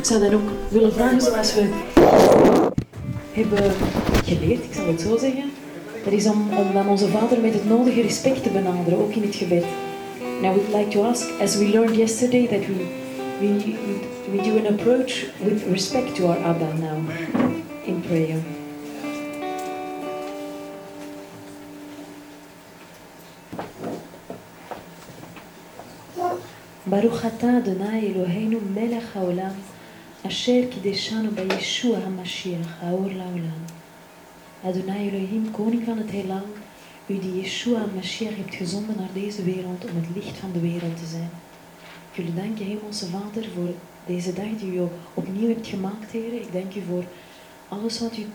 Ik zou dan ook willen vragen, zoals we hebben geleerd, ik zal het zo zeggen, dat is om, om dan onze Vader met het nodige respect te benaderen, ook in het gebed. Now we'd like to ask, as we learned yesterday, that we, we, we, we do an approach with respect to our Abba now in prayer. ברוך אתה אדוני אלוהינו מלך העולם אשר קידשנו בישוע המשיח האור לעולם. Adonai Elohim, koning van het heelal, u die Yeshua Mashiach hebt gezonden naar deze wereld om het licht van de wereld te zijn. Ik wil u danken, Hemelse Vader, voor deze dag die u opnieuw hebt gemaakt, Heer. Ik dank u voor alles wat u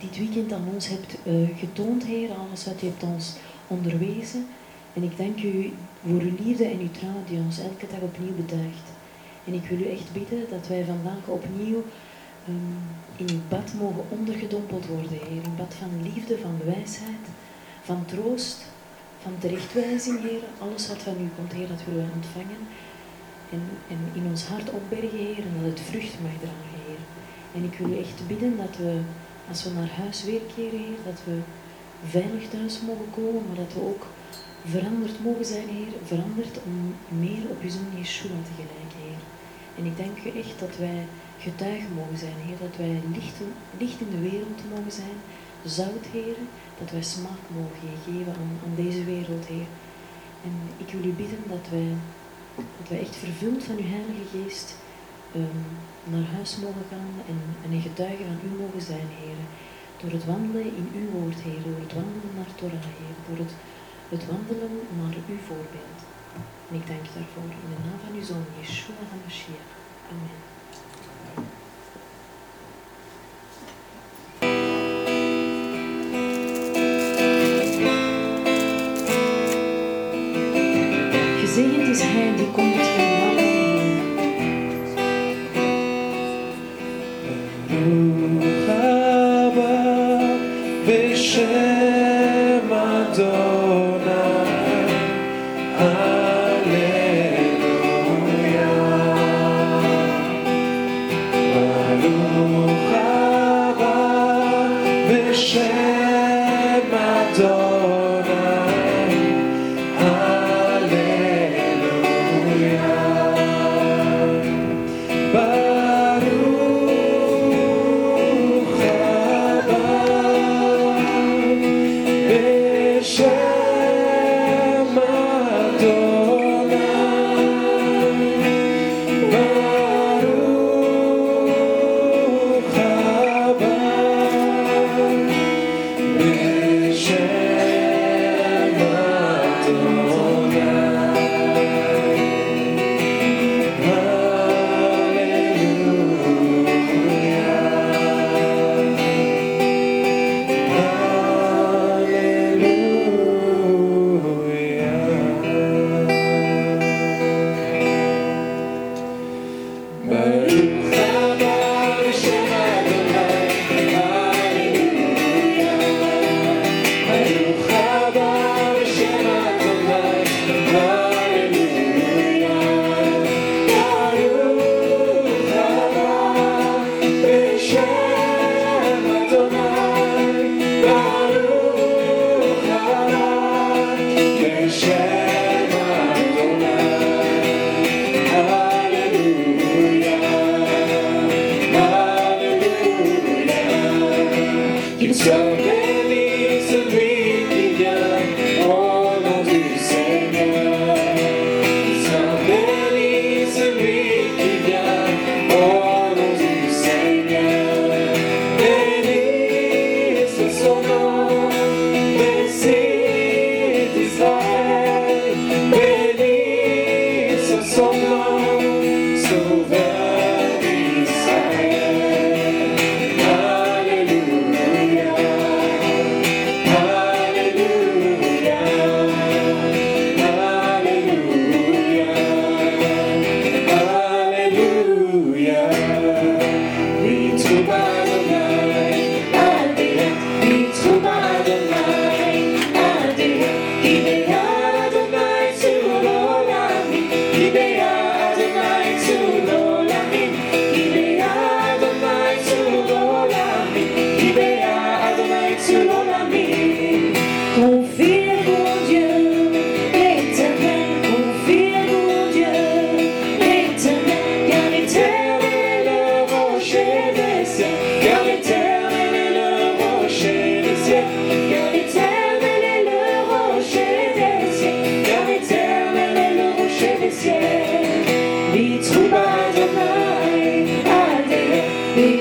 dit weekend aan ons hebt uh, getoond, Heer. Alles wat u hebt ons onderwezen. En ik dank u voor uw liefde en uw trouw die ons elke dag opnieuw betuigt. En ik wil u echt bidden dat wij vandaag opnieuw um, in uw bad mogen ondergedompeld worden, Heer. Een bad van liefde, van wijsheid, van troost, van terechtwijzing, Heer. Alles wat van u komt, Heer, dat willen we ontvangen. En, en in ons hart opbergen, Heer, en dat het vrucht mag dragen, Heer. En ik wil u echt bidden dat we, als we naar huis weerkeren, Heer, dat we veilig thuis mogen komen, maar dat we ook veranderd mogen zijn, Heer. Veranderd om meer op uw zoon Yeshua te gelijken, Heer. En ik dank u echt dat wij getuigen mogen zijn, Heer. Dat wij licht, licht in de wereld mogen zijn. Zout, Heer. Dat wij smaak mogen geven aan, aan deze wereld, Heer. En ik wil u bidden dat wij, dat wij echt vervuld van uw Heilige Geest um, naar huis mogen gaan en, en een getuige van u mogen zijn, Heer. Door het wandelen in uw woord, Heer. Door het wandelen naar Torah, Heer. Door het, het wandelen naar uw voorbeeld. En ik dank je daarvoor in de naam van uw Zoon, Yeshua HaMashiach. Amen. Gezegend is hij die komt in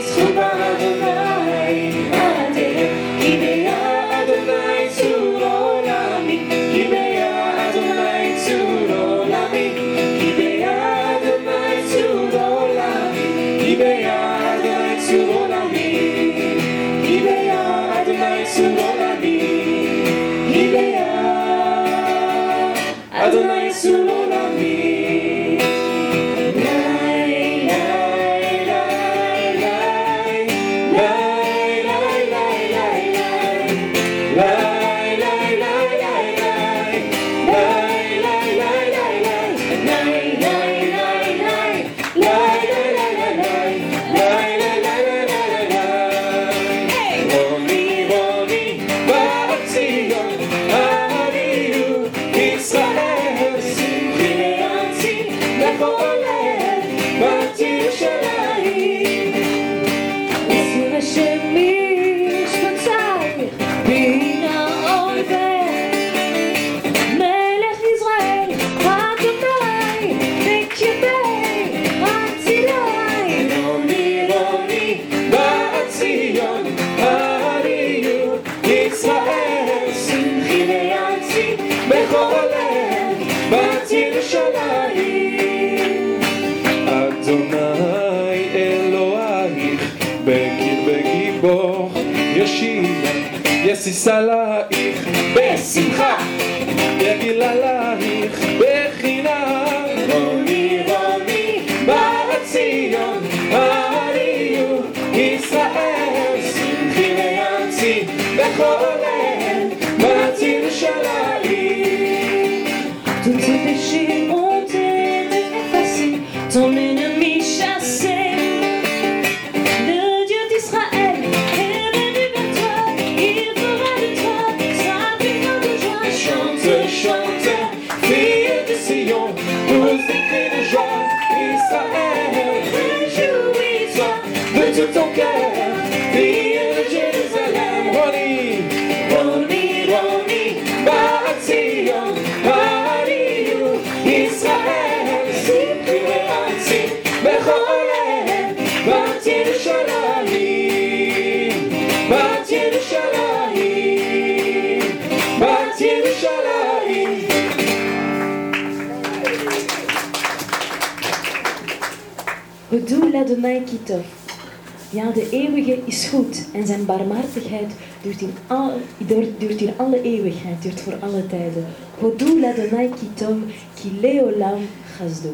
It's. bij de Nike Ja, de eeuwige is goed en zijn barmhartigheid duurt, in al, duurt in alle eeuwigheid, duurt voor alle tijden. Godou la de Nike Tom, lam leolam chazdo.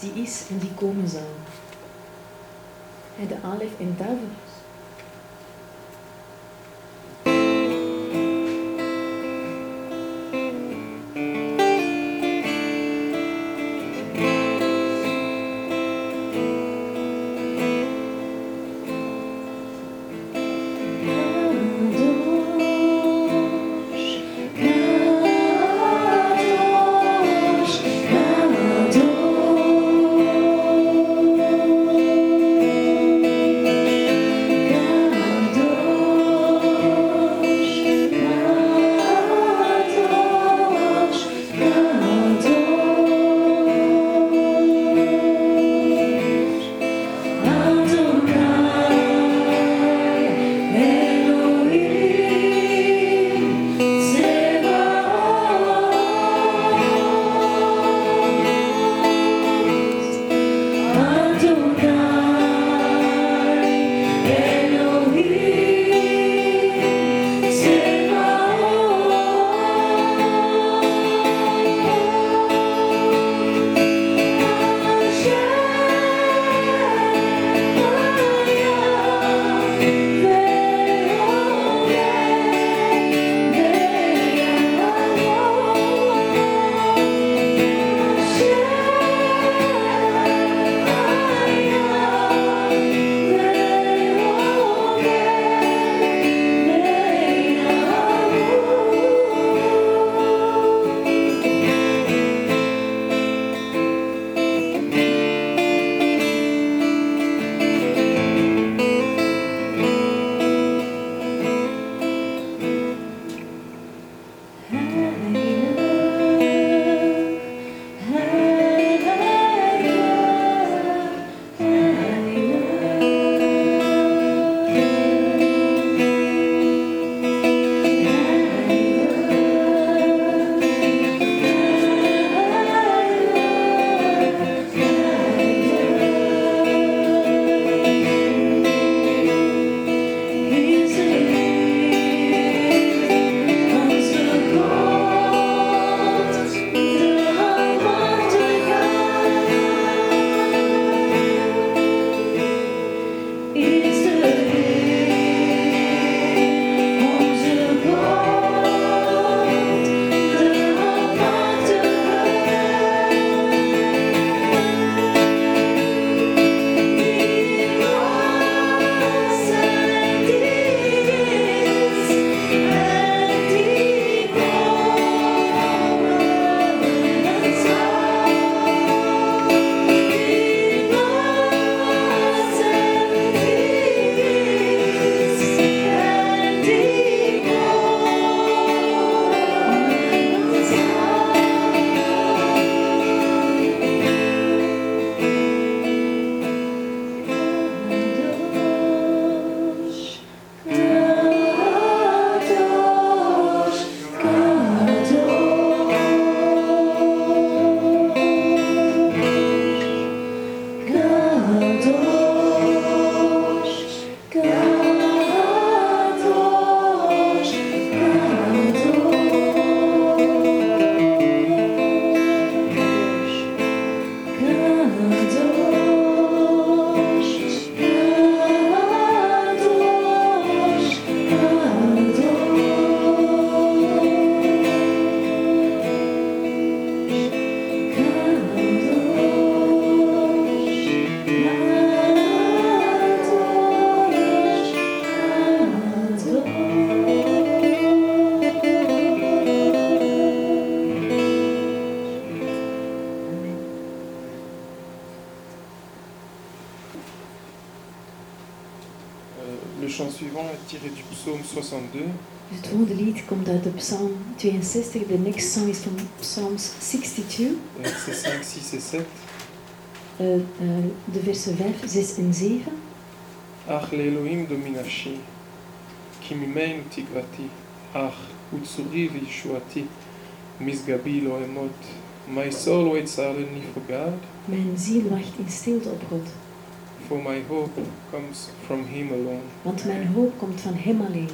die is en die komen zal. De aanleg in dat 62. Dus het volgende lied komt uit de Psalm 62. The next song is from Psalms 62. versets 5, 6 et 7. eh, eh, de versen 5, 6 en 7. Ach לאלוהים דומינפשי, כי ממנו תקוותי, אך וצורי וישועתי, משגבי לא אמות. My soul waits silently for God, Mijn ziel wacht in stilte op God, For my hope comes from him alone. Want mijn hoop komt van hem alleen.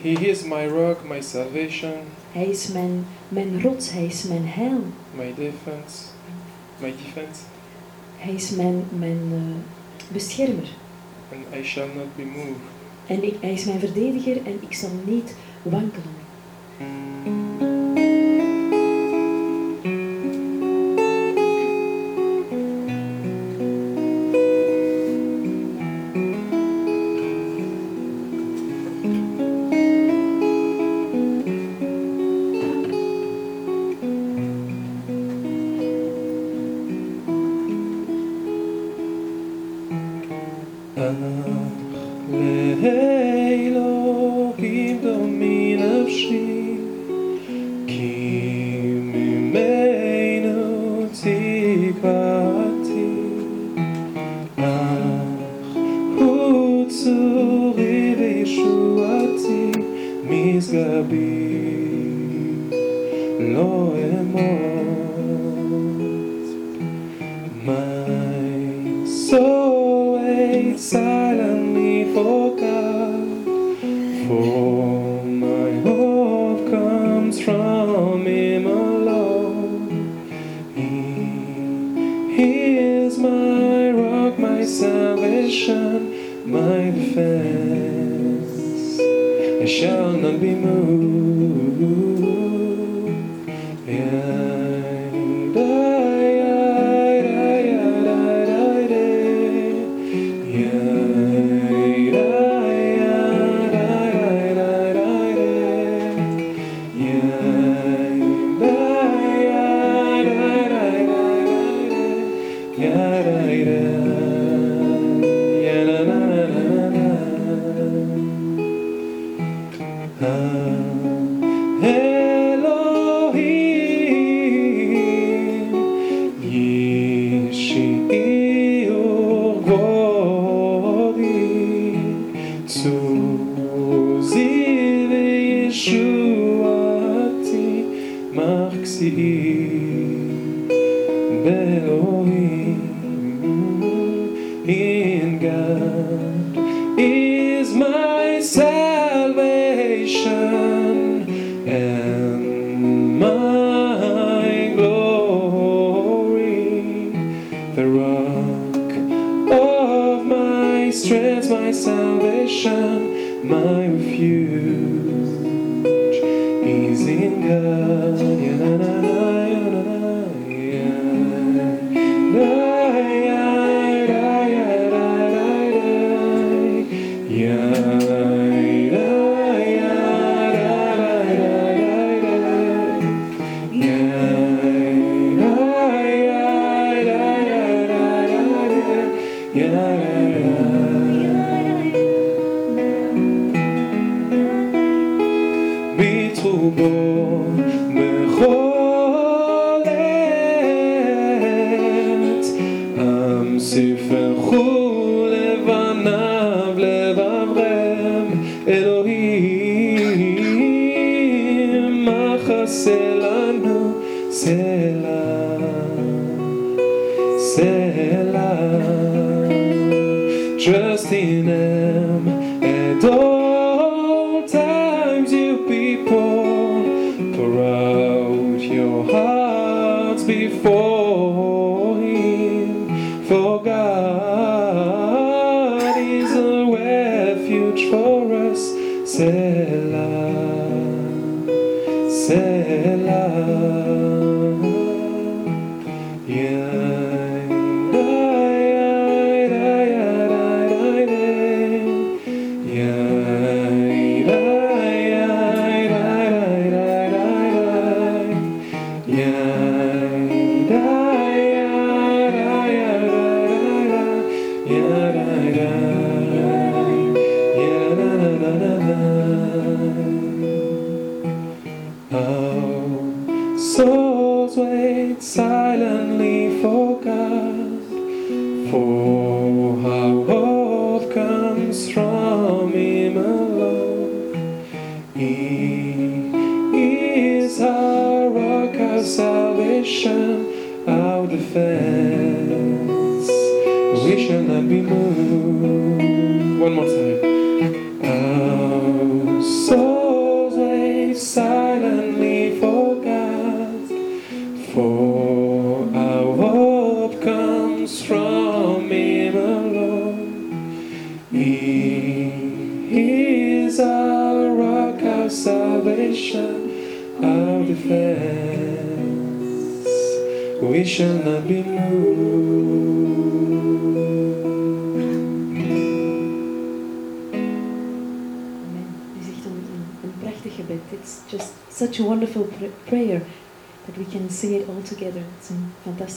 He is my rock, my salvation. Hij is mijn, mijn rots, hij is mijn heil. My defense. My defense. Hij is mijn, mijn uh, beschermer. And I shall not be moved. En ik, hij is mijn verdediger en ik zal niet wankelen. Mm. you.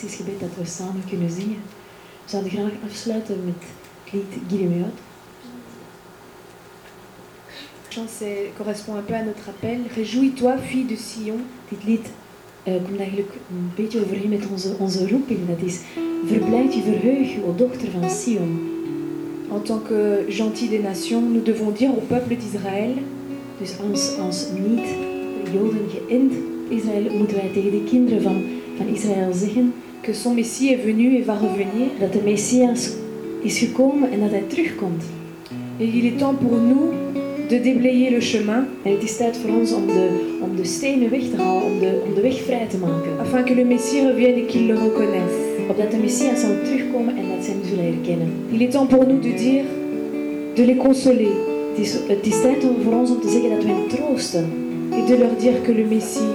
Fantastisch gebed dat we samen kunnen zingen. We zouden graag afsluiten met het lied Guillemot. C'est correspond un peu à notre appel. Réjouis-toi, fille de Sion. Dit lied eh, komt eigenlijk een beetje overeen met onze, onze roeping. Dat is verblijd je, verheug je, o dochter van Sion. En tant que gentil des nations, nous devons dire au peuple d'Israël Dus als, als niet-Joden geïnd Israël moeten wij tegen de kinderen van, van Israël zeggen que son Messie est venu et va revenir. dat de Messias is gekomen en dat hij terugkomt. Et il est temps pour nous de déblayer le chemin En het is tijd voor ons om de, om de stenen weg te halen, om de, om de weg vrij te maken. afin que le Messie revienne et qu'il le reconnaisse. Opdat de Messias zal terugkomen en dat ze hem zullen herkennen. Il est temps pour nous de dire, de les consoler Het is, het is tijd voor ons om te zeggen dat we hen troosten. et de leur dire que le Messie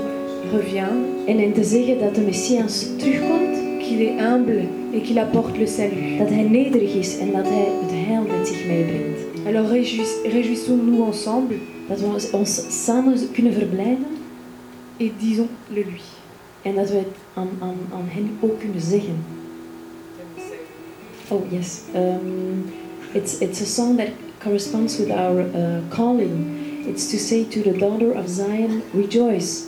revient, En hen te zeggen dat de Messias terugkomt, qu'il est humble et qu'il apporte le salut. dat hij nederig is en dat hij het heil met zich meebrengt. Alors réjouis- réjouissons-nous ensemble Dat we ons, ons samen kunnen verblijden et disons-le lui. en dat we het aan, aan, aan hen ook kunnen zeggen. Oh yes, um, it's it's a song that corresponds with our uh, calling. It's to say to the daughter of Zion, rejoice,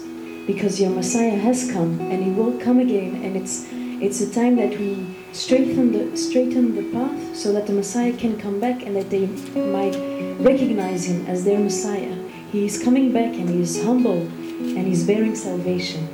because your Messiah has come and he will come again. And it's it's a time that we straighten the straighten the path so that the Messiah can come back and that they might recognize him as their Messiah. He is coming back and he is humble and he's bearing salvation.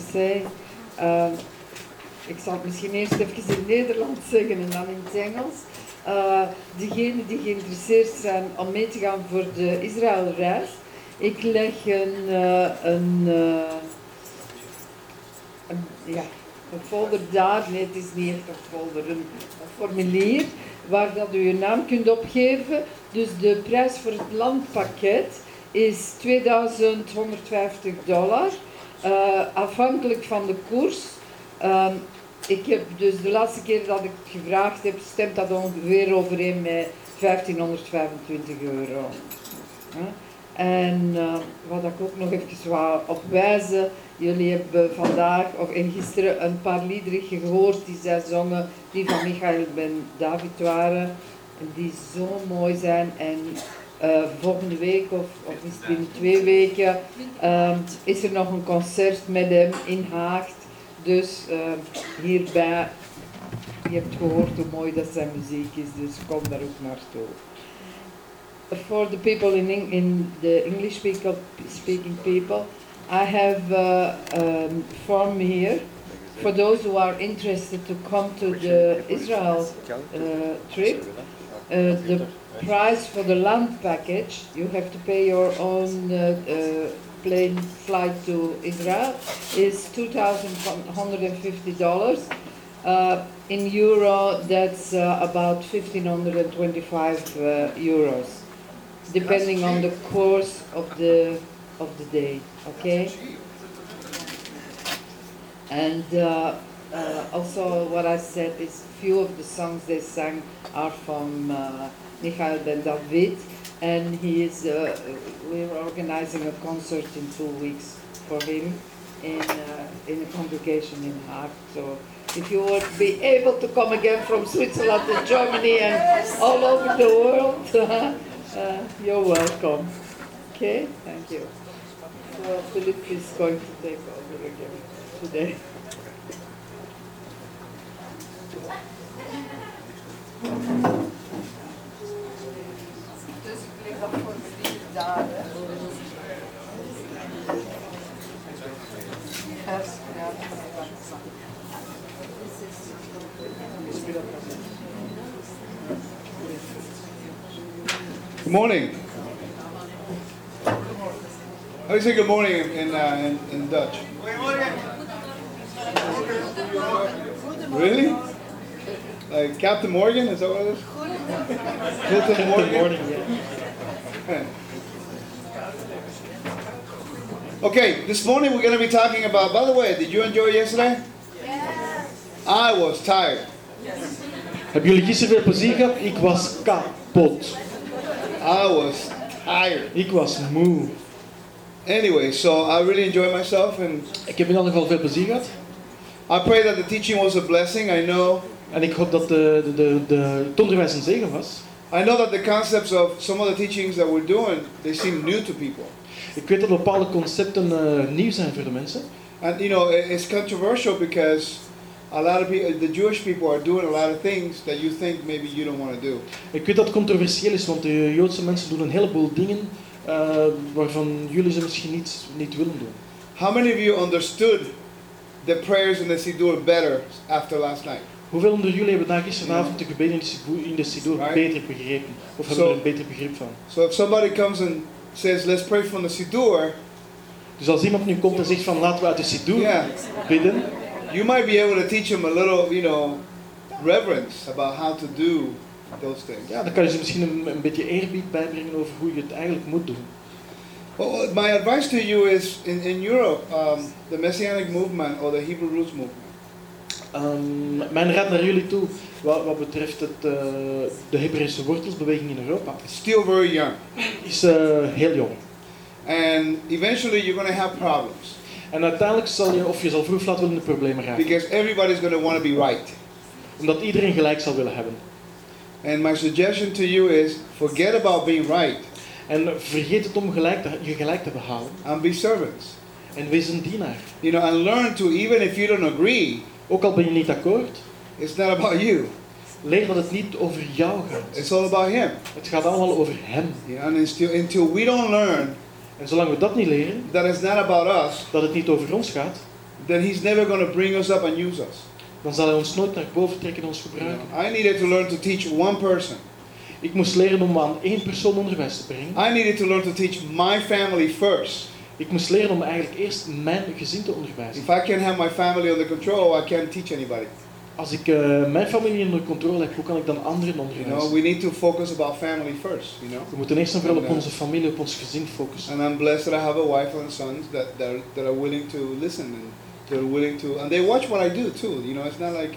Say. Uh, ik zal het misschien eerst even in Nederlands zeggen en dan in het Engels. Uh, die geïnteresseerd zijn om mee te gaan voor de Israëlreis, ik leg een, een, uh, een, ja, een folder daar, nee het is niet echt een folder, een, een formulier waar dat u uw naam kunt opgeven. Dus de prijs voor het landpakket is 2150 dollar, uh, afhankelijk van de koers. Um, ik heb dus de laatste keer dat ik gevraagd heb, stemt dat ongeveer overeen met 1525 euro. En uh, wat ik ook nog even wou op wijzen, jullie hebben vandaag of en gisteren een paar liederen gehoord die zij zongen, die van Michael Ben David waren, en die zo mooi zijn. En uh, volgende week of, of binnen twee weken uh, is er nog een concert met hem in Haagt. Dus uh, hierbij, je hebt gehoord hoe mooi dat zijn muziek is, dus kom daar ook naartoe. For the people in, in the English speak- speaking people, I have a um, form here for those who are interested to come to the Israel uh, trip. Uh, the price for the land package, you have to pay your own uh, uh, plane flight to Israel, is $2,150. Uh, in euro, that's uh, about 1,525 uh, euros, depending on the course of the of the day. Okay. And uh, also, what I said is few of the songs they sang are from Michael Ben David, and he is. Uh, we're organizing a concert in two weeks for him in uh, in a congregation in Haag. So, if you would be able to come again from Switzerland to Germany and all over the world, uh, you're welcome. Okay, thank you. So Philip is going to take over again today. Dus ik leg dat voor jullie daar. hè. Yes, ja, This is- Good morning. How do you say good morning in, in, uh, in, in Dutch? Really? Like Captain Morgan? Is that what it is? Captain Morgan? Okay, this morning we're going to be talking about, by the way, did you enjoy yesterday? Yes. I was tired. Hebben jullie gisteren veel plezier gehad? Ik was kapot. I was tired. Ik was moe. Anyway, so I really enjoyed myself and Ik heb in ieder geval veel plezier gehad. I pray that the teaching was a blessing. I know En ik hoop dat de, de, de, de, het onderwijs een zegen was. I know that the concepts of some of the teachings that we're doing, they seem new to people. Ik weet dat bepaalde concepten eh, nieuw zijn voor de mensen. And you know, it- it's controversial because a lot of people, the Jewish people are doing a lot of things that you think maybe you don't want to do. Ik weet dat het controversieel is, want de Joodse mensen doen een heleboel dingen eh, waarvan jullie ze misschien niet, niet willen doen. How many of you understood the prayers in the Siddur better after last night? Hoeveel onder jullie hebben daar gisteravond de gebeden in de Right. beter begrepen? Of hebben er een beter begrip van? So if somebody comes and says, let's pray from the Siddur, Dus als iemand nu komt en zegt van laten we uit de yeah, bidden, you might be able to teach them a little, you know, reverence about how to do those things. ja, dan kan je ze misschien een, een beetje eerbied bijbrengen over hoe je het eigenlijk moet doen. Well, my advice to you is in, in Europe, um, the Messianic movement or the Hebrew roots movement, Ehm, mijn raad naar jullie toe, wat, wat betreft het, eh, de Hebreeuwse wortelsbeweging in Europa, still very young. is eh, heel jong. And eventually you're going to have problems En uiteindelijk zal je, of je zal vroeg of laat wel in de problemen raken. because everybody's going to want to be right. Omdat iedereen gelijk zal willen hebben. And my suggestion to you is forget about being right En vergeet het om gelijk te, je gelijk te behalen. and be servants. En wees een dienaar. You know, and learn to, even if you don't agree, Ook al ben je niet akkoord, it's not about you, leer dat het niet over jou gaat. it's all about Him. Het gaat allemaal over hem. Know, and until, until we don't learn En zolang we dat niet leren, that it's not about us, dat het niet over ons gaat, then He's never going to bring us up and use us. dan zal hij ons nooit naar boven trekken en ons You gebruiken. know, I needed to learn to teach one person. Ik moest leren om aan één persoon onderwijs te brengen. I needed to learn to teach my family first. Ik moest leren om eigenlijk eerst mijn gezin te onderwijzen. If I can't have my family under control, I can't teach anybody. Als ik eh, mijn familie onder controle heb, hoe kan ik dan anderen You know, onderwijzen? we need to focus about family first, you know. We moeten eerst en vooral op onze familie, op ons gezin focussen. And I'm blessed that I have a wife and sons that, that, are, that are willing to listen and they're willing to, and they watch what I do too, you know, it's not like,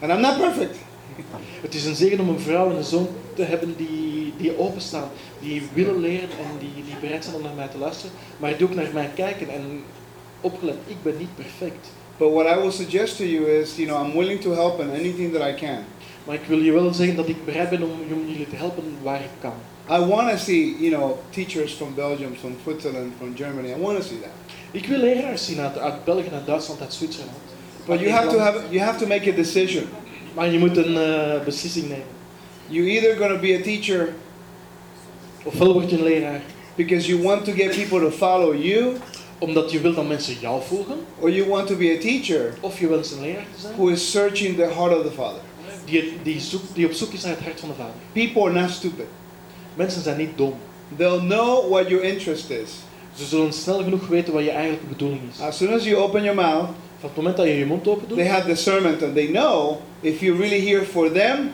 and I'm not perfect. Het is een zegen om een vrouw en een zoon te hebben die, die openstaan, die willen leren en die, die bereid zijn om naar mij te luisteren, maar die ook naar mij kijken en opgelet, ik ben niet perfect. But what I will suggest to you is, you know, I'm willing to help in anything that I can. Maar ik wil je wel zeggen dat ik bereid ben om, om jullie te helpen waar ik kan. I want to see, you know, teachers from Belgium, from Switzerland, from Germany. I want to see that. Ik wil leraars zien uit, uit België, uit Duitsland, uit Zwitserland. But you have to have, you have to make a decision. Maar je moet een eh, beslissing nemen. You're either going to be a teacher Ofwel word je een leraar because you want to get people to follow you, omdat je wilt dat mensen jou volgen, or you want to be a teacher of je wenst een leraar te zijn who is searching the heart of the Father. die, die, zoekt, die op zoek is naar het hart van de Vader. People are not stupid. Mensen zijn niet dom. They'll know what your interest is. Ze zullen snel genoeg weten wat je eigenlijke bedoeling is. As soon as you open your mouth, Van het moment dat je je mond open doet, they have discernment and they know if you're really here for them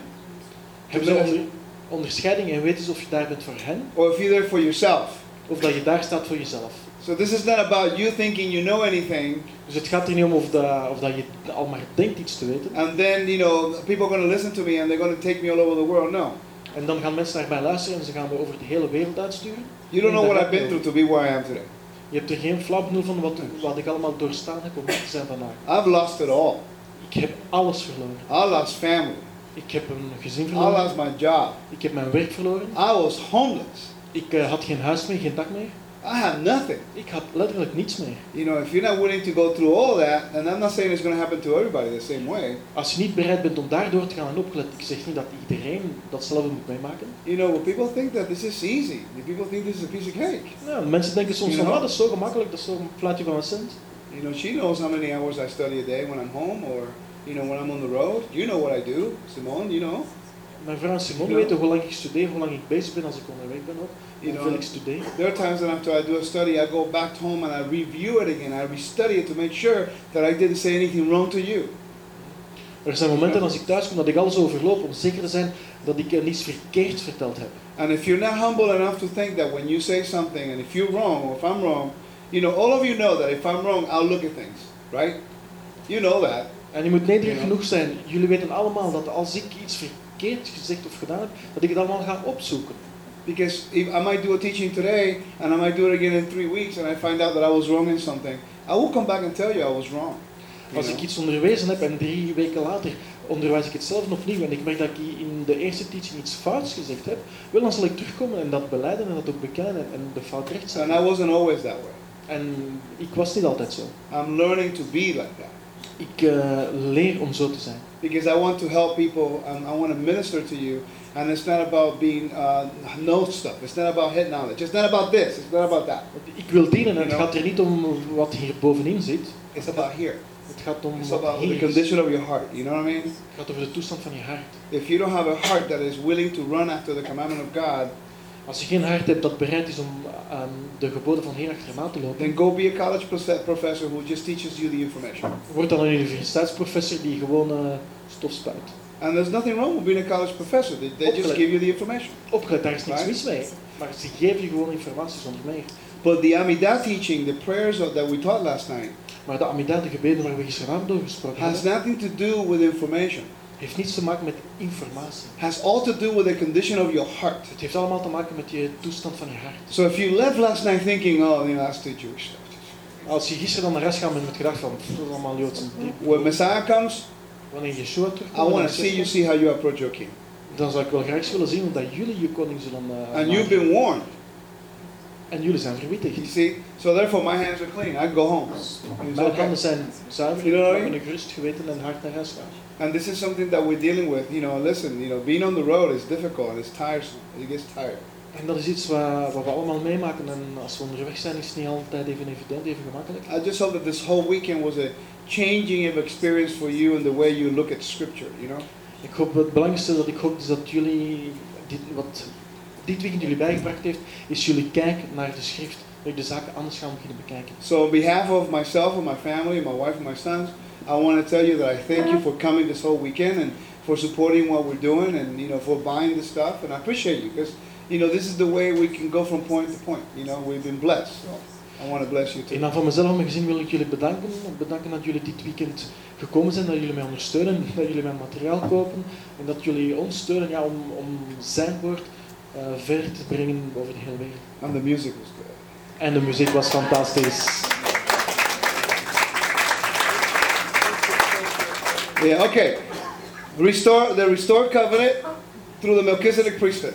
hebben ze onderscheiding en weten ze of je daar bent voor hen, or if you're there for yourself. of dat je daar staat voor jezelf. So this is not about you thinking you know anything Dus het gaat er niet om of dat, of dat je al maar denkt iets te weten. and then, you know, people are going to listen to me and they're going to take me all over the world. No. En dan gaan mensen naar mij luisteren en ze gaan me over de hele wereld uitsturen. You don't know what I've been through to be where I am today. Je hebt er geen flauw benul van wat, wat ik allemaal doorstaan heb om hier te zijn vandaag. I've lost it all. Ik heb alles verloren. I lost family. Ik heb een gezin I verloren. lost my job. Ik heb mijn werk verloren. I was homeless. Ik eh, had geen huis meer, geen dak meer. I had nothing. Ik had letterlijk niets meer. You know, if you're not willing to go through all that, and I'm not saying it's going to happen to everybody the same way. Als je niet bereid bent om daardoor te gaan en opgelet, ik zeg niet dat iedereen datzelfde moet meemaken. You know, but people think that this is easy. People think this is a piece of cake. Ja, mensen denken soms van, Ja. oh, dat is zo gemakkelijk, dat is zo een fluitje van een cent. You know, she knows how many hours I study a day when I'm home or, you know, when I'm on the road. You know what I do, Simone, you know. Mijn vrouw Ja. weten hoe lang ik studeer, hoe lang ik bezig ben als ik onderweg ben ook. You know, there are times that after I do a study, I go back home and I review it again. I restudy it to make sure that I didn't say anything wrong to you. Er zijn momenten als ik thuis kom dat ik alles overloop om zeker te zijn dat ik er niets verkeerd verteld heb. And if you're not humble enough to think that when you say something and if you're wrong or if I'm wrong, you know, all of you know that if I'm wrong, I'll look at things, right? You know that. En je moet nederig genoeg zijn. Jullie weten allemaal dat als ik iets verkeerd gezegd of gedaan heb, dat ik het allemaal ga opzoeken. Because if I might do a teaching today and I might do it again in three weeks and I find out that I was wrong in something, I will come back and tell you I was wrong. You Als know? ik iets onderwezen heb en drie weken later onderwijs ik het zelf opnieuw en ik merk dat ik in de eerste teaching iets fouts gezegd heb, wel dan zal ik terugkomen en dat beleiden en dat ook bekennen en de fout And rechtzetten. I wasn't always that way. En ik was niet altijd zo. I'm learning to be like that. Ik eh, leer om zo te zijn. Because I want to help people and I want to minister to you. And it's not about being, uh, know stuff. It's not about head knowledge. It's not about this. It's not about that. Ik wil dienen en het gaat er niet om wat hier bovenin zit. It's about here. Het gaat om It's wat about the condition of your heart. You know what I mean? Het gaat over de toestand van je hart. If you don't have a heart that is willing to run after the commandment of God, Als je geen hart hebt dat bereid is om aan de geboden van Heer achterna te lopen, then go be a college profe- professor who just teaches you the information. word dan een universiteitsprofessor die gewoon eh, stof spuit. And there's nothing wrong with being a college professor. They, they just give you the information. Opgelet, daar is niks mis mee. Maar ze geven je gewoon informatie zonder meer. But the Amidah teaching, the prayers that we taught last night, Maar de Amida, de gebeden waar we gisteravond over gesproken has nothing to do with information. Heeft niets te maken met informatie. Has all to do with the condition of your heart. Het heeft allemaal te maken met je toestand van je hart. So if you left last night thinking, oh, you know, that's the Jewish stuff. Als je gisteren dan naar huis gaat met het gedacht van, "Pff, dat is allemaal Joods. When Messiah comes, Wanneer Yeshua I terugkomt, want en to see you see how you approach your king. dan zou ik wel graag eens willen zien dat jullie je koning zullen eh, And you've been warned. En jullie zijn You verwittigd. see? So therefore my hands are clean. I go home. Mijn handen zijn zuiver, You I ik ben gerust geweten en hard naar huis gaan. And this is something that we're dealing with. You know, listen, you know, being on the road is difficult and it's tiresome. It gets tired. En dat is iets wat, wat we allemaal meemaken en als we onderweg zijn is het niet altijd even evident, even gemakkelijk. I just hope that this whole weekend was a changing of experience for you in the way you look at scripture, you know? Ik hoop, het belangrijkste dat ik hoop is dat jullie, dit, wat dit weekend jullie bijgebracht heeft, is jullie kijk naar de schrift. Dat je de zaken anders gaan beginnen bekijken. So on behalf of myself and my family, my wife and my sons, I want to tell you that I thank you for coming this whole weekend and for supporting what we're doing and, you know, for buying the stuff. And I appreciate you because, you know, this is the way we can go from point to point. You know, we've been blessed. So I want to bless you In too. naam van mezelf en mijn gezin wil ik jullie bedanken. Bedanken dat jullie dit weekend gekomen zijn, dat jullie mij ondersteunen, dat jullie mijn materiaal kopen en dat jullie ons steunen ja, om, om zijn woord eh, verder te brengen over de hele wereld. And the music was good. En de muziek was fantastisch. Yeah, okay. Restore the restored covenant through the Melchizedek priesthood.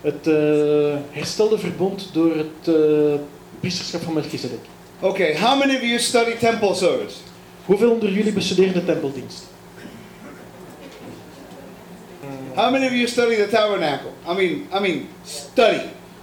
Het eh, herstelde verbond door het uh, priesterschap van Melchizedek. Okay, how many of you study temple service? Hoeveel onder jullie bestuderen de tempeldienst? How many of you study the tabernacle? I mean, I mean, study,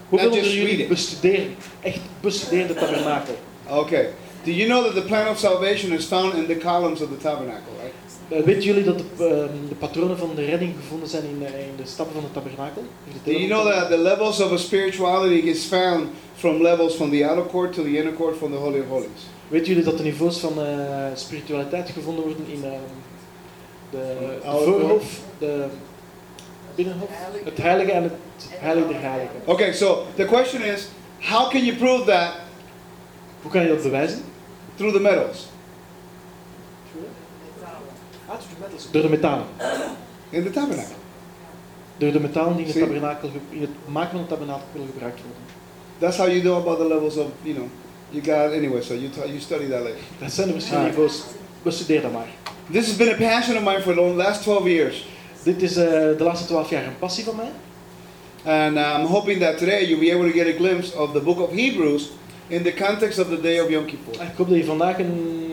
Hoeveel not onder just read jullie bestuderen, echt bestuderen de tabernakel? Okay. Do you know that the plan of salvation is found in the columns of the tabernacle, right? Weten jullie dat de, eh, de patronen van de redding gevonden zijn in, eh, in de stappen van de tabernakel? Do you know that the levels of a spirituality is found from levels from the outer court to the inner court from the Holy of Holies? Weten jullie dat de niveaus van eh, spiritualiteit gevonden worden in eh, de, de voorhof, de binnenhof, het heilige en het heilige der heiligen? Okay, so the question is, how can you prove that Hoe kan je dat bewijzen? through the metals Door de metalen. in the tabernacle? Door de metalen die in het, tabernakel, in het maken van het tabernakel gebruikt worden. That's how you know about the levels of, you know, you got anyway. So you you study that later. Dat zijn de verschillende Ah. niveaus. Bestudeer dat maar. This has been a passion of mine for the last 12 years, Dit is eh, de laatste twaalf jaar een passie van mij. and uh, I'm hoping that today you'll be able to get a glimpse of the book of Hebrews in the context of the day of Yom Kippur. Ik hoop dat je vandaag een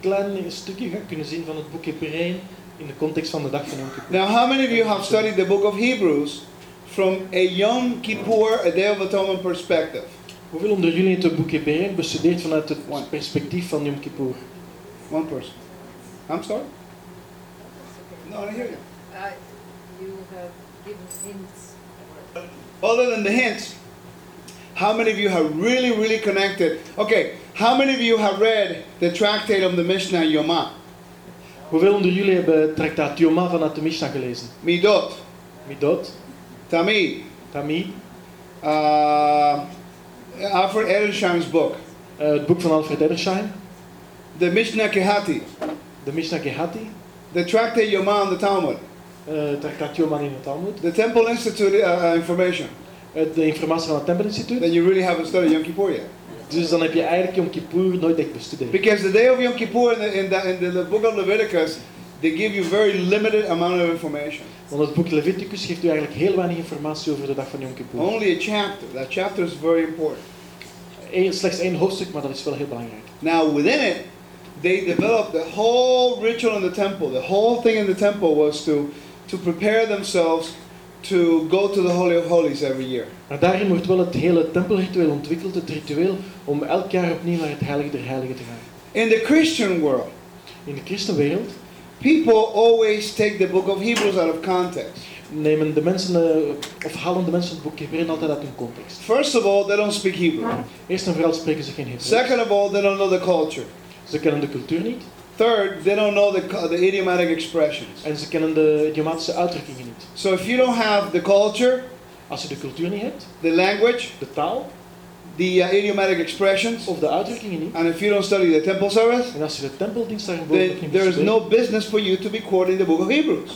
klein stukje gaat kunnen zien van het boek Hebreeën in de context van de dag van Yom Kippur. Now, how many of you have studied the book of Hebrews from a Yom Kippur, a Day of Atonement perspective? Hoeveel onder jullie het boek Hebreeën bestudeert vanuit het One. perspectief van Yom Kippur? One person. I'm sorry. No, I hear you. Uh, you have given hints. Other than the hints, how many of you have really, really connected? Okay, how many of you have read the tractate of the Mishnah Yoma? Hoeveel onder jullie hebben traktaat Yoma vanuit de Mishnah gelezen? Midot, Midot, Tamid, Tamid, uh, Alfred Edensheim's book, eh, het boek van Alfred Edersheim, the Mishnah Kehati, de Mishnah Gehati, the tractate Yoma on the Talmud, eh, traktaat Yoma in het Talmud, the Temple Institute uh, information. Eh, de informatie van het Tempelinstituut. that you really haven't studied Yom Kippur yet. Dus dan heb je eigenlijk Yom Kippur nooit echt bestudeerd. Because the day of Yom Kippur in the, in the, in the, book of Leviticus, they give you very limited amount of information. Want het boek Leviticus geeft u eigenlijk heel weinig informatie over de dag van Yom Kippur. Only a chapter. That chapter is very important. Eén- slechts één hoofdstuk, maar dat is wel heel belangrijk. Now, within it, they developed the whole ritual in the temple. The whole thing in the temple was to, to prepare themselves to go to the Holy of Holies every year. Maar daarin wordt wel het hele tempelritueel ontwikkeld, het ritueel om elk jaar opnieuw naar het heilige der heiligen te gaan. In the Christian world, In de christenwereld people always take the book of Hebrews out of context. nemen de mensen, eh, of halen de mensen het boek Hebreeën altijd uit hun context. First of all, they don't speak Hebrew. Eerst en vooral spreken ze geen Hebreeuws. Second of all, they don't know the culture. Ze kennen de cultuur niet Third, they don't know the, the idiomatic expressions. en ze kennen de idiomatische uitdrukkingen niet. So if you don't have the culture, Als je de cultuur niet hebt, the language, de taal the uh, idiomatic expressions, of de uitdrukkingen niet, and if you don't study the temple service, en als je de tempeldienst daarboven niet there is no business for you to be quoting the book of Hebrews.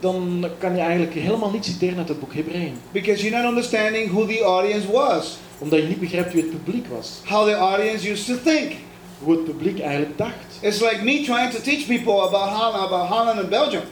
dan kan je eigenlijk helemaal niet citeren uit het boek Hebreeën. Because you're not understanding who the audience was, Omdat je niet begrijpt wie het publiek was. how the audience used to think. Hoe het publiek eigenlijk dacht. It's like me trying to teach people about Holland, about Holland and Belgium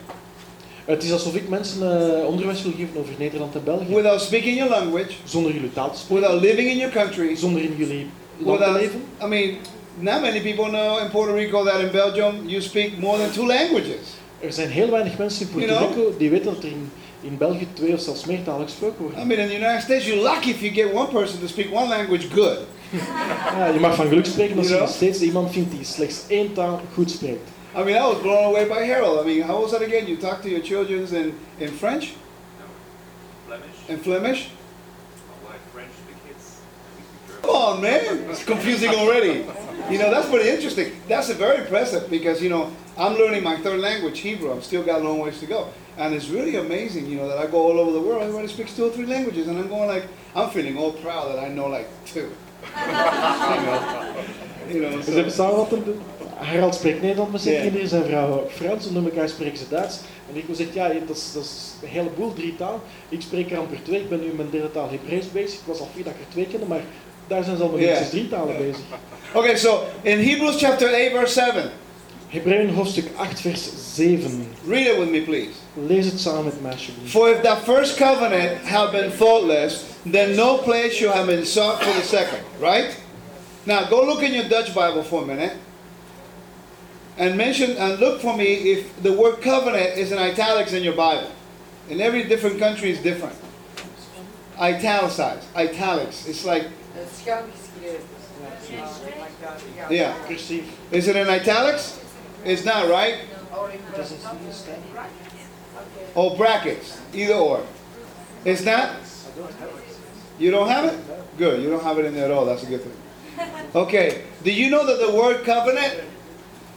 Het is alsof ik mensen eh, onderwijs wil geven over Nederland en België. without speaking your language, Zonder jullie taal te spreken. without living in your country, Zonder in jullie land te without, leven. I mean, not many people know in Puerto Rico that in Belgium you speak more than two languages. Er zijn heel weinig mensen in Puerto You know? Rico die weten dat er in, in België twee of zelfs meer talen gesproken worden. I mean, in the United States, you're lucky if you get one person to speak one language good. Ja, je mag van geluk spreken als je You nog steeds iemand vindt die slechts één taal goed spreekt. I mean, I was blown away by Harold. I mean, how was that again? You talk to your children in, in French? No, Flemish. In Flemish? My wife French, the kids. we speak German. Come on, man. It's confusing already. You know, that's pretty interesting. That's very impressive because, you know, I'm learning my third language, Hebrew. I've still got a long ways to go. And it's really amazing, you know, that I go all over the world. Everybody speaks two or three languages. And I'm going like, I'm feeling all proud that I know like two. You know Dus so- even samenvatten. Harald spreekt Nederlands zijn Ja. kinderen, zijn vrouw Frans, onder elkaar spreken ze Duits. En ik zegt, ja, dat is, dat is een heleboel, drie taal. Ik spreek er amper twee, ik ben nu mijn derde taal Hebreeuws bezig. Ik was al vier dat ik er twee kende, maar daar zijn ze al met minstens drie talen bezig. Okay, so in Hebrews chapter 8, verse 7, Hebreeën hoofdstuk 8, vers 7. read it with me, please. Lees het samen met mij alsjeblieft. For if that first covenant had been faultless, then no place should have been sought for the second, right? Now go look in your Dutch Bible for a minute. And mention and look for me if the word covenant is in italics in your Bible. In every different country is different. Italicized, italics. It's like yeah. Is it in italics? It's not, right? Or brackets, either or. It's not? You don't have it? Good, you don't have it in there at all, that's a good thing. Okay, do you know that the word covenant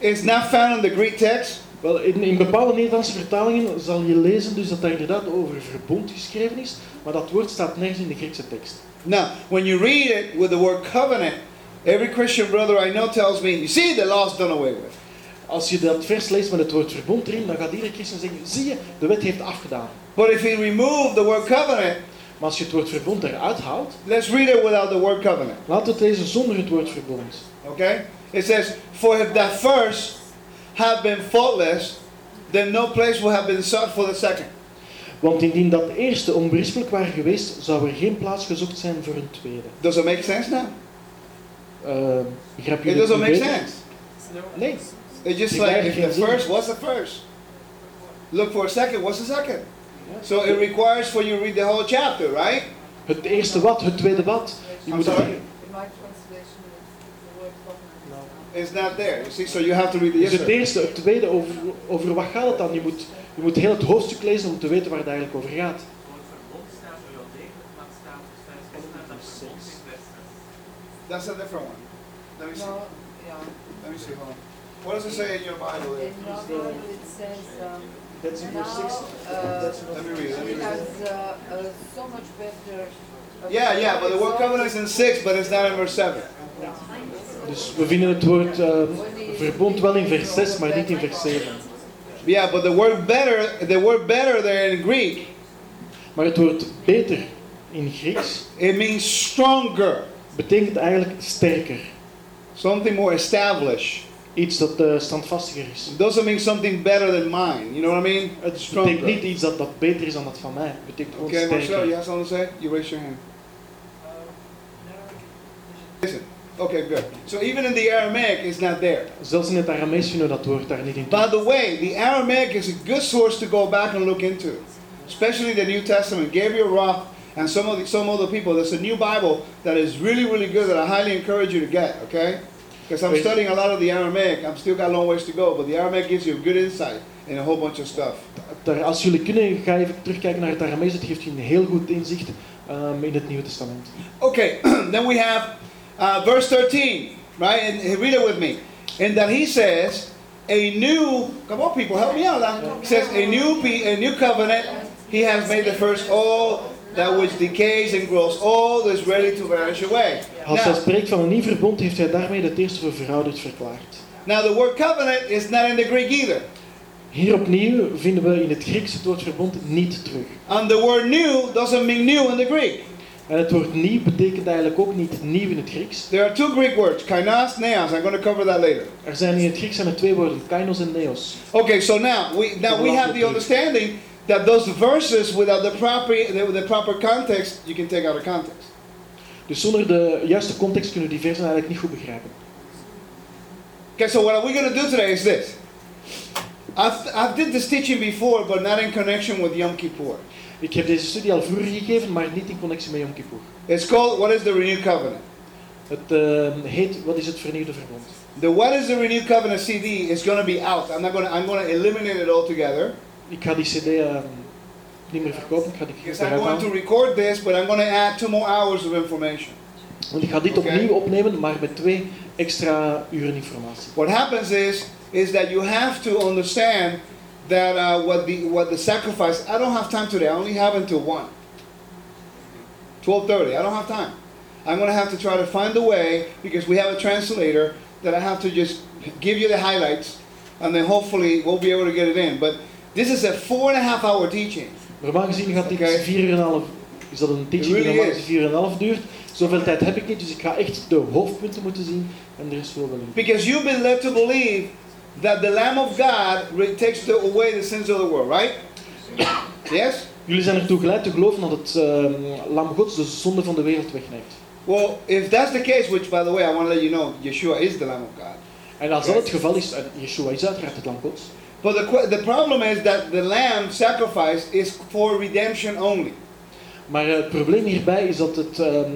is not found in the Greek text? Wel, in, in bepaalde Nederlandse vertalingen zal je lezen dus dat daar inderdaad over verbond geschreven is, maar dat woord staat nergens in de Griekse tekst. Now, when you read it with the word covenant, every Christian brother I know tells me, you see, the law's done away with. Als je dat vers leest met het woord verbond erin, dan gaat iedere christen zeggen, zie je, de wet heeft afgedaan. But if you remove the word covenant, Maar als je het woord verbond eruit haalt, let's read it without the word covenant. laat het lezen zonder het woord verbond. Okay? It says, For if that first had been faultless, then no place will have been sought for the second. Want indien dat eerste onberispelijk waren geweest, zou er geen plaats gezocht zijn voor een tweede. Does it make sense now? Uh, begrijp je It doesn't make beter? sense. Nee. It's just Ik like if the first, what's the first? Look for a second, what's the second? So it requires for you to read the whole chapter, right? Het eerste wat, het tweede wat. Je moet sorry? In my translation, the word covenant. It's not there. You see, so you have to read the Dus het eerste, het tweede, over, over wat gaat het dan? Je moet, je moet heel het hoofdstuk lezen om te weten waar het eigenlijk over gaat. Er. That's a different one. Let me see. No, yeah. Let me see. Hold on. What does it say in your Bible? In Nagel it says, um, That's in verse 6. That's uh, Let me read. Let me he read. has uh, uh, so much better. uh, Yeah, yeah, but the word covenant is in six, but it's not in verse seven. Dus we vinden het woord eh, verbond wel in vers 6, maar niet in vers 7. Yeah, but the word better, the word better there in Greek, Maar het woord beter in Grieks it means stronger, betekent eigenlijk sterker. something more established. Iets dat eh, standvastiger is. It doesn't mean something better than mine. You know what I mean? Het Stronger. betekent niet iets dat, dat beter is dan dat van mij. Het betekent gewoon Okay, Marcel, sterker. you have something to say? You raise your hand. Listen. Okay, good. So even in the Aramaic, it's not there. Zelfs in het Aramees vinden we dat woord daar niet in. By the way, the Aramaic is a good source to go back and look into, especially the New Testament. Gabriel Roth and some of the, some other people. There's a new Bible that is really really good that I highly encourage you to get. Okay, because I'm studying a lot of the Aramaic. I'm still got a long ways to go, but the Aramaic gives you a good insight in a whole bunch of stuff. Als jullie kunnen, ga even terugkijken naar het Aramees. Het geeft je een heel goed inzicht ehm, in het Nieuwe Testament. Okay, then we have uh, verse 13, right? And read it with me. And that he says, a new, come on people, help me out. He says, a new, a new covenant, he has made the first all that which decays and grows old is ready to vanish away. Als hij spreekt van een nieuw verbond, heeft hij daarmee het eerste voor verouderd verklaard. now the word covenant is not in the Greek either. Hier opnieuw vinden we in het Grieks het woord verbond niet terug. And the word new doesn't mean new in the Greek. En het woord nieuw betekent eigenlijk ook niet nieuw in het Grieks. There are two Greek words, kainos, neos. I'm going to cover that later. Er zijn in het Grieks zijn er twee woorden, kainos en neos. Okay, so now we now we have the understanding that those verses without the proper the, the proper context you can take out of context. Dus zonder de juiste context kunnen we die versen eigenlijk niet goed begrijpen. Okay, so what we're going to do today is this. I've, I've did this teaching before, but not in connection with Yom Kippur. Ik heb deze studie al vroeger gegeven, maar niet in connectie met Yom Kippur. It's called What is the Renewed Covenant? Het ehm, heet, wat is het vernieuwde verbond? The What is the Renewed Covenant CD is going to be out. I'm not going to. I'm going to eliminate it altogether Ik ga die cd ehm, niet meer verkopen, ik ga die because I'm going to record this, but I'm going to add two more hours of information. Want ik ga dit opnieuw opnemen, maar met twee extra uren informatie. What happens is is that you have to understand that uh, what the what the sacrifice. I don't have time today. I only have until one. 12:30. I don't have time. I'm going to have to try to find a way because we have a translator that I have to just give you the highlights, and then hopefully we'll be able to get it in. But this is a four and a half hour teaching. Normaal gezien gaat Oké. 4,5 is dat een teaching die normaal is. 4,5 duurt. Zoveel tijd heb ik niet, dus ik ga echt de hoofdpunten moeten zien en er is veel wel. Because you've been led to believe that the Lamb of God takes the, away the sins of the world, right? yes? Jullie zijn ertoe geleid te geloven dat het ehm, lam gods de zonde van de wereld wegneemt. Well, if that's the case, which by the way, I want to let you know, Yeshua is the Lamb of God. En als dat het geval is, en Yeshua is uiteraard het lam gods. But the, the problem is that the lamb sacrifice is for redemption only. Maar eh, het probleem hierbij is dat het ehm,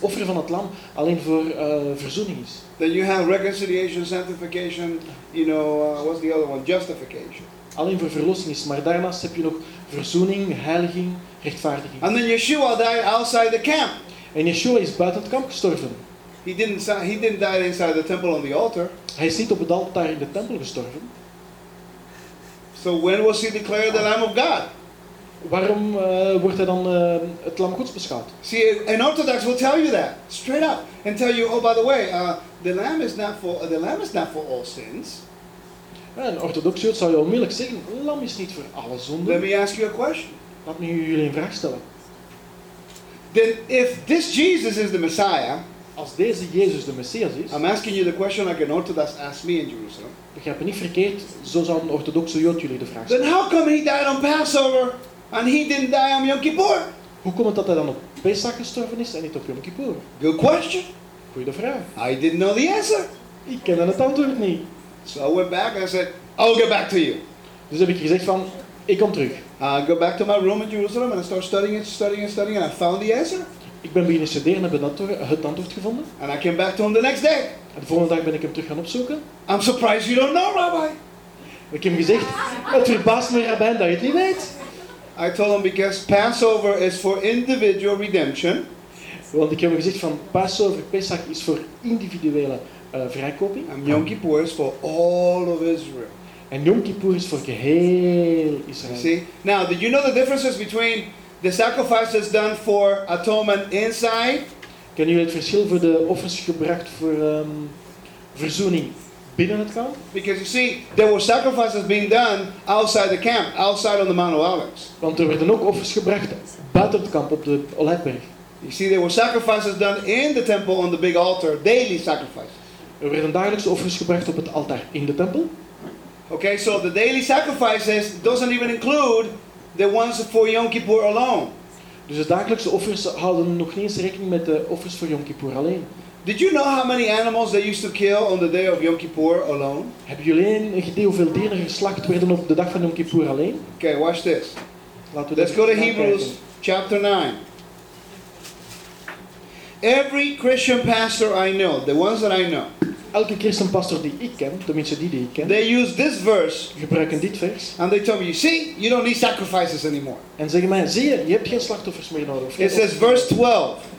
offer van het lam alleen voor eh, verzoening is. Then you have reconciliation, sanctification, you know, uh, what's the other one? Justification. Alleen voor verlossing is, maar daarnaast heb je nog verzoening, heiliging, rechtvaardiging. And then Yeshua died outside the camp. En Yeshua is buiten het kamp gestorven. He didn't, he didn't die inside the temple on the altar. Hij is niet op het altaar in de tempel gestorven. So when was he declared the Lamb of God? Waarom eh, wordt hij dan eh, het lam gods beschouwd? See, an Orthodox will tell you that straight up and tell you, oh, by the way, uh, the lamb is not for the lamb is not for all sins. Ja, een orthodox jood zou je onmiddellijk zeggen, lam is niet voor alle Let zonden. me ask you a question. Laat me jullie een vraag stellen. Then, if this Jesus is the Messiah, Als deze Jezus de Messias is, I'm asking you the question like an Orthodox asked me in Jerusalem. begrijp me niet verkeerd, zo zou een orthodoxe jood jullie de vraag Then stellen. how come he died on Passover and he didn't die on Yom Kippur? Hoe komt het dat hij dan op Pesach gestorven is en niet op Yom Kippur? Good question. Goeie vraag. I didn't know the answer. Ik ken het antwoord niet. So I went back and I said, I'll get back to you. Dus heb ik gezegd van, ik kom terug. I go back to my room in Jerusalem and I start studying it, studying it, studying, and I found the answer. Ik ben beginnen studeren en heb het antwoord, gevonden. And I came back to him the next day. En de volgende dag ben ik hem terug gaan opzoeken. I'm surprised you don't know, Rabbi. Ik heb hem gezegd, het verbaast me Rabijn dat je het niet weet. I told him because Passover is for individual redemption, Want ik heb hem gezegd van Passover, Pesach is voor individuele eh, vrijkoping. and Yom Kippur is for all of Israel. En Yom Kippur is voor geheel Israël. see? Now, did you know the differences between the sacrifices done for atonement inside Kennen jullie het verschil voor de offers gebracht voor ehm, verzoening binnen het kamp? Because you see, there were sacrifices being done outside the camp, outside on the Mount of Olives. Want er werden ook offers gebracht buiten het kamp op de Olijfberg. You see, there were sacrifices done in the temple on the big altar, daily sacrifices. Er werden dagelijkse offers gebracht op het altaar in de tempel. Okay, so the daily sacrifices doesn't even include the ones for Yom Kippur alone. Dus de dagelijkse offers houden nog niet eens rekening met de offers voor Yom Kippur alleen. Did you know how many animals they used to kill on the day of Yom Kippur alone? Hebben jullie een idee hoeveel dieren geslacht werden op de dag van Yom Kippur alleen? Okay, watch this. Laten we Let's go to Hebrews chapter 9. Every Christian pastor I know, the ones that I know, Elke christenpastor die ik ken, tenminste die die ik ken, they use this verse gebruiken dit vers and they tell me, you see, you don't need sacrifices anymore. en zeggen mij, zie je, je hebt geen slachtoffers meer nodig. It says verse 12 nodig.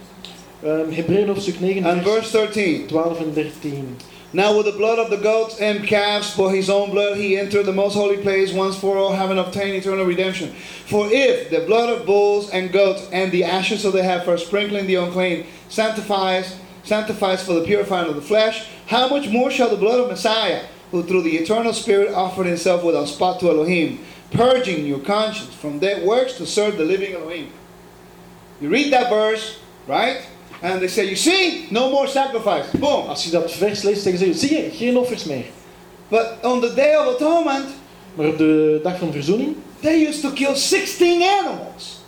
Ehm, Hebreeën hoofdstuk 9, and vers verse 13. 12 en 13. Now with the blood of the goats and calves for his own blood he entered the most holy place once for all, having obtained eternal redemption. For if the blood of bulls and goats and the ashes of the heifer sprinkling the unclean sanctifies sanctifies for the purifying of the flesh, how much more shall the blood of Messiah, who through the eternal Spirit offered himself without spot to Elohim, purging your conscience from dead works to serve the living Elohim. You read that verse, right? And they say, you see, no more sacrifice. Boom. Als je dat vers leest, zeggen ze, zie je, geen offers meer. But on the day of atonement, Maar op de dag van verzoening, they used to kill 16 animals.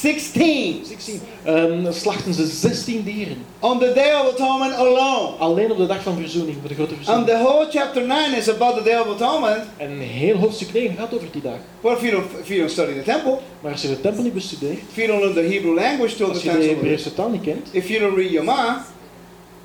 16. 16, ehm, slachten ze 16 dieren. On the day of atonement alone. Alleen op de dag van verzoening, voor de grote And verzoening. the whole chapter 9 is about the day of atonement. En heel hoofdstuk 9 gaat over die dag. But if you don't, if you don't study the temple, Maar als je de tempel niet bestudeert, if you don't learn the Hebrew language to als je de Hebreeuwse taal niet kent, if you don't read Yoma,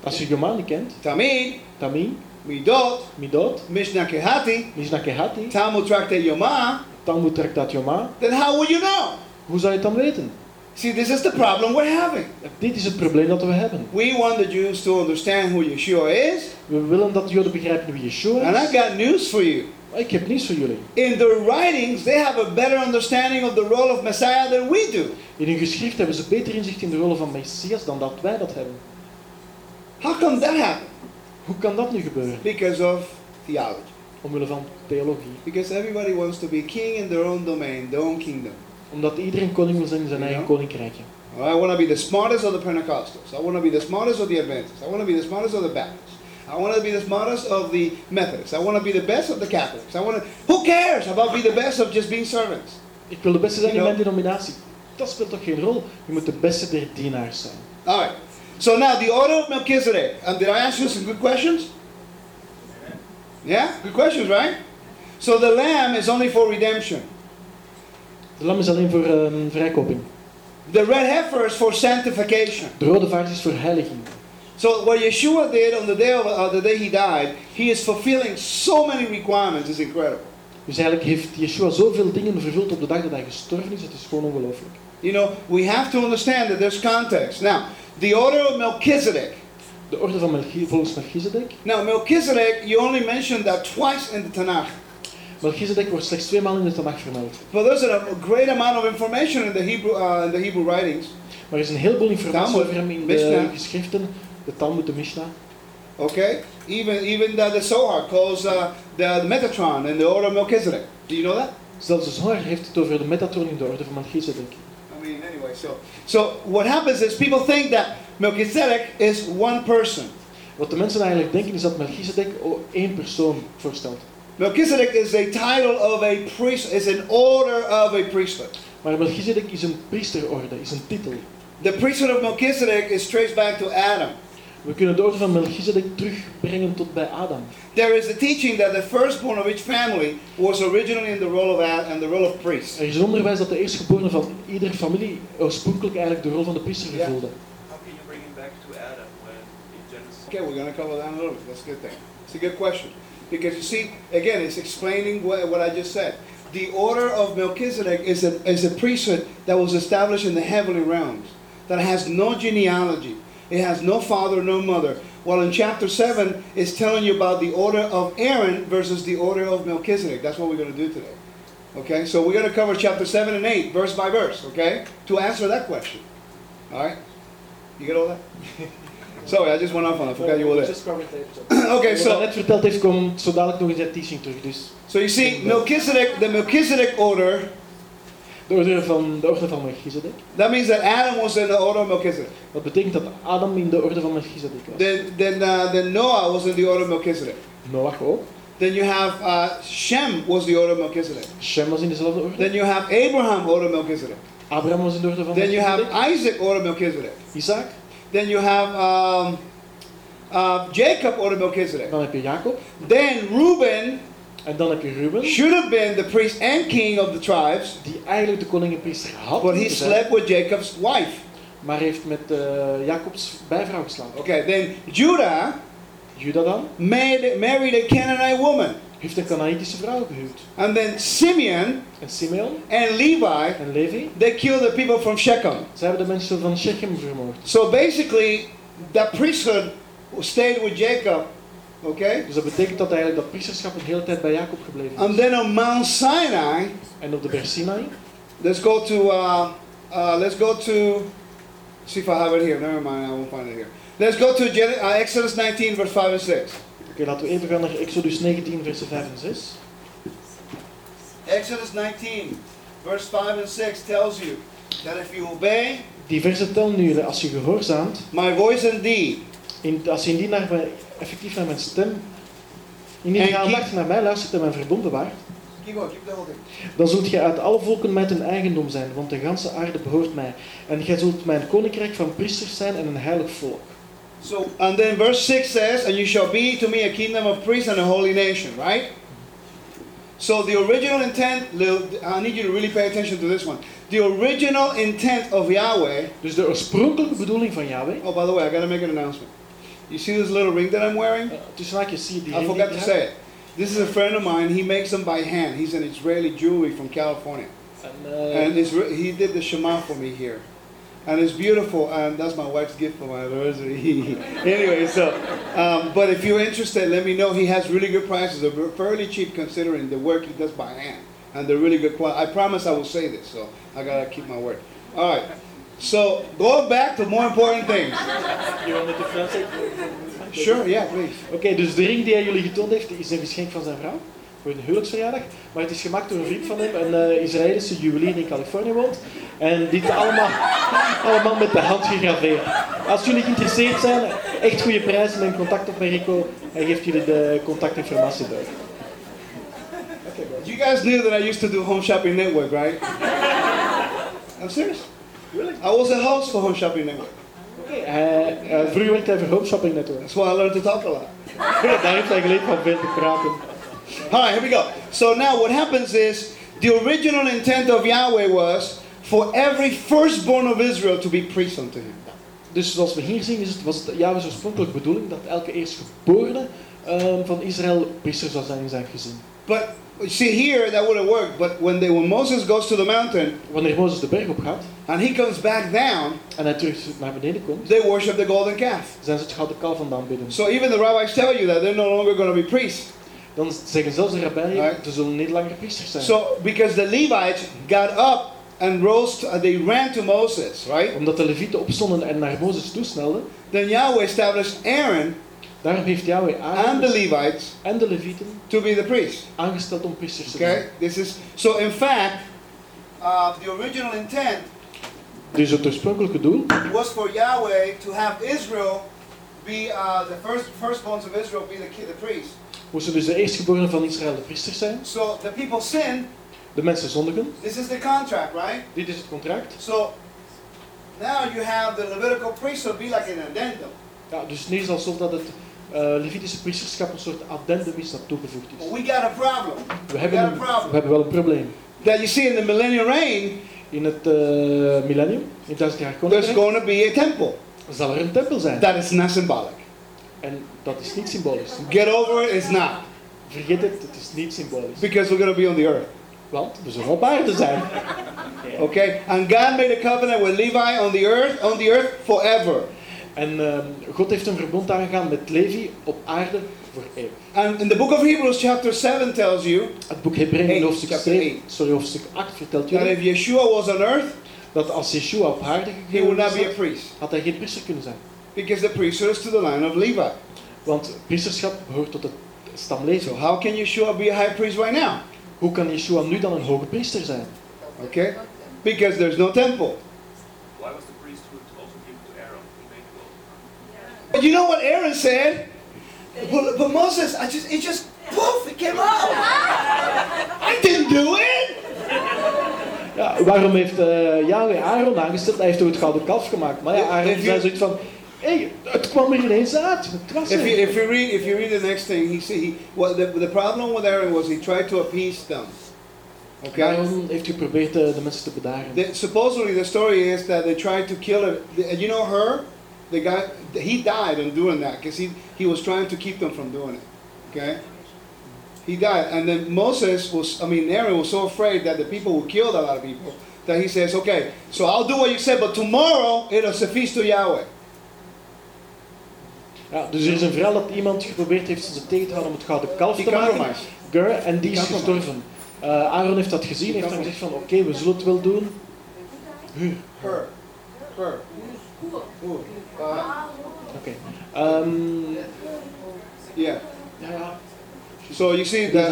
als je Yoma niet kent, Tamid, Tamim, Midot, Midot, Mishnah Kehati, Mishnah Kehati, Talmud Tractate Yoma, Talmud Traktat Yoma, then how would you know? Hoe zou je het dan weten? See, this is the problem we're having. Dit is het probleem dat we hebben. We want the Jews to understand who Yeshua is, We willen dat de Joden begrijpen wie Yeshua and I is. got news for you. Ik heb nieuws voor jullie. In their writings, they have a better understanding of the role of Messiah than we do. In hun geschrift hebben ze beter inzicht in de rol van Messias dan dat wij dat hebben. How come that happened? Hoe kan dat nu gebeuren? Because of theology. Omwille van theologie. Because everybody wants to be king in their own domain, their own kingdom. Omdat iedereen koning wil zijn in zijn eigen Ja. koninkrijkje. I want to be the smartest of the Pentecostals. I want to be the smartest of the Adventists. I want to be the smartest of the Baptists. I want to be the smartest of the Methodists. I want to be the best of the Catholics. I want to. Who cares about being the best of just being servants? Ik wil de beste zijn in mijn denominatie. Dat speelt toch geen rol? Je moet de beste der dienaars zijn. All right. So now the order of Melchizedek. Um, did I ask you some good questions? Yeah, good questions, right? So the lamb is only for redemption. De lam is alleen voor ehm, vrijkoping. The red heifer is for sanctification. De rode vaart is voor heiliging. So what Yeshua did on the day of uh, the day he died, he is fulfilling so many requirements. It's incredible. Dus eigenlijk heeft Yeshua zoveel dingen vervuld op de dag dat hij gestorven is. Het is gewoon ongelooflijk. You know, we have to understand that there's context. Now, the order of Melchizedek. De orde van Melchi volgens Melchizedek. Now, Melchizedek, you only mentioned that twice in the Tanakh. Melchizedek wordt slechts twee maal in de Tanakh vermeld. But there's a, great amount of information in the Hebrew uh, in the Hebrew writings. Maar er is een heleboel informatie Talmud, over hem in de Mishnah. geschriften. De Talmud, de Mishnah. Okay, even even the, the Zohar calls uh, the, the Metatron in the order of Melchizedek. Do you know that? Zelfs de Zohar heeft het over de Metatron in de orde van Melchizedek. I mean, anyway, so so what happens is people think that Melchizedek is one person. Wat de mensen eigenlijk denken is dat Melchizedek één persoon voorstelt. Melchizedek is a title of a priest, is an order of a priesthood. Maar Melchizedek is een priesterorde, is een titel. The priesthood of Melchizedek is traced back to Adam. We kunnen de orde van Melchizedek terugbrengen tot bij Adam. There is a teaching that the firstborn of each family was originally in the role of and the role of priest. Er is een onderwijs dat de eerstgeborene van iedere familie oorspronkelijk eigenlijk de rol van de priester vervulde. How can you bring him back to Adam when in Genesis? Okay, we're going to cover that in a little bit. That's a good thing. It's a good question. Because you see, again, it's explaining what, what I just said. The order of Melchizedek is a, is a priesthood that was established in the heavenly realms, that has no genealogy. It has no father, no mother. While in chapter 7, it's telling you about the order of Aaron versus the order of Melchizedek. That's what we're going to do today. Okay, so we're going to cover chapter 7 and 8, verse by verse, okay, to answer that question. All right? You get all that? Sorry, I just went off on it. I forgot you were there. okay, Wat so net verteld heeft, komt zo dadelijk nog in zijn teaching terug. Dus so you see, Melchizedek, the Melchizedek order, De orde van, de orde van Melchizedek. That means that Adam was in the order of Melchizedek. Dat betekent dat Adam in de orde van Melchizedek was. Then, then, uh, then Noah was in the order of Melchizedek. Noach ook. Then you have uh, Shem was the order of Melchizedek. Shem was in dezelfde orde. Then you have Abraham, order of Melchizedek. Abraham was in de orde van Then you have Melchizedek. Isaac, order of Melchizedek. Isaac. Then you have um, uh, Jacob, or Melchizedek. Dan heb je Jacob. Then Reuben En dan heb je Ruben. should have been the priest and king of the tribes, Die eigenlijk de koning en priester had but he slept with Jacob's wife. Maar heeft met eh, Jacobs bijvrouw geslapen. Okay, then Judah Judah dan. made, married a Canaanite woman. Heeft een Kanaïtische vrouw gehuwd. And then Simeon En Simeon and Levi, en Levi. they killed the people from Shechem. Zij hebben de mensen van Shechem vermoord. So basically, that priesthood stayed with Jacob, okay? Dus dat betekent dat eigenlijk dat priesterschap een hele tijd bij Jacob gebleven And is. then on Mount Sinai, En op de berg Sinai. let's go to, uh, uh, let's go to, see if I have it here. Never mind, I won't find it here. Let's go to uh, Exodus 19, verse 5 and 6. Oké, laten we even gaan naar Exodus 19, versen 5 en 6. Exodus 19, verse 5 and 6 tells you that if you obey Die versen tellen nu, als je gehoorzaamt, my voice and in, als je indien naar mijn, effectief naar mijn stem, En je keep- aandachtig naar mij luistert en mijn verbond bewaart, keep going, keep the whole thing. dan zult gij uit alle volken mij ten eigendom zijn, want de ganse aarde behoort mij. En gij zult mijn koninkrijk van priesters zijn en een heilig volk. So, and then verse 6 says, And you shall be to me a kingdom of priests and a holy nation, right? So the original intent, I need you to really pay attention to this one. The original intent of Yahweh, Dus de oorspronkelijke bedoeling van Yahweh, oh, by the way, I gotta make an announcement. You see this little ring that I'm wearing? tussen haakjes zie je die I forgot to say it. This is a friend of mine. He makes them by hand. He's an Israeli jewelry from California. En, eh, And he did the Shema for me here. And it's beautiful, and that's my wife's gift for my anniversary. anyway, so, um, but if you're interested, let me know. He has really good prices. They're fairly cheap considering the work he does by hand. And they're really good quality. I promise I will say this, so I gotta keep my word. All right. So, going back to more important things. You want me to translate? Sure, yeah, please. Oké, dus de ring die hij jullie getoond heeft, is een geschenk van zijn vrouw. Voor een huwelijksverjaardag. Maar het is gemaakt door een vriend van hem, een eh, Israëlische juwelier die in Californië woont. En dit allemaal, allemaal met de hand gegraveerd. Als jullie geïnteresseerd zijn, echt goede prijzen, neem contact op met Rico. Hij geeft jullie de contactinformatie door. You guys knew that I used to do Home Shopping Network, right? I'm serious. Really? I was a host for Home Shopping Network. Oké, hij, eh, vroeger werkte hij voor Home Shopping Network. That's why I learned to talk a lot. Daar heeft hij geleerd van veel te praten. All right, here we go. So now what happens is the original intent of Yahweh was for every firstborn of Israel to be priests unto him. Dus zoals we hier zien, is het, was het Jahweh's oorspronkelijke bedoeling dat elke eerstgeborene ehm, van Israël priester zou zijn in zijn gezin. But you see here that wouldn't work. But when they when Moses goes to the mountain Wanneer Mozes de berg op gaat and he comes back down, en hij terug naar beneden komt, they worship the golden calf. zijn ze het gouden kalf aan het aanbidden. So even the rabbis tell you that they're no longer going to be priests. Dan zeggen zelfs de rabbijnen, Right. ze zullen niet langer priesters zijn. So because the Levites got up and rose, to, they ran to Moses, right? Omdat de levieten opstonden en naar Mozes toesnelden, Then Yahweh established Aaron daarom heeft Yahweh and the Aaron Levites en de levieten to be the priests. aangesteld om priesters te Okay, zijn. this is so. In fact, uh, the original intent Dus het oorspronkelijke doel was for Yahweh to have Israel be uh, the first firstborns of Israel be the the priests. moesten dus de eerstgeborenen van Israël de priesters zijn. So the people sin. De mensen zondigen. This is the contract, right? Dit is het contract. So now you have the Levitical priesthood be like an addendum. Ja, dus nu is het alsof dat het eh, Levitische priesterschap een soort addendum is dat toegevoegd is. Well, we got a problem. We hebben, een, we hebben wel een probleem. That you see in the millennial reign, In het eh, millennium, in het duizend jaar there's koninkrijk, going to be a temple. zal er een tempel zijn. That is not symbolic. En dat is niet symbolisch. Get over it, it's not. Vergeet het, het is niet symbolisch. Because we're going to be on the earth. Want we zullen op aarde zijn. Okay? And God made a covenant with Levi on the earth, on the earth forever. En ehm, God heeft een verbond aangegaan met Levi op aarde voor eeuwig. And in the book of Hebrews, chapter 7 tells you Het boek Hebreeën hoofdstuk, chapter 7, eight. sorry, hoofdstuk 8 vertelt that jullie if Yeshua was on earth, dat als Yeshua op aarde he would gekomen not be a is, priest. had hij geen priester kunnen zijn. Because the priesthood is to the line of Levi. Want priesterschap behoort tot het stam Levi. So how can Yeshua be a high priest right now? Hoe kan Yeshua nu dan een hoge priester zijn? Okay? Because there's no temple. Why was the priesthood also given to Aaron? But you know what Aaron said? But, but Moses, I just it just poof, it came out. I didn't do it. Ja, waarom heeft Yahweh Aaron aangesteld? Hij heeft toch het gouden kalf gemaakt. Maar ja, Aaron zei zoiets van... Hey, het kwam er ineens uit. Het was If you, er. if you read if you read the next thing, he said he what the, the problem with Aaron was he tried to appease them. Okay. Aaron heeft geprobeerd eh, de mensen te bedaren. The, supposedly the story is that they tried to kill her. the- You know her, the guy. He died in doing that because he he was trying to keep them from doing it. Okay. He died, and then Moses was. I mean, Aaron was so afraid that the people would kill a lot of people that he says, "Okay, so I'll do what you said, but tomorrow it'll a feast to Yahweh." Ja, dus er is een verhaal dat iemand geprobeerd heeft ze tegen te houden om het gouden kalf te maken. Gur, en die is gestorven. Eh, Aaron heeft dat gezien, heeft dan gezegd van oké, we zullen het wel doen. Her, her. Who? Oké. Ehm, yeah. ja, ja. So you see that.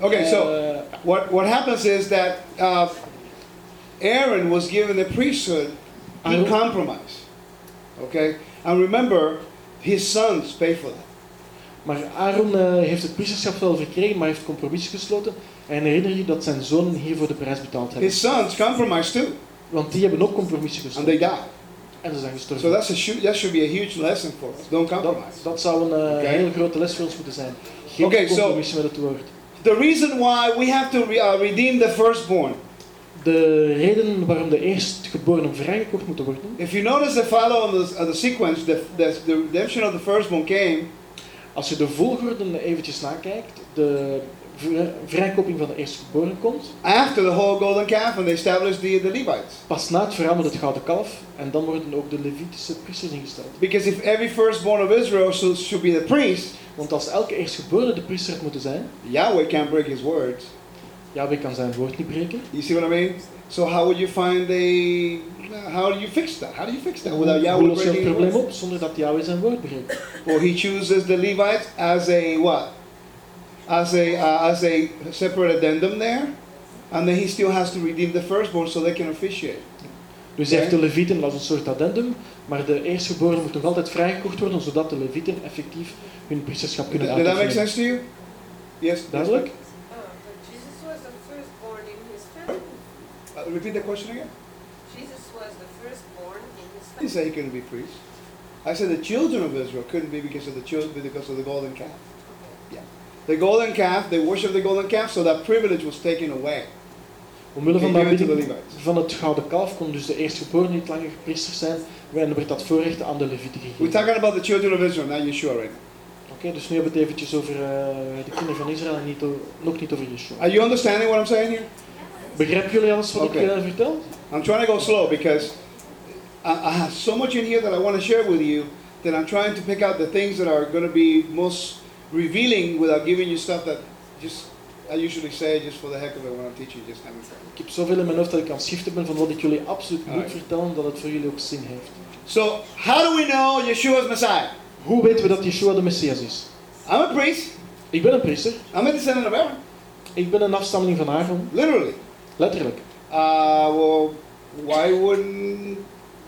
Okay, so- Eh, What what happens is that uh, Aaron was given the priesthood. He Aaron- compromised. Okay, and remember, his sons pay for that. maar Aaron eh, heeft het priesterschap wel verkregen, maar heeft compromis gesloten. En herinner je dat zijn zonen hiervoor de prijs betaald hebben. His sons compromised too, Want die hebben ook compromissen and gesloten. they died. En ze zijn gestorven. So that's a that should be a huge lesson for us. Don't compromise. dat zou een eh, Oké. hele grote les voor ons moeten zijn. Geen so- compromissen met het woord. The reason why we have to re- uh, redeem the firstborn. De reden waarom de eerstgeborenen vrijgekocht moeten worden, If you notice the follow of the, of the sequence, the, the, the redemption of the firstborn came als je de volgorde eventjes nakijkt, de vrij- vrijkoping van de eerstgeborenen komt, after the whole golden calf, and they established the, the Levites. pas na het verhaal met het gouden kalf, en dan worden ook de Levitische priesters ingesteld. Because if every firstborn of Israel should, should be the priest, Want als elke eerstgeborene de priester had moeten zijn, Yahweh can't break his words. Yahweh kan zijn woord niet breken. You see what I mean? So how would you find a how do you fix that? How do you fix that without Hoe Yahweh los je het probleem op zonder dat Yahweh zijn woord breekt? Well, he chooses the Levites as a what? As a uh, as a separate addendum there, and then he still has to redeem the firstborn so they can officiate. Dus hij heeft de Levieten als een soort addendum, maar de eerstgeborenen moet nog altijd vrijgekocht worden, zodat de Levieten effectief hun priesterschap kunnen did that make sense to you? Yes. Duidelijk but Jesus was the firstborn in his family. Uh, repeat the question again. Jesus was the firstborn in his I didn't family. say he couldn't be priest. I said the children of Israel couldn't be because of the children because of the golden calf. Yeah. The golden calf, they worship the golden calf, so that privilege was taken away. Omwille van de aanbidding van het gouden kalf kon dus de eerstgeborenen niet langer priesters zijn, en werd dat voorrecht aan de Levieten We're gegeven. talking about the children of Israel, not Yeshua right now. Oké, dus nu hebben we het eventjes over eh, de kinderen van Israël en niet nog niet over Yeshua. Are you understanding what I'm saying here? Begrijpen jullie alles wat Oké. ik eh, vertel? I'm trying to go slow because I, I have so much in here that I want to share with you that I'm trying to pick out the things that are going to be most revealing without giving you stuff that just I usually say just for the heck of it when I'm teaching, just having fun. Ik heb zoveel in mijn hoofd dat ik aan het schiften ben van wat ik jullie absoluut moet vertellen, dat het voor jullie ook zin heeft. So, how do we know Yeshua is Messiah? Hoe weten we dat Yeshua de Messias is? I'm a priest. Ik ben een priester. I'm a descendant of Aaron, Ik ben een afstammeling van Aaron. literally. Letterlijk. Uh, well, why wouldn't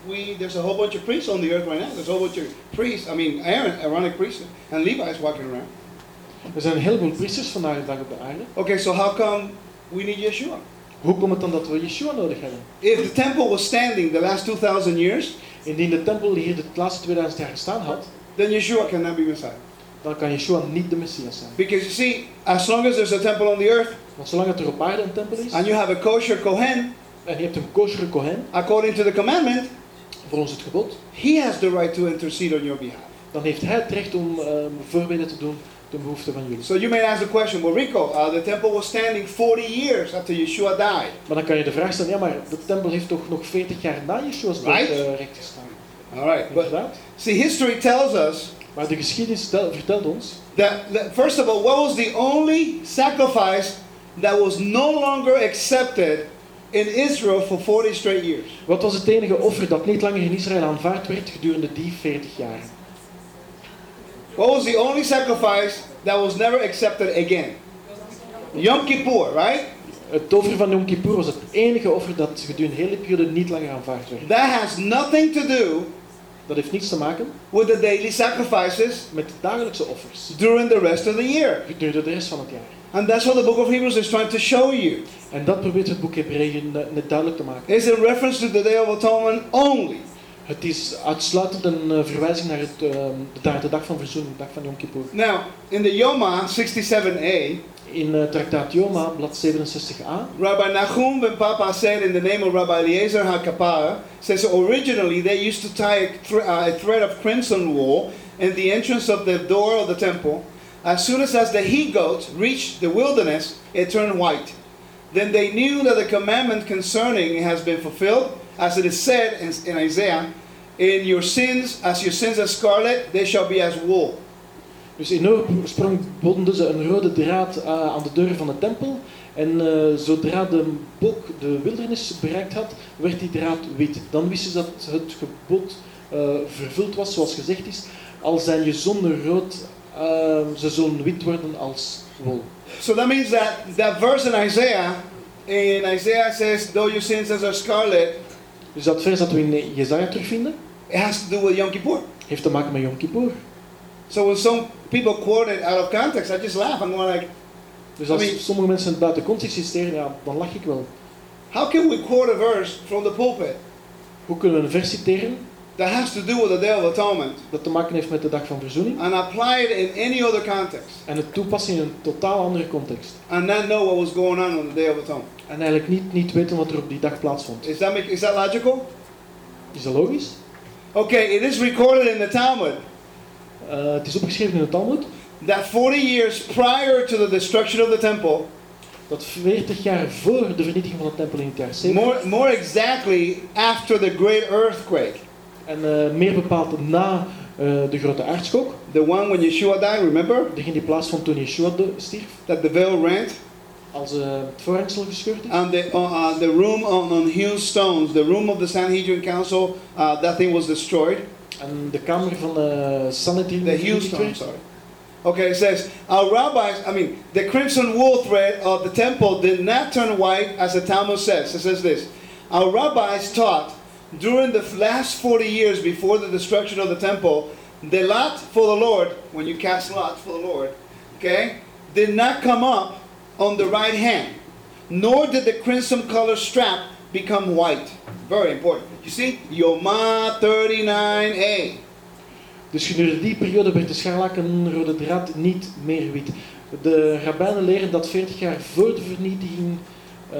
we? There's a whole bunch of priests on the earth right now. There's a whole bunch of priests. I mean, Aaron, Aaronic priests, and Levi's walking around. Er zijn een heleboel priesters vandaag de dag op de aarde. Okay, so how come we need Yeshua? Hoe komt het dan dat we Yeshua nodig hebben? If the temple was standing the last 2,000 years, Indien de tempel hier de laatste 2000 jaar gestaan had, then Yeshua cannot be Messiah. dan kan Yeshua niet de Messias zijn. Because you see, as long as there's a temple on the earth Want zolang het er op aarde een tempel is, and you have a kosher Kohen, en je hebt een kosher Kohen, according to the commandment, volgens het gebod, he has the right to intercede on your behalf. dan heeft hij het recht om voorbeden te doen ten behoefte van jullie. So you may ask the question, well, Rico, uh, the temple was standing 40 years after Yeshua died. Maar dan kan je de vraag stellen, ja maar de tempel heeft toch nog 40 jaar na Yeshua's dood Right. eh, recht gestaan. All right, but see, history tells us Maar de geschiedenis tel- vertelt ons that, that, first of all, what was the only sacrifice that was no longer accepted in Israel for 40 straight years? Wat was het enige offer dat niet langer in Israël aanvaard werd gedurende die 40 jaar? What was the only sacrifice that was never accepted again? Yom Kippur, right? Het offer van Yom Kippur was het enige offer dat gedurende de hele periode niet langer aanvaard werd. That has nothing to do Dat heeft niets te maken with the daily sacrifices met de dagelijkse offers during the rest of the year. gedurende de rest van het jaar. And that's what the book of Hebrews is trying to show you. En dat probeert het boek Hebreeën net- duidelijk te maken. It's in reference to the Day of Atonement only. Het is uitsluitend een eh, verwijzing naar het, eh, de, de dag van verzoening, de dag van Yom Kippur. Now, in the Yoma 67a, In uh, traktaat Joma, blad 67a, Rabbi Nahum ben Papa said in the name of Rabbi Eliezer HaKapar, says originally they used to tie a, thr- uh, a thread of crimson wool in the entrance of the door of the temple. As soon as, the he goat reached the wilderness, it turned white. Then they knew that the commandment concerning it has been fulfilled, as it is said in, Isaiah, in your sins, as your sins are scarlet, they shall be as wool. Dus in oorsprong bonden ze een rode draad eh, aan de deur van de tempel. En eh, zodra de bok de wildernis bereikt had, werd die draad wit. Dan wisten ze dat het gebod eh, vervuld was, zoals gezegd is. Al zijn je zonden rood, eh, ze zullen wit worden als wol. So that means that that verse in Isaiah, in Isaiah says, though your sins are scarlet, Dus dat vers dat we in Jezaja terugvinden, it has to do with Yom Kippur. heeft te maken met Yom Kippur. So when some people quote it out of context, I just laugh. I'm going like, Dus als I mean- sommige mensen het buiten context citeren, ja, dan lach ik wel. how can we quote a verse from the pulpit Hoe kunnen we een vers citeren that has to do with the Day of Atonement dat te maken heeft met de dag van verzoening and apply it in any other context en het toepassen in een totaal andere context? and not know what was going on on the Day of Atonement? En eigenlijk niet, niet weten wat er op die dag plaatsvond. Is that is that logical? Is dat logisch? Okay, it is recorded in the Talmud Eh, het is opgeschreven in de Talmud that 40 years prior to the destruction of the temple, dat 40 jaar voor de vernietiging van de tempel in het jaar 7 more more exactly after the great earthquake, en eh, meer bepaald na eh, de grote aardschok, the one when Yeshua died, remember degene die plaatsvond toen Yeshua de- stierf, that the veil rent als eh, het voorhangsel gescheurd is. and the uh, uh, the room on, on hewn stones, the room of the Sanhedrin council, uh, that thing was destroyed. En de kamer van de Sanhedrin The hewn vernietigd stone, werd. sorry. Okay, it says our rabbis. I mean, the crimson wool thread of the temple did not turn white, as the Talmud says. It says this: Our rabbis taught during the last forty years before the destruction of the temple, the lot for the Lord, when you cast lots for the Lord, okay, did not come up on the right hand, nor did the crimson color strap become white. Very important. You see, Yoma 39a. Dus gedurende die periode werd de scharlakenrode draad niet meer wit. De rabbijnen leren dat 40 jaar voor de vernietiging eh,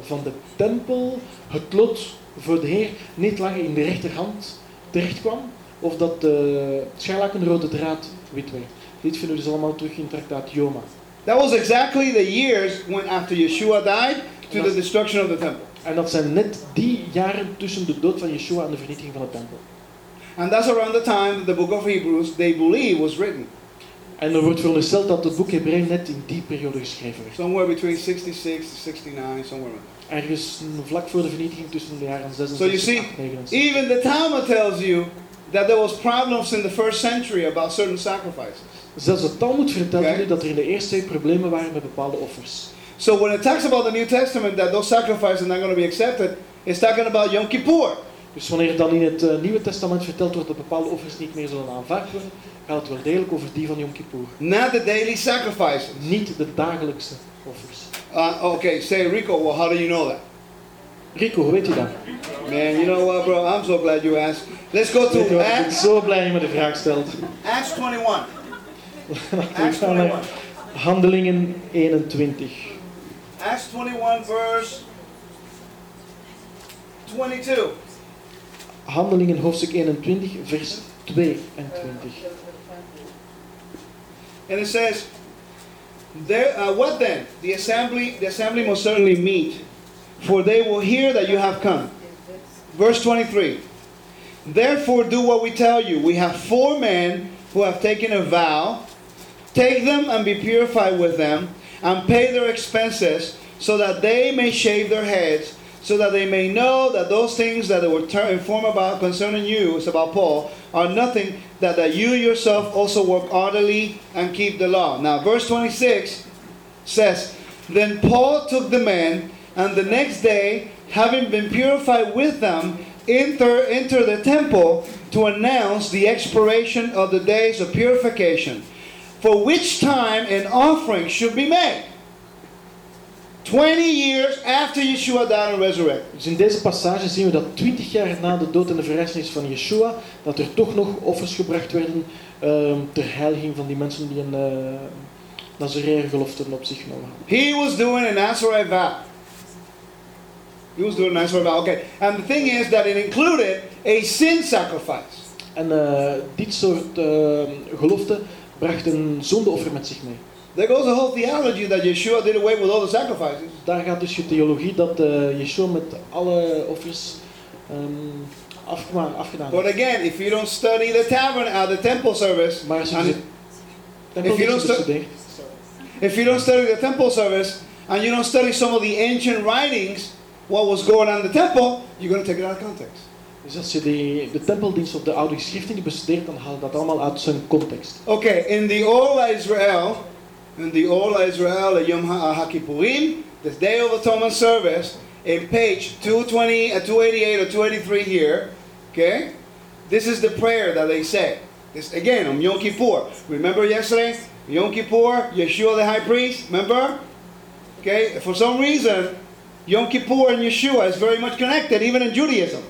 van de tempel het lot voor de Heer niet langer in de rechterhand terecht kwam, of dat de scharlakenrode draad wit werd. Dit vinden we dus allemaal terug in traktaat Joma. That was exactly the years when after Yeshua died to the destruction of the temple. En dat zijn net die jaren tussen de dood van Yeshua en de vernietiging van de tempel. And that's around the time that the book of Hebrews, they believe, was written. En er wordt verondersteld dat het boek Hebreeën net in die periode geschreven werd. Somewhere between 66 to 69, somewhere around. Ergens vlak voor de vernietiging tussen de jaren 66 So you see, en 69. Even the Talmud tells you that there was problems in the first century about certain sacrifices. Zelfs de Talmud vertelt nu dat er in de eerste eeuw problemen waren met bepaalde offers. So when it talks about the New Testament that those sacrifices are not going to be accepted, it's talking about Yom Kippur. Dus wanneer dan in het eh, Nieuwe Testament verteld wordt dat bepaalde offers niet meer zullen aanvaard worden, gaat het wel degelijk over die van Yom Kippur. Not the daily sacrifices. Niet de dagelijkse offers. Uh, okay, say Rico, well, how do you know that? Rico, hoe weet je dat? Man, you know what, bro? I'm so glad you asked. Let's go Weet je to wat, ik ben Acts, zo blij dat je me de vraag stelt. Acts 21. Acts 21. Handelingen 21. Acts 21, verse 22. Handelingen hoofdstuk 21, vers 22. And it says, there, uh, What then? The assembly, the assembly must certainly meet, for they will hear that you have come. Verse 23. Therefore, do what we tell you. We have four men who have taken a vow. Take them and be purified with them, and pay their expenses, so that they may shave their heads, so that they may know that those things that they were informed about concerning you, it's about Paul, are nothing, that, that you yourself also work orderly and keep the law. Now, verse 26 says, Then Paul took the men, and the next day, having been purified with them, enter, enter the temple to announce the expiration of the days of purification, for which time an offering should be made. 20 years after Yeshua died and resurrected. Dus in deze passage zien we dat 20 jaar na de dood en de verrijzenis van Yeshua, dat er toch nog offers gebracht werden ehm, ter heiliging van die mensen die een uh, Nazareër gelofte op zich genomen hadden. He was doing a Nazarite vow. He was doing a Nazarite vow. Okay. And the thing is that it included a sin sacrifice. En eh, dit soort ehm, gelofte bracht een zondeoffer met zich mee. There goes the whole theology that Yeshua did away with all the sacrifices. Daar gaat dus je theologie dat eh, Yeshua met alle offers ehm, afgema- afgedaan But again, if you don't study the tabernacle, uh, the temple service, Maar als je and if you don't stu- bestudeert, if you don't study the temple service, and you don't study some of the ancient writings, what was going on in the temple, you're going to take it out of context. dus als je die, de tempeldienst of de oude geschriften niet bestudeert, dan haal je dat allemaal uit zijn context. Okay, in the old Israel, in the old Israel, Yom Ha- HaKippurim, the Day of Atonement service, in page 220, uh, 288 or 283 here, okay, this is the prayer that they say. This again on Yom Kippur. Remember yesterday, Yom Kippur, Yeshua the high priest. Remember? Okay, for some reason, Yom Kippur and Yeshua is very much connected, even in Judaism.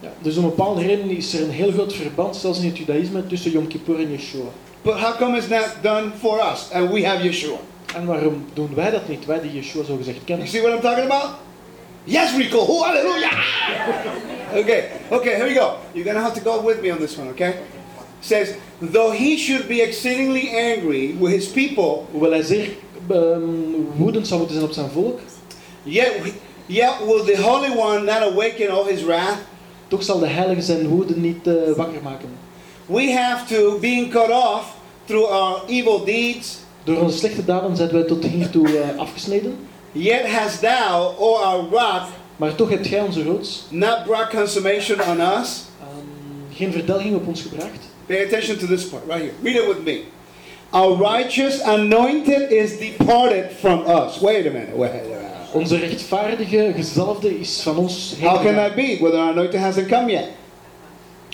Ja, dus om een bepaalde reden is er een heel groot verband, zelfs in het judaïsme, tussen Yom Kippur en Yeshua. But how come it's not done for us and we have Yeshua? En waarom doen wij dat niet, wij die Yeshua zo gezegd You kennen? see what I'm talking about? Yes, Rico. Oh, hallelujah. okay, okay, here we go. You're going to have to go with me on this one, okay? says, though he should be exceedingly angry with his people, Hoewel hij zeer ehm, woedend zou moeten zijn op zijn volk, yet, yet will the Holy One not awaken all his wrath. toch zal de heilige zijn woede niet eh, wakker maken. We have to, being cut off through our evil deeds, Door onze slechte daden zijn wij tot hiertoe eh, afgesneden, yet hast thou, O our rock, maar toch hebt gij onze rots not brought consummation on us. ehm, geen verdelging op ons gebracht. Pay attention to this part right here. Read it with me. Our righteous anointed is departed from us. Wait a minute. Wait. Onze rechtvaardige gezalfde is van ons How can that be? Whether our anointed hasn't come yet.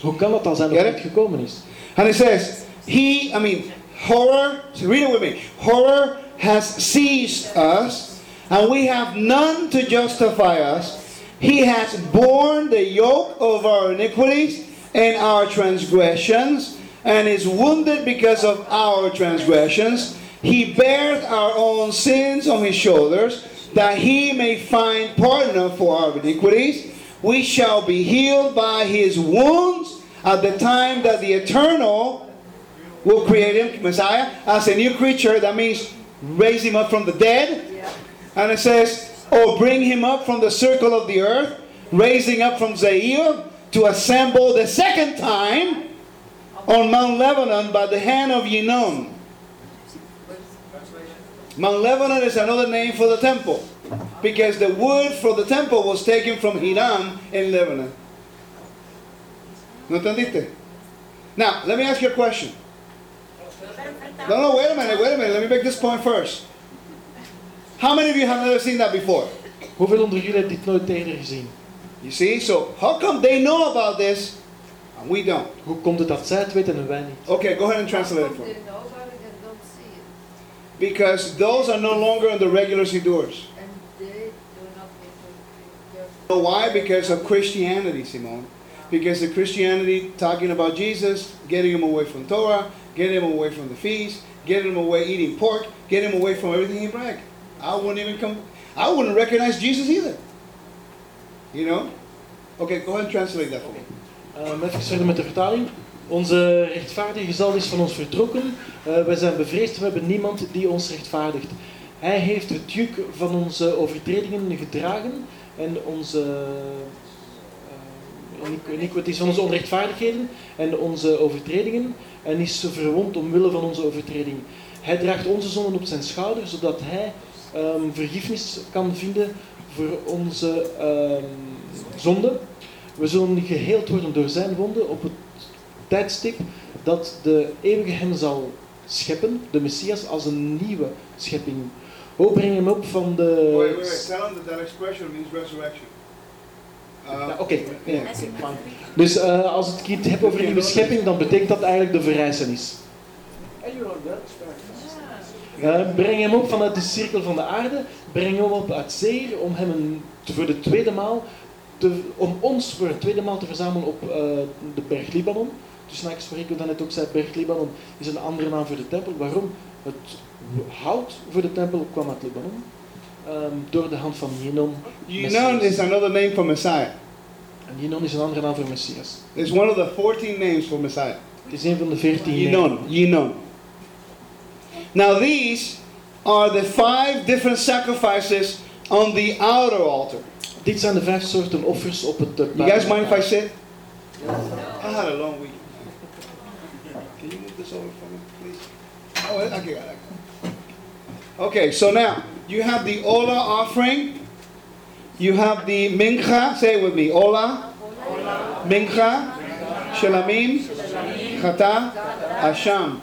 Hoe kan dat dan zijn dat Get niet gekomen is? And it says, He, I mean, horror, so read it with me. Horror has seized us, and we have none to justify us. He has borne the yoke of our iniquities and our transgressions, and is wounded because of our transgressions. He bears our own sins on his shoulders, that he may find pardon for our iniquities. We shall be healed by his wounds at the time that the eternal will create him, Messiah, as a new creature. That means raise him up from the dead. And it says, or bring him up from the circle of the earth, raising up from Zaire to assemble the second time on Mount Lebanon by the hand of Yinon. Mount Lebanon is another name for the temple because the wood for the temple was taken from Hiram in Lebanon. ¿No entendiste? Now, let me ask you a question. No, no, wait a minute, wait a minute. Let me make this point first. How many of you have never seen that before? Hoeveel onder jullie hebben dit nooit eerder gezien? You see? So, how come they know about this and we don't? Hoe komt het dat zij het weten en wij niet? Okay, go ahead and translate it for me. They know about it and don't see it. Because those are no longer in the regular Sidurs. Know why? Because of Christianity, Simone. Because of Christianity talking about Jesus, getting him away from Torah, getting him away from the feast, getting him away eating pork, getting him away from everything he bragged. I wouldn't even come, I wouldn't recognize Jesus either. You know? Okay, go ahead and translate that for me. Um, even verder met vertaling. Onze rechtvaardige gezalde is van ons vertrokken. Eh, wij zijn bevreesd, we hebben niemand die ons rechtvaardigt. Hij heeft het juk van onze overtredingen gedragen en onze uh, iniquities van onze onrechtvaardigheden en onze overtredingen en is verwond omwille van onze overtreding. Hij draagt onze zonden op zijn schouder, zodat hij ehm, vergiffenis kan vinden voor onze ehm, zonden. We zullen geheeld worden door zijn wonden op het tijdstip dat de eeuwige hem zal scheppen, de Messias, als een nieuwe schepping. Oh, breng hem op van de... Wait, wait, wait. Tell them that that expression means resurrection. Uh, Ja, Oké. Dus eh, als het het hebt over een nieuwe schepping, dan betekent dat eigenlijk de verrijzenis. Eh, breng hem op vanuit de cirkel van de aarde, breng hem op uit zee, om hem een, voor de tweede maal, te, om ons voor een tweede maal te verzamelen op eh, de berg Libanon. Dus naast waar ik dan net ook zei, berg Libanon is een andere naam voor de tempel. Waarom? Het hout voor de tempel kwam uit Libanon, ehm, door de hand van Jenon. Yunan is another name for Messiah. En Jenon is een andere naam voor Messias. It's one of the 14 names for Messiah. Het is een van de veertien Yinon, Yinon. Now these are the five different sacrifices on the outer altar. Dit zijn de vijf soorten offers op het uh, You guys mind if I sit? I had a long week. Can you move this over for me? Oh, okay, it, so now you have the Ola offering. You have the Mincha. Say it with me. Ola. Mincha. Shalamim. Chata. Asham.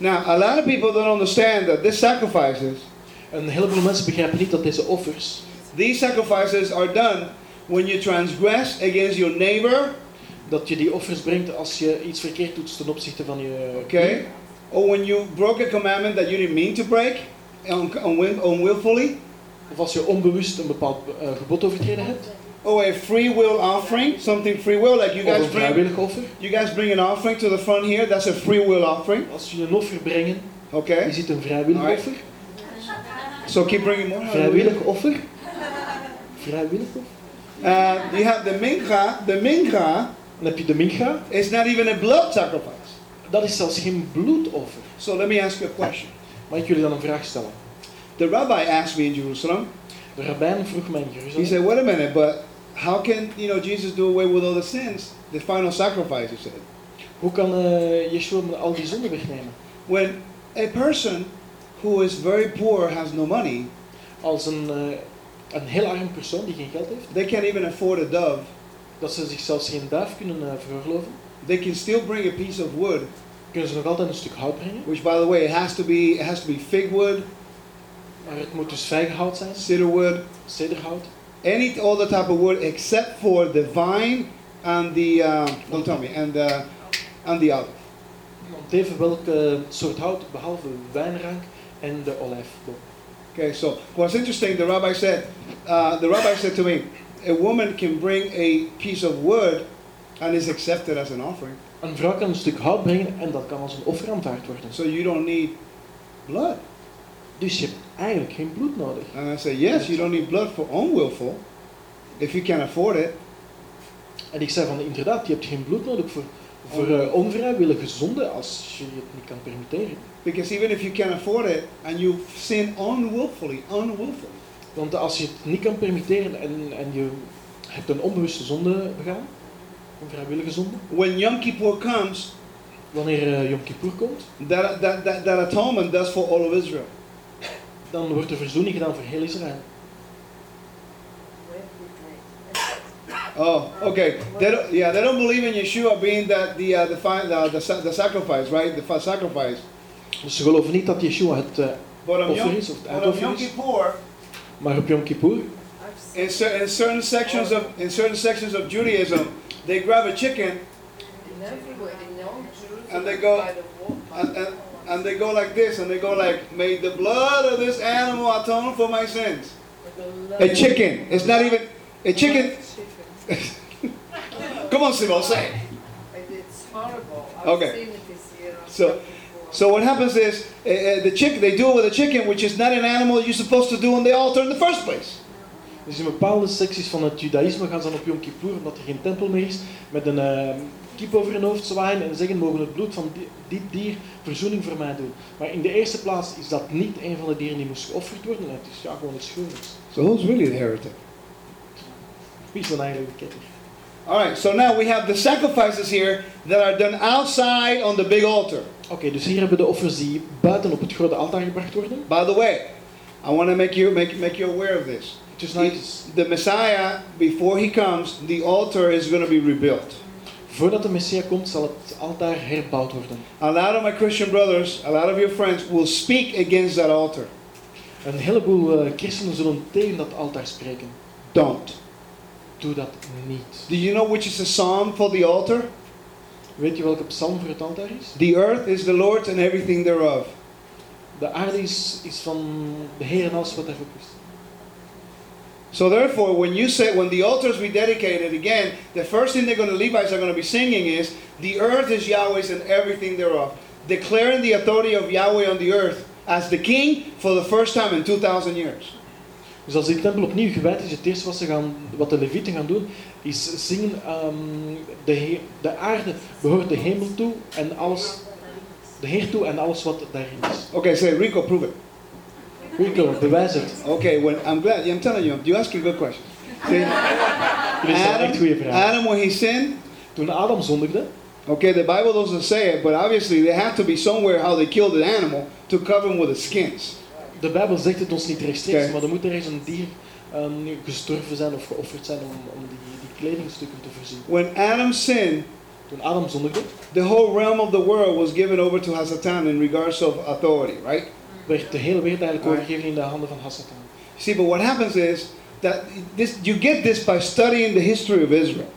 Now, a lot of people don't understand that these sacrifices, Een heleboel mensen begrijpen niet dat deze offers, these sacrifices are done when you transgress against your neighbor, dat je die offers brengt als je iets verkeerd doet ten opzichte van je... okay? Or when you broke a commandment that you didn't mean to break, un- unwill- unwillfully. Of als je onbewust een bepaald eh, gebod overtreden hebt. Or a free will offering, something free will, like you Of guys een bring. vrijwillig offer. You guys bring an offering to the front here. That's a free will offering. Als je een offer brengen, Okay. ziet een vrijwillig Alright. offer. So keep bringing more. Vrijwillig offer. Vrijwillig offer. Uh, you have the mincha. The mincha Dan heb je de mincha. is not even a blood sacrifice. Dat is zelfs geen bloedoffer. So let me ask you a question. Mag ik jullie dan een vraag stellen? The rabbi asked me in Jerusalem. De rabbijn vroeg mij in He Jeruzalem. said, "Wait a minute, but how can you know Jesus do away with all the sins? The final sacrifice." He said. Hoe kan eh Yeshua al die zonden wegnemen? When a person who is very poor has no money, Als een, eh, een heel arm persoon die geen geld heeft, they can't even afford a dove. dat ze zich zelfs geen duif kunnen eh, veroorloven, They can still bring a piece of wood, kunnen ze nog altijd een stuk hout brengen. which, by the way, it has to be it has to be fig wood, Maar het moet dus vijgenhout zijn, cedar wood, cederhout. any other type of wood except for the vine and the uh, don't tell me and the and the olive. Even welke soort hout, behalve wijnrank en de olijfboom. Okay, so what's interesting, the rabbi said, uh, the rabbi said to me, a woman can bring a piece of wood and is accepted as an offering. Een vrouw kan een stuk hout brengen en dat kan als een offer aanvaard worden. So you don't need blood. Dus je hebt eigenlijk geen bloed nodig. And I said, yes, you don't need blood for unwillful if you can afford it. En ik zei van inderdaad, je hebt geen bloed nodig voor, voor eh, onvrijwillige zonde als je het niet kan permitteren. Because even if you can afford it and you sin unwillfully, unwillfully, Want als je het niet kan permitteren en, en je hebt een onbewuste zonde begaan, een vrijwillige zonde, when Yom Kippur comes, wanneer eh, Yom Kippur komt, that, that, that, that atonement does for all of Israel. dan wordt er verzoening gedaan voor heel Israël. Oh, okay. They don't, yeah, they don't believe in Yeshua being that the uh, the, the, the, sa- the sacrifice, right? The sacrifice. Dus ze geloven niet dat Yeshua het on offer is of het eindoffer is. Kippur, Maar op Yom Kippur, in, cer- in certain sections of in certain sections of Judaism, they grab a chicken And they go- and, and, and they go like this, and they go like, "May the blood of this animal atone for my sins." A chicken. It's not even a chicken. Come on, Simon, say. it. It's horrible. Okay. So-. So what happens is uh, uh, the chicken. They do it with a chicken, which is not an animal you're supposed to do on the altar in the first place. Dus in bepaalde secties van het judaïsme gaan ze dan op Yom Kippur, omdat er geen tempel meer is, met een eh, kip over hun hoofd zwaaien en zeggen mogen het bloed van di- dit dier verzoening voor mij doen. Maar in de eerste plaats is dat niet een van de dieren die moest geofferd worden, het is ja, gewoon iets schuldigs. So who's really the heretic? Wie is dan eigenlijk de ketter? All right. So now we have the sacrifices here that are done outside on the big altar. Oké, dus hier hebben we de offers die buiten op het grote altaar gebracht worden. By the way, I want to make you make make you aware of this. Dus nou, The Messiah, before he comes, the altar is going to be rebuilt. voordat de Messia komt, zal het altaar herbouwd worden. A lot of my Christian brothers, a lot of your friends will speak against that altar. Een heleboel eh, christenen zullen tegen dat altaar spreken. Don't. Doe dat niet. Do you know which is the psalm for the altar? Weet je welke psalm voor het altaar is? The earth is the Lord's and everything thereof. De aarde is, is van de Heer en alles wat daarop is. So therefore, when you say when the altar is rededicated again, the first thing they're going to Levites are going to be singing is, "The earth is Yahweh's and everything thereof," declaring the authority of Yahweh on the earth as the King for the first time in 2,000 years. Dus als die tempel opnieuw gewijd is, het eerste wat, ze gaan, wat de levieten gaan doen, is zingen, ehm, de, de aarde behoort de hemel toe en alles, de Heer toe en alles wat daarin is. Okay, say Rico, prove it. Rico, bewijs het. Okay, when I'm glad. I'm telling you, you ask a good question. See, Jullie stellen echt goede Adam. Adam, when he sinned, Toen Adam zondigde, okay, the Bible doesn't say it, but obviously there had to be somewhere how they killed an animal to cover him with the skins. de Bijbel zegt het ons niet rechtstreeks, Oké. maar er moet ergens een dier ehm, gestorven zijn of geofferd zijn om, om die, die kledingstukken te voorzien. When Adam sinned, Toen Adam zondigde, the whole realm of the world was given over to Hasatan in regards of authority, right? Werd de hele wereld eigenlijk overgegeven in de handen van Hassatan. See, but what happens is that this you get this by studying the history of Israel.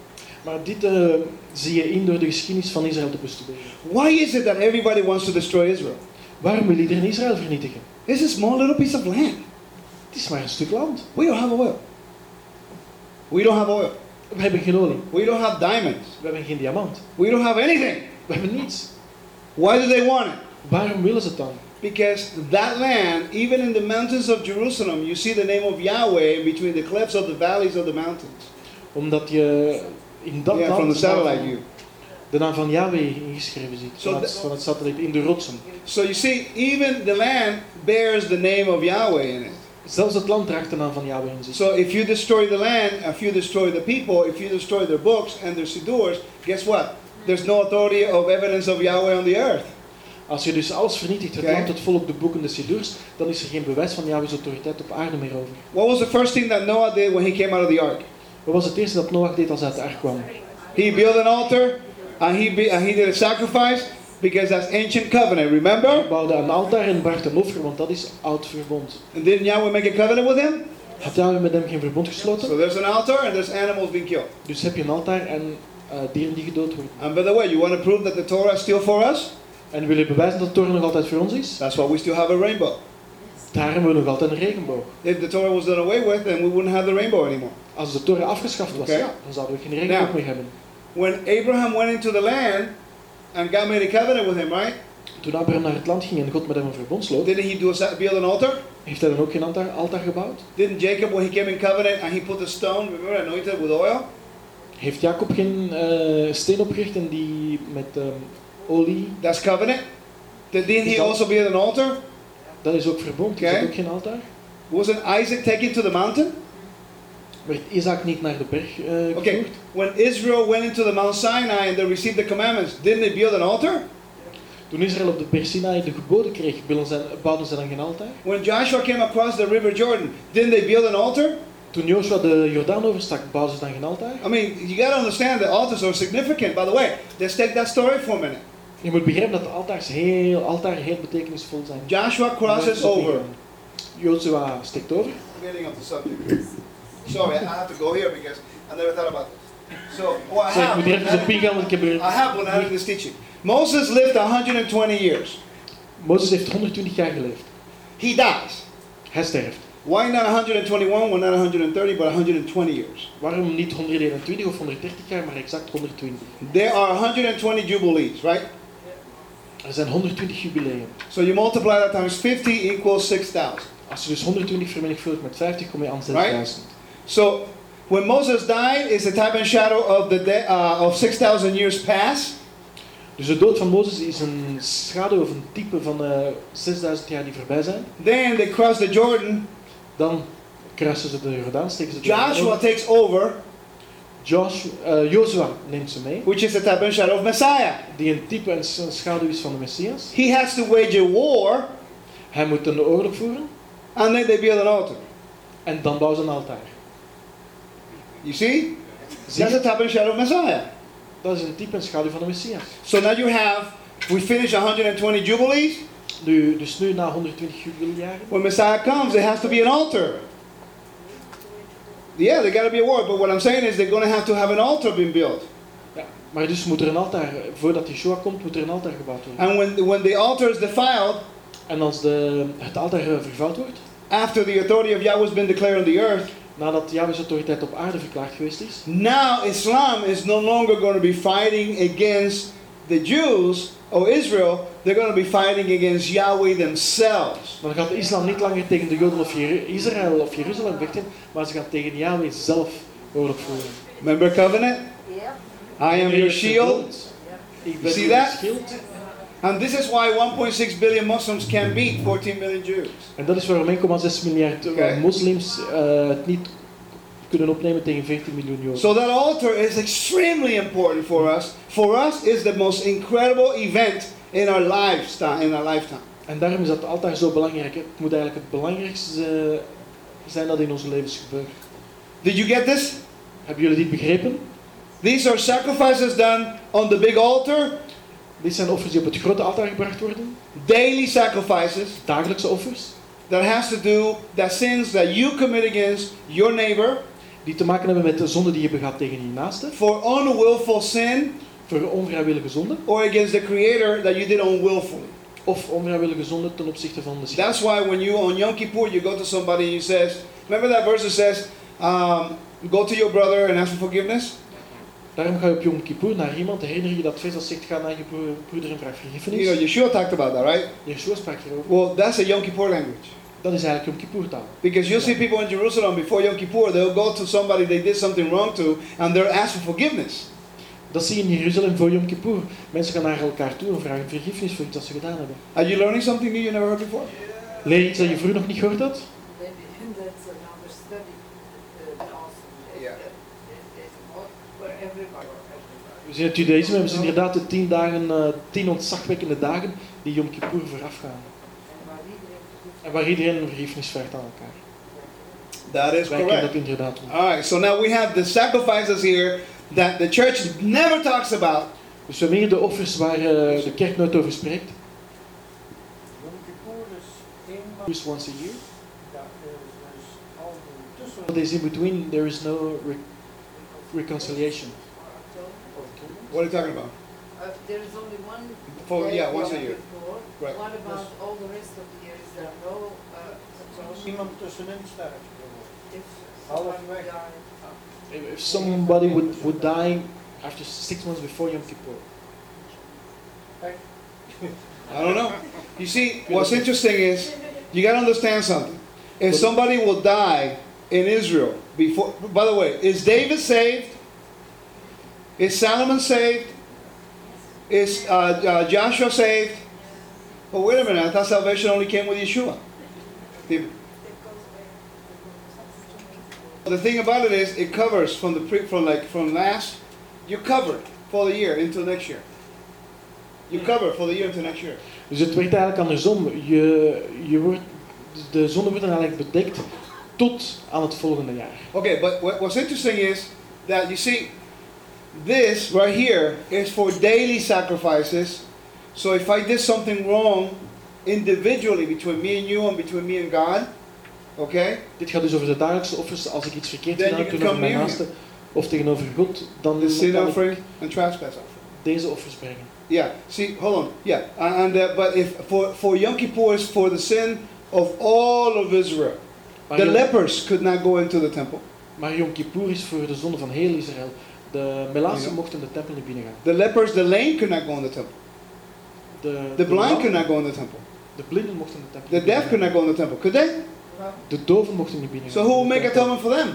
Maar dit eh, zie je in door de geschiedenis van Israël te bestuderen. Why is it that everybody wants to destroy Israel? Waarom wil iedereen Israël vernietigen? It's a small little piece of land. Het is maar een stuk land. We don't have oil. We don't have oil. We hebben geen olie. We don't have diamonds. We hebben geen diamant. We don't have anything. We hebben niets. Why do they want it? Waarom willen ze het dan? Because that land, even in the mountains of Jerusalem, you see the name of Yahweh between the cliffs of the valleys of the mountains. Omdat je in dat yeah, land from the satellite view. de naam van Yahweh ingeschreven ziet. Zo Van de- het, van het satelliet in de rotsen. So you see, even the land bears the name of Yahweh in it. Zelfs het land draagt de naam van Yahweh in zich. So if you destroy the land, if you destroy the people, if you destroy their books and their sidurs, guess what? There's no authority of evidence of Yahweh on the earth. Als je dus alles vernietigt, het Oké. land, het volk, de boeken, de sidurs, dan is er geen bewijs van Yahweh's autoriteit op aarde meer over. What was the first thing that Noah did when he came out of the ark? Wat was het eerste dat Noach deed als hij uit de ark kwam? He built an altar and he, be, and he did a sacrifice because that's ancient covenant, remember? Hij bouwde een altaar en bracht een offer, want dat is oud verbond. And didn't Yahweh make a covenant with him? Had Yahweh met hem geen verbond gesloten? So there's an altar and there's animals being killed. Dus heb je een altaar en eh, dieren die gedood worden. And by the way, you want to prove that the Torah is still for us? En wil je bewijzen dat de Torah nog altijd voor ons is? That's why we still have a rainbow. Daar hebben we nog altijd een regenboog. If the Torah was done away with, then we wouldn't have the rainbow anymore. Als de Torah afgeschaft was, Oké. ja, dan zouden we geen regenboog Nou. meer hebben. When Abraham went into the land and God made a covenant with him, right? Toen Abraham naar het land ging en God met hem een verbond sloot, Didn't he do a, build an altar? heeft hij dan ook geen altaar, altaar gebouwd? Didn't Jacob, when he came in covenant and he put the stone, remember, anointed with oil? Heeft Jacob geen eh, steen opgericht en die met ehm, olie, That's covenant. Did- Didn't Is he dat- also build an altar? dat is ook verbond, is Oké. dat ook geen altaar? Wasn't Isaac taken to the mountain? Werd Isaac niet naar de berg eh, Okay, gevoerd? when Israel went into the Mount Sinai and they received the commandments, didn't they build an altar? Toen Israël op de berg Sinai de geboden kreeg, bouwden ze dan geen altaar? When Joshua came across the river Jordan, didn't they build an altar? Toen Joshua de Jordaan overstak, bouwden ze dan geen altaar? I mean, you got to understand that altars are significant. By the way, let's take that story for a minute. Je moet begrijpen dat de altaars heel, altaar heel betekenisvol zijn. Joshua crosses over. Joshua steekt over. Getting off the subject. Sorry, I have to go here because I never thought about this. So, what I Zeg, have, moet hier even op ingaan, want I have when I did this teaching. Moses lived 120 years. Moses heeft 120 jaar geleefd. He dies. Hij sterft. Why not 121? Well, not 130, but 120 years. Waarom niet 121 of 130 jaar, maar exact 120? There are 120 jubilees, right? Er zijn 120 jubileum. So you multiply that times 50 equals 6,000. Als je dus 120 vermenigvuldigt met 50, kom je aan Right. 6000. So when Moses died, is the type and shadow of the uh, of 6,000 years past. Dus de dood van Mozes is een schaduw of een type van eh 6000 jaar die voorbij zijn. Then they cross the Jordan. Dan kruisen ze de Jordaan, steken ze de Jordaan Joshua takes over, Josh, eh, Joshua neemt ze mee, which is the type and shadow of Messiah. die een type en schaduw is van de Messias. He has to wage a war, Hij moet een oorlog voeren and then they build an altar. en dan bouwen ze een altaar. You see? Zie That's the type and shadow of Messiah. Dat is een type en schaduw van de Messias. So now you have, we finished 120 jubilees. Nu, dus nu na 120 jubileumjaren. When Messiah comes, there has to be an altar. Yeah, there got to be a wall. But what I'm saying is they're going to have to have an altar being built. Ja, maar dus moet er een altaar, voordat Yeshua komt, moet er een altaar gebouwd worden. And when, when the altar is defiled, En als de, het altaar eh, vervuild wordt, after the authority of Yahweh has been declared on the earth, nadat Yahweh's autoriteit op aarde verklaard geweest is, now Islam is no longer going to be fighting against the Jews or Israel. They're going to be fighting against Yahweh themselves. dan gaat de islam niet langer tegen de Joden of Jer- Israël of Jeruzalem vechten, maar ze gaan tegen Yahweh zelf oorlog voeren. Remember covenant? Yeah. I am your shield. Ik ben See that? schild. And this is why 1.6 billion Muslims can beat 14 million Jews. En dat is waarom 1,6 miljard eh, moslims eh, het niet kunnen opnemen tegen 14 miljoen Joden. So that altar is extremely important for us. For us, is the most incredible event in our lifetime. In our lifetime. En daarom is dat altaar zo belangrijk. Het moet eigenlijk het belangrijkste eh, zijn dat in onze levens gebeurt. Did you get this? Hebben jullie dit begrepen? These are sacrifices done on the big altar, Dit zijn offers die op het grote altaar gebracht worden. daily sacrifices Dagelijkse offers. that has to do that sins that you commit against your neighbor Die te maken hebben met de zonde die je begaat tegen je naaste. for unwillful sin Voor onvrijwillige zonde. or against the creator that you did unwillfully. Of onvrijwillige zonde ten opzichte van de schepper. That's why when you on Yom Kippur you go to somebody and you says, remember that verse that says, um, go to your brother and ask for forgiveness. Daarom ga je op Yom Kippur naar iemand. Herinner je dat vers dat zegt, ga naar je broeder en vraag You know, vergiffenis. Yeshua talked about that, right? Yeshua sprak hierover. Well, that's a Yom Kippur language. Dat is eigenlijk Yom Kippur taal. Because you'll see people in Jerusalem before Yom Kippur, they'll go to somebody they did something wrong to, and they're asking forgiveness. Dat zie je in Jeruzalem voor Yom Kippur. Mensen gaan naar elkaar toe en vragen vergiffenis voor iets dat ze gedaan hebben. Are you learning something new you never heard before? Leer je iets dat je vroeger nog niet gehoord had? Uh. For everybody. We zien het judaïsme hebben ze inderdaad de tien, dagen, eh, tien ontzagwekkende dagen die Yom Kippur voorafgaan. En waar iedereen vergiffenis vraagt aan elkaar. That is Wij kennen dat correct. inderdaad. All right, so now we have the sacrifices here that the church never talks about. Dus we hebben hier de offers waar eh, de kerk nooit over spreekt. Dus once a year. Er is een in between, there is no re- reconciliation. What are you talking about? Uh, there is only one. For- yeah, once a year. Kippur. Right. What about all the rest of the year? Is there no. Iemand tussenin sterft bijvoorbeeld. If Halfweg. died? If if somebody would, would die after six months before Yom Kippur. I don't know. You see, what's interesting is you got to understand something. If somebody will die in Israel before, by the way, is David saved? Is Solomon saved? Is uh, uh, Joshua saved? Well, wait a minute. I thought salvation only came with Yeshua. The, the thing about it is, it covers from the pre, from like from last. You're covered for the year until next year. You cover for the year until next year. Dus het werkt eigenlijk andersom. Je, je wordt, de zonde wordt dan eigenlijk bedekt tot aan het volgende jaar. Okay, but what, what's interesting is that you see, this right here is for daily sacrifices. So if I did something wrong individually between me and you and between me and God, okay, Dit gaat dus over de dagelijkse offers. Als ik iets verkeerd gedaan you heb can tegenover mijn naaste of tegenover God, dan the sin offering and trespass offering. deze offers brengen. Yeah. See, hold on. Yeah, and, uh, but if for for Yom Kippur is for the sin of all of Israel. Maar The Yom, lepers could not go into the temple. maar Yom Kippur is voor de zonde van heel Israël. De Melaatsen mochten de tempel niet binnengaan. The lepers, the lame could not go in the temple. De, The blind lam- could not go in the temple. de blinden mochten tempel The niet deaf could not go in the temple. Could they? De doven mochten niet binnengaan. So who will in make atonement for them?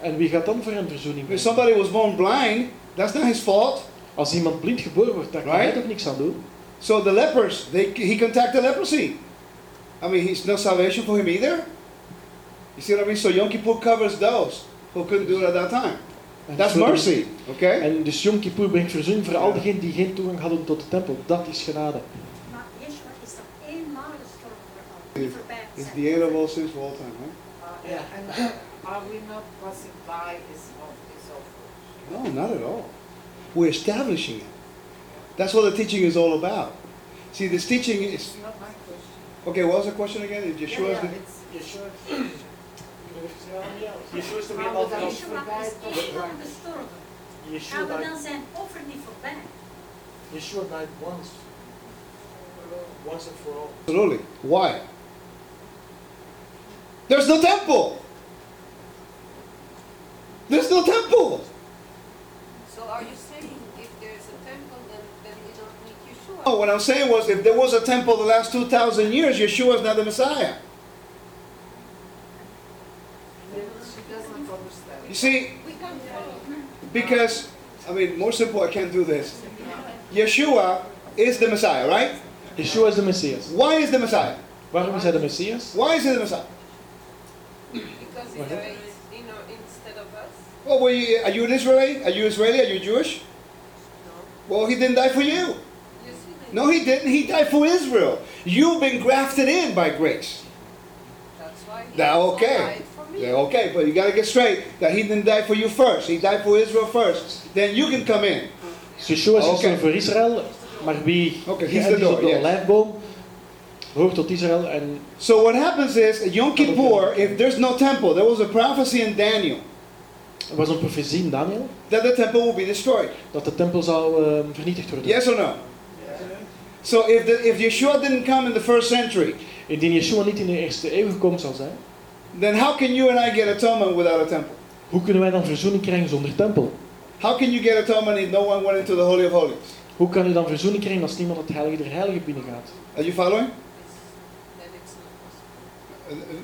En wie gaat dan voor hen verzoening If somebody was born blind, that's not his fault. Als iemand blind geboren wordt, daar kan hij toch niks aan doen? So the lepers, they, he contacted leprosy. I mean, he's no salvation for him either. You see what I mean? So Yom Kippur covers those who couldn't do it at that time. En That's zo- mercy, okay? En dus Yom Kippur brengt verzoening voor al diegenen die geen toegang hadden tot de tempel. Dat is genade. Maar Yeshua is toch eenmaal gestorven voor al It's zijn. the end of all sins for all time, right? Uh, yeah. And uh, are we not passing by his? No, not at all. We're establishing it. That's what the teaching is all about. See, this teaching is Not my question. Okay, what was the question again? Is Yeshua is the, Yeshua. Yeshua is toch Gaan we dan iemand Yeshua is eenmaal gestorven. Yeshua Gaan we died, dan zijn offer niet voorbij? Yeshua died once. Once and for all. Absolutely. Why? There's no temple. There's no temple. So are you saying if there's a temple, then, then we don't need Yeshua? No, what I'm saying was if there was a temple the last 2,000 years, Yeshua is not the Messiah. She doesn't understand. You see, We can follow. because, I mean, more simple, I can't do this. Yeshua is the Messiah, right? Yeshua is the Messias. Why is the Messiah? Waarom is hij de Messias? Why is he the Messiah? Because he died, you know, instead of us? Well, were you, are you an Israeli? Are you Israeli? Are you Jewish? No. Well, he didn't die for you. Yes, he did. No, he didn't. He died for Israel. You've been grafted in by grace. That's why he Now, also okay. Died for me. Yeah, okay, but you got to get straight that he didn't die for you first. He died for Israel first. Then you can come in. Yeshua is gestorven voor Israël, maar wie Oké, he's the is op door, de yes. olijfboom, hoort tot Israël en So what happens is Yom Kippur, if there's no temple, there was a prophecy in Daniel er was een profetie in Daniel that the temple will be destroyed. dat de tempel zou ehm, vernietigd worden. Yes or no? So if the, if Yeshua didn't come in the first century, Indien Yeshua niet in de eerste eeuw gekomen zou zijn, then how can you and I get atonement without a temple? hoe kunnen wij dan verzoening krijgen zonder tempel? How can you get atonement if no one went into the Holy of Holies? Hoe kan je dan verzoening krijgen als niemand het heilige der heiligen binnengaat? Are you following?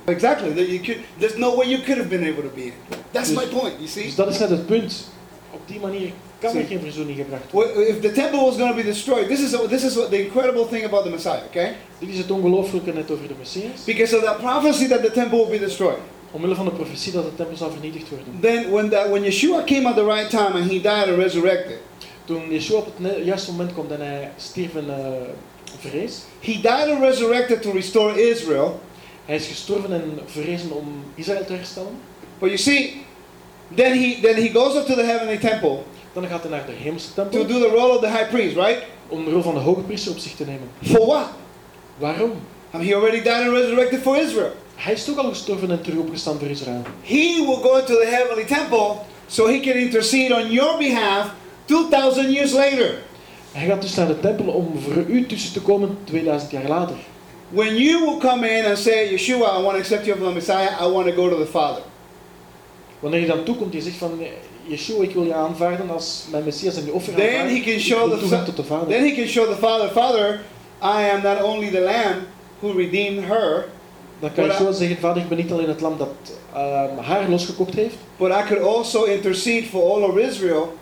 Exactly. That you could, there's no way you could have been able to be in. That's my point, you see? Dus dat is net het punt. Op die manier kan er geen verzoening gebracht worden. If the temple was going to be destroyed, this is, this is what the incredible thing about the Messiah, okay? Dit is het ongelooflijke net over de Messias. Because of that prophecy that the temple will be destroyed. Omwille van de profetie dat de tempel zou vernietigd worden. Then when, that, when Yeshua came at the right time and he died and resurrected, Toen Yeshua op het juiste moment kwam en hij stierf en eh, verrees. he died and resurrected to restore Israel. Hij is gestorven en verrezen om Israël te herstellen. But you see, then he, then he goes up to the heavenly temple Dan gaat hij naar de hemelse to tempel do the role of the high priest, right? om de rol van de hoge priester op zich te nemen. For what? Waarom? I mean, he already died and resurrected for Israel. Hij is toch al gestorven en terug opgestaan voor Israël. He will go into the heavenly temple so he can intercede on your behalf 2,000 years later. Hij gaat dus naar de tempel om voor u tussen te komen 2000 jaar later. When you will come in and say, Yeshua, I want to accept you as the Messiah, I want to go to the Father. Wanneer je dan toekomt, je zegt van Yeshua, ik wil je aanvaarden als mijn Messias en je offer Then he can show the son, de Vader. then he can show the Father, Father, I am not only the Lamb who redeemed her, Dan kan But I- Yeshua zeggen, Vader, ik ben niet alleen het lam dat ehm, haar losgekocht heeft, but I could also intercede for all of Israel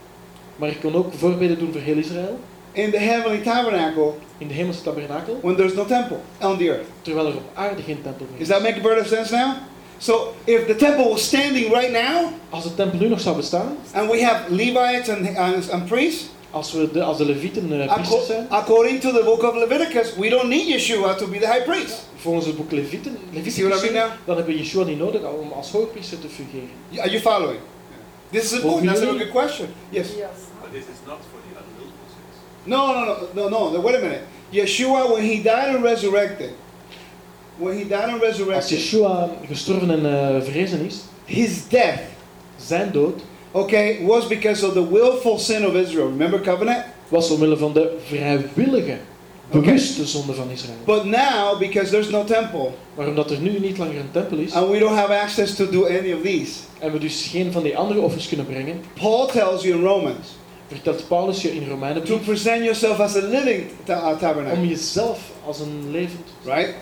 maar ik kan ook voorbeden doen voor heel Israël in the heavenly tabernacle in de hemelse tabernakel, when there's no temple on the earth. terwijl er op aarde geen tempel meer Does is. that make a bit of sense now? So if the temple was standing right now, Als de tempel nu nog zou bestaan, and we have Levites and, and, and priests, als, we de, als de levieten eh, priesters zijn, according to the book of Leviticus, we don't need Yeshua to be the high priest. volgens het boek Levieten, You see what I mean now? dan hebben we Yeshua niet nodig om als hoogpriester te fungeren. Are you following? This is a Well, point. That's a really? good question. Yes. But this is not for the unwilfuls. No, no, no, no, no. Wait a minute. Yeshua, when he died and resurrected, when he died and Als resurrected, Yeshua gestorven en eh, verrezen is, his death, zijn dood okay, was because of the willful sin of Israel. Remember covenant? was omwille van de vrijwillige, bewuste zonde van Israël. But now, because there's no temple, Maar omdat er nu niet langer een tempel is, and we don't have access to do any of these, en we dus geen van die andere offers kunnen brengen, Paul tells you in Romans vertelt Paulus je in to Romeinenbrief present yourself as a living ta- uh, tabernacle, om jezelf als een levend, right?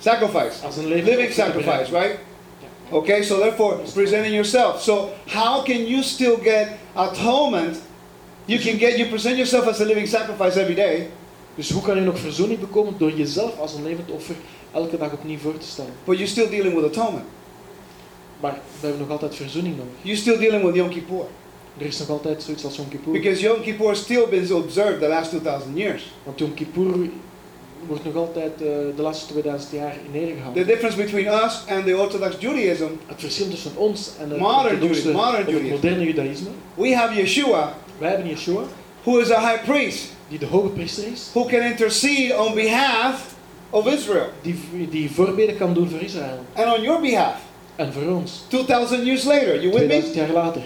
Sacrifice. als een levend living sacrifice, right? Okay, so therefore, presenting yourself. So how can you still get atonement? You can get you present yourself as a living sacrifice every day, Dus hoe kan je nog verzoening bekomen door jezelf als een levend offer elke dag opnieuw voor te stellen? but you're still dealing with atonement. Maar we hebben nog altijd verzoening nodig. You're still dealing with Yom Kippur Er is nog altijd zoiets als Yom Kippur. because Yom Kippur still been observed the last 2,000 years. Want Yom Kippur wordt nog altijd eh, de laatste 2000 jaar in ere The difference between us and the Orthodox Judaism, Het verschil tussen ons en het, Modern Judaism, modern Judaism. moderne judaïsme. we have Yeshua, Wij hebben Yeshua, who is a high priest, die de hoge priester is, who can intercede on behalf of Israel die, die voorbeden kan doen voor Israël. and on your behalf. En voor ons. 2,000 years later. You with me? 2000 jaar later.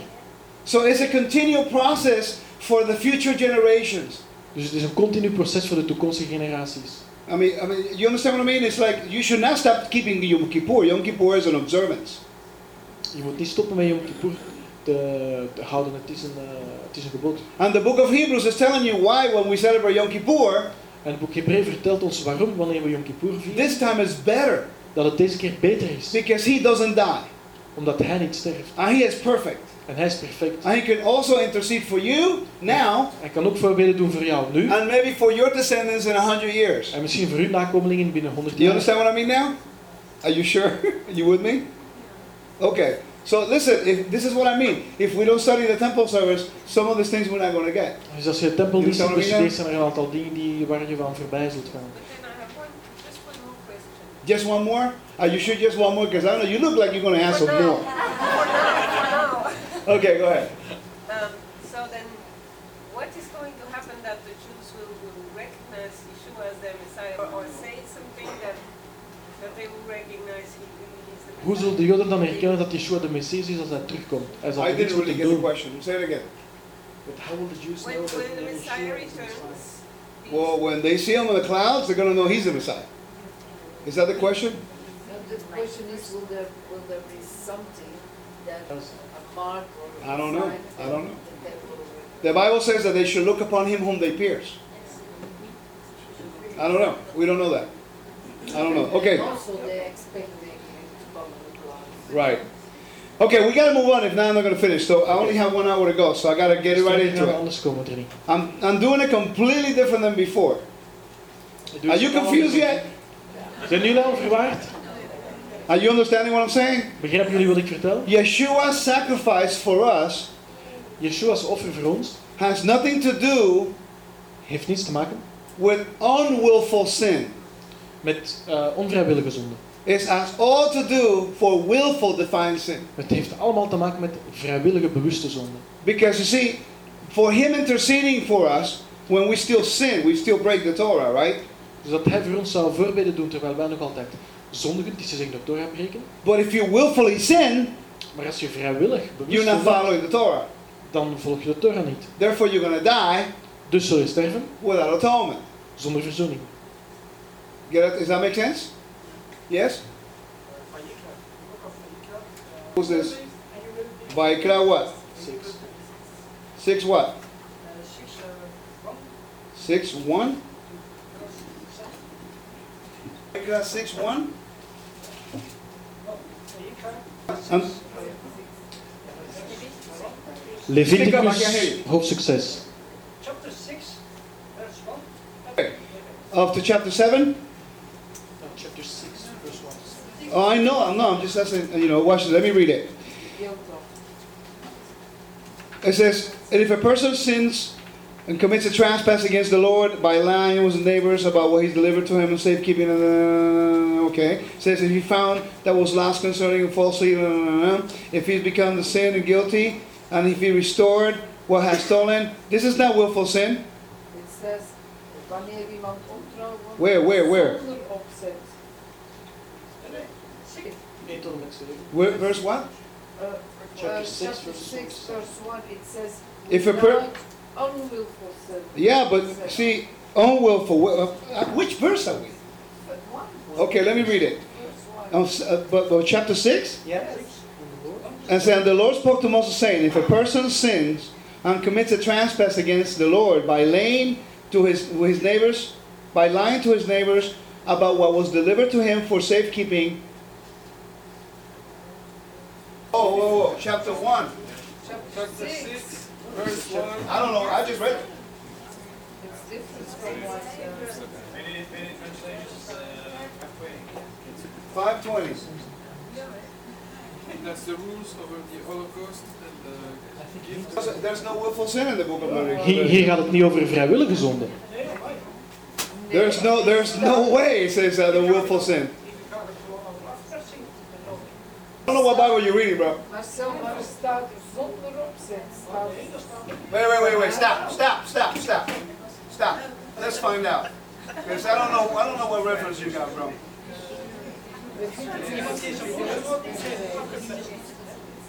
So it's a continual process for the future generations. Dus het is een continu proces voor de toekomstige generaties. I mean, I mean, you understand what I mean? It's like you should not stop keeping Yom Kippur. Yom Kippur is an observance. Je moet niet stoppen met Yom Kippur te, te houden. Het is, een, eh, het is een gebod. And the book of Hebrews is telling you why when we celebrate Yom Kippur, En het boek Hebreeën vertelt ons waarom wanneer we Yom Kippur vieren, this time is better dat het deze keer beter is. because he doesn't die Omdat hij niet sterft. and he is perfect. En hij is perfect. And he can also intercede for you now Hij kan ook voorbeden doen voor jou nu. and maybe for your descendants in a hundred years. En misschien voor uw nakomelingen binnen 100 Do you understand what I mean now? Are you sure? Are you with me? Okay. So listen, if this is what I mean. If we don't study the temple service, some of these things we're not going to get. Dus als je het tempeldienst You niet understand what I bestudeert, zijn er een aantal dingen die, waar je van voorbij zult gaan. But then I have one, just one more. Just one more? Are you sure just one more? Because I know you look like you're going to answer For more. for now, for now. Okay, go ahead. Um, so then, what is going to happen that the Jews will, will recognize Yeshua as their Messiah or, or say something that, that they will recognize he is the Hoe zullen de Joden dan herkennen dat Yeshua de Messias is als hij terugkomt? Hij zal I didn't really moeten get the question. Say it again. But how will the Jews When, know that when the Messiah Yeshua is the Messiah? returns, these- Well, when they see him in the clouds, they're going to know he's the Messiah. Is that the question? Now the question is, will there, will there be something that, a mark or a I don't know. sign I don't know. that they will The Bible says that they should look upon him whom they pierce. I don't know. We don't know that. I don't know. Okay. Also they expecting him to come the clouds. Right. Okay, we got to move on. If not, I'm not going to finish. So I only have one hour to go. So I got to get it right into it. Anders komen we. I'm, I'm doing it completely different than before. Are you confused anders. yet? Zijn jullie al verwaard? Are you understanding what I'm saying? Begrijpen jullie wat ik vertel? Yeshua's sacrifice for us Yeshua's offer voor ons has nothing to do heeft niets te maken with unwillful sin. met uh, onvrijwillige zonde. It has all to do for willful defined sin. Het heeft allemaal te maken met vrijwillige bewuste zonde. Because you see, for him interceding for us, when we still sin, we still break the Torah, right? Dus dat hij voor ons zou voorbeden doen terwijl wij nog altijd zondigen, die ze zeggen de Torah breken. But if you willfully sin, Maar als je vrijwillig you're not following the Torah. dan volg je de Torah niet. Therefore, you're going to die Dus zul je sterven without atonement. zonder verzoening. Get it? Does that make sense? Yes? Who's this? Vaikra what? Six. Six what? Six one? Vaikra six one? Um, Speak up, I can't hear Leviticus you. hoofdstuk 6. Chapter 6, verse 1. Up to chapter seven? Chapter 6, verse 1. Oh, I know, I'm no, I'm just asking, you know, watch this, let me read it. It says, and if a person sins and commits a trespass against the Lord by lying to his neighbors about what he's delivered to him in safekeeping, uh, okay. Says if he found that was lost concerning him falsely, uh, if he's become the sin and guilty, and if he restored what has stolen, this is not willful sin. It says, wanneer iemand ontrouw wordt. Where, where, where? Zonder 1 tot en met 7. Where, verse what? Uh, Chapter uh, six, chapter verse 6, verse 1, it says, If a per- without unwillful sin. Yeah, but see, unwillful. uh, Which verse are we? Okay, let me read it. Um, uh, but, but chapter 6? Ja. And said, the Lord spoke to Moses, saying, If a person sins and commits a trespass against the Lord by laying to his, his neighbors, by lying to his neighbors about what was delivered to him for safekeeping. Oh, whoa, whoa, chapter 1. Chapter 6, verse 1. I don't know, I just read it. it's different from what, uh, Many, many translations halfway. 520. That's the rules over the Holocaust and the gift. There's no willful sin in the book of Leviticus. Hier, hier gaat het niet over vrijwillige zonde. There's no, there's no way it says uh, the willful sin. I don't know what Bible you're reading, bro. maar zelf maar staat zonder opzet. Staat, Wait, wait, wait, wait. Stop, stop, stop, stop. Stop. Let's find out. Because I don't know, I don't know what reference you got, bro.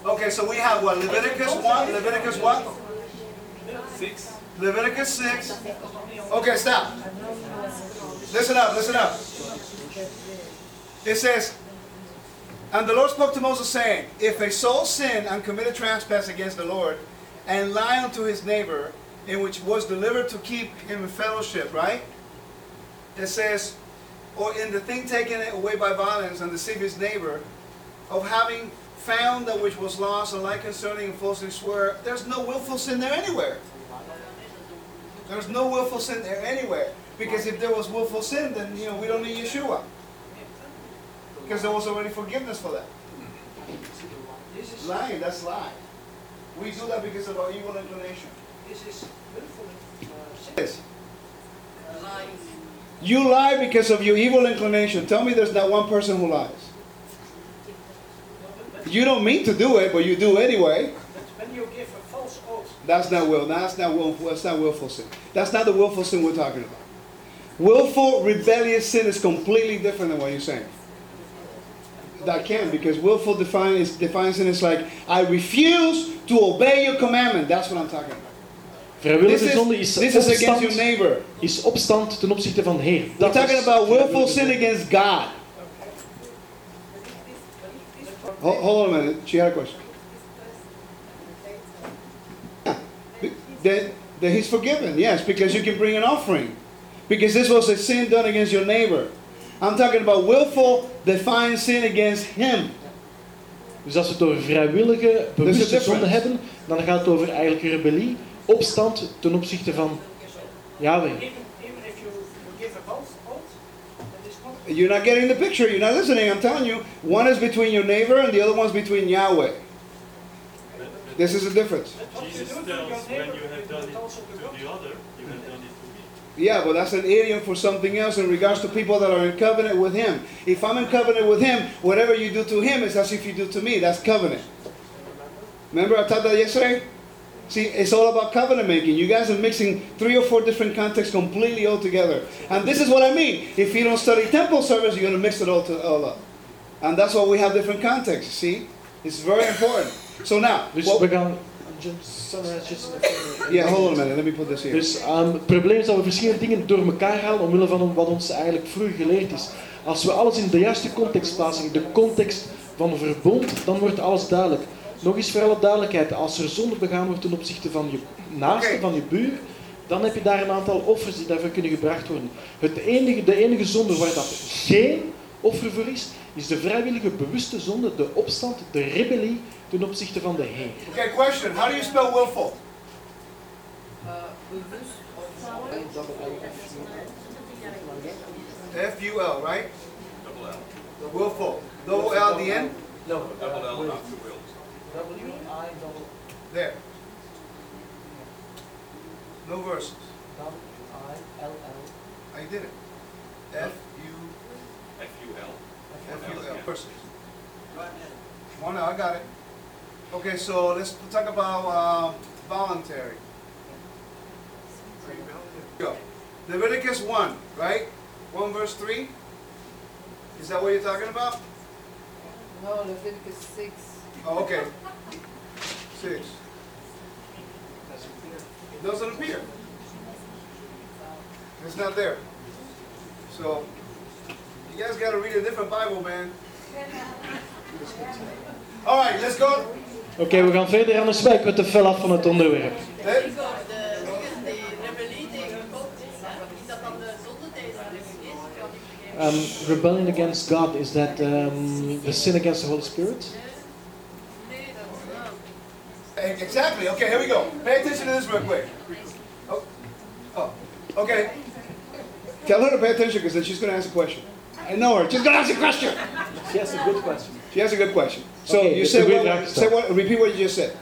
Okay, so we have what? Leviticus 1, Leviticus what? 6. Leviticus 6. Okay, stop. Listen up, listen up. It says, And the Lord spoke to Moses, saying, If a soul sin and commit a trespass against the Lord, and lie unto his neighbor, in which was delivered to keep him in fellowship, right? It says, Or in the thing taken away by violence, and deceive his neighbor, of having found that which was lost, and like concerning and falsely swear, there's no willful sin there anywhere. There's no willful sin there anywhere. Because if there was willful sin, then you know we don't need Yeshua. Because there was already forgiveness for that. This is, Lying, that's lie. We do that because of our evil inclination. this is. Yes. You lie because of your evil inclination. Tell me there's not one person who lies. You don't mean to do it, but you do anyway. But when you give a false oath, That's not will. That's not willful. That's not willful sin. That's not the willful sin we're talking about. Willful rebellious sin is completely different than what you're saying. That can because willful define is defines sin is like I refuse to obey your commandment. That's what I'm talking about. Vrijwillige This is- zonde is this is against opstand, your neighbor. is opstand ten opzichte van Heer. We're talking about willful sin against God. Hold, hold on a minute. She had a question. Yeah. That, that he's forgiven, yes, because you can bring an offering. Because this was a sin done against your neighbor. I'm talking about willful, defined sin against him. Dus als we het over vrijwillige, bewuste zonde hebben, dan gaat het over eigenlijk rebellie, opstand ten opzichte van Yahweh. You're not getting the picture. You're not listening. I'm telling you, one is between your neighbor and the other one's between Yahweh. This is the difference. Jesus tells when you have do done it to the other, you have done it. Yeah, but that's an idiom for something else in regards to people that are in covenant with Him. If I'm in covenant with Him, whatever you do to Him is as if you do to me. That's covenant. Remember I taught that yesterday? See, it's all about covenant making. You guys are mixing three or four different contexts completely all together. And this is what I mean. If you don't study temple service, you're going to mix it all, to, all up. And that's why we have different contexts, see? It's very important. So now, Dus what- in- yeah, hold on a minute. Let me put this here. Dus ehm, het probleem is dat we verschillende dingen door elkaar halen omwille van wat ons eigenlijk vroeger geleerd is. Als we alles in de juiste context plaatsen, de context van verbond, dan wordt alles duidelijk. Nog eens voor alle duidelijkheid, als er zonde begaan wordt ten opzichte van je naaste, van je buur, dan heb je daar een aantal offers die daarvoor kunnen gebracht worden. Het enige, de enige zonde waar dat geen offer voor is, is de vrijwillige bewuste zonde, de opstand, de rebellie ten opzichte van de Heer. Okay, question. How do you spell willful? F U L, right? Double L. Willful. Double L at the end? No, Double L after will. W I double There. No verses. W I L L. I did it. F U F U L. F U L. Verses. One, I got it. Okay, so let's talk about uh, voluntary. Go. Leviticus 1, right? 1 verse 3. Is that what you're talking about? No, Leviticus 6. Oh, okay. 6. It Doesn't appear. It's not there. So, you guys got to read a different Bible, man. All right, let's go. Oké, we gaan verder aan de spijk met de fel af van het onderwerp. Let- De rebellie tegen God, is dat dan de zonde tegen de Geest? Um, rebellion against God, is that um, the sin against the Holy Spirit? Nee, dat Eh, Exactly. Okay, here we go. Pay attention to this real quick. Oh, oh. okay. Tell her to pay attention because then she's going to ask a question. I know her. She's to ask a question. She has a good question. She has a good question. So Okay, you said what, say what? Repeat what you just said.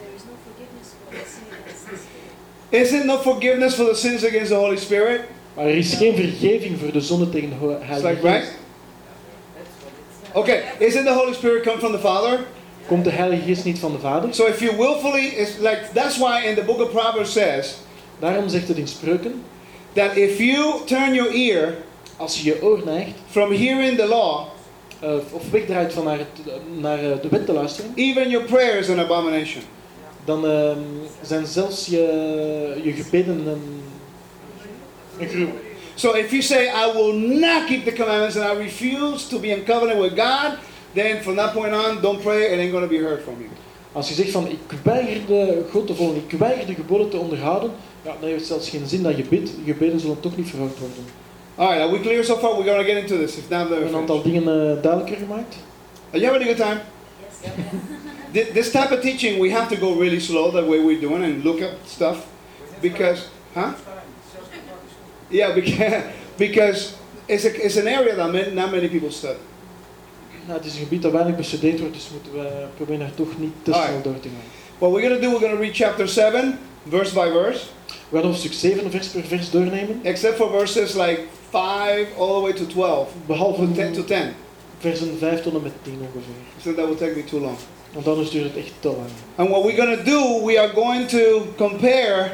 There is no forgiveness for the sin against the Spirit. Is it no forgiveness for the sins against the Holy Spirit? Maar er is geen vergeving voor de zonde tegen de Heilige like right. Okay. Isn't the Holy Spirit come from the Father? Komt de Heilige Geest niet van de Vader? So if you willfully, it's like that's why in the book of Proverbs says Daarom zegt het in Spreuken that if you turn your ear Als je je oor neigt, from hearing the law, eh, of wegdraait van naar, het, naar eh, de wet te luisteren, even your prayer is an abomination. dan ehm, zijn zelfs je, je gebeden een, een gruwel. So if you say, I will not keep the commandments and I refuse to be in covenant with God, then from that point on, don't pray, it ain't going to be heard from you. Als je zegt van ik weiger de God te volgen, ik weiger de geboden te onderhouden, ja, dan heeft het zelfs geen zin dat je bidt. Je gebeden zullen toch niet verhoord worden. All right, are we clear so far? We're going to get into this. If not, We hebben een aantal dingen eh, duidelijker gemaakt. Are you having a good time? Thi- This type of teaching, we have to go really slow the way we're doing and look up stuff because, huh? Yeah, because, because it's, a, it's an area that ma- not many people study. Nou, het is een gebied dat weinig bestudeerd wordt, dus moeten we proberen daar toch niet te Alright. snel door te gaan. What we're going to do, we're going to read chapter 7, verse by verse, We gaan hoofdstuk 7 vers per vers doornemen, except for verses like 5 all the way to 12, behalve to 10 to 10. versen 5 tot en met 10 ongeveer. So that will take me too long. Want anders duurt het echt te lang. And what we're going to do, we are going to compare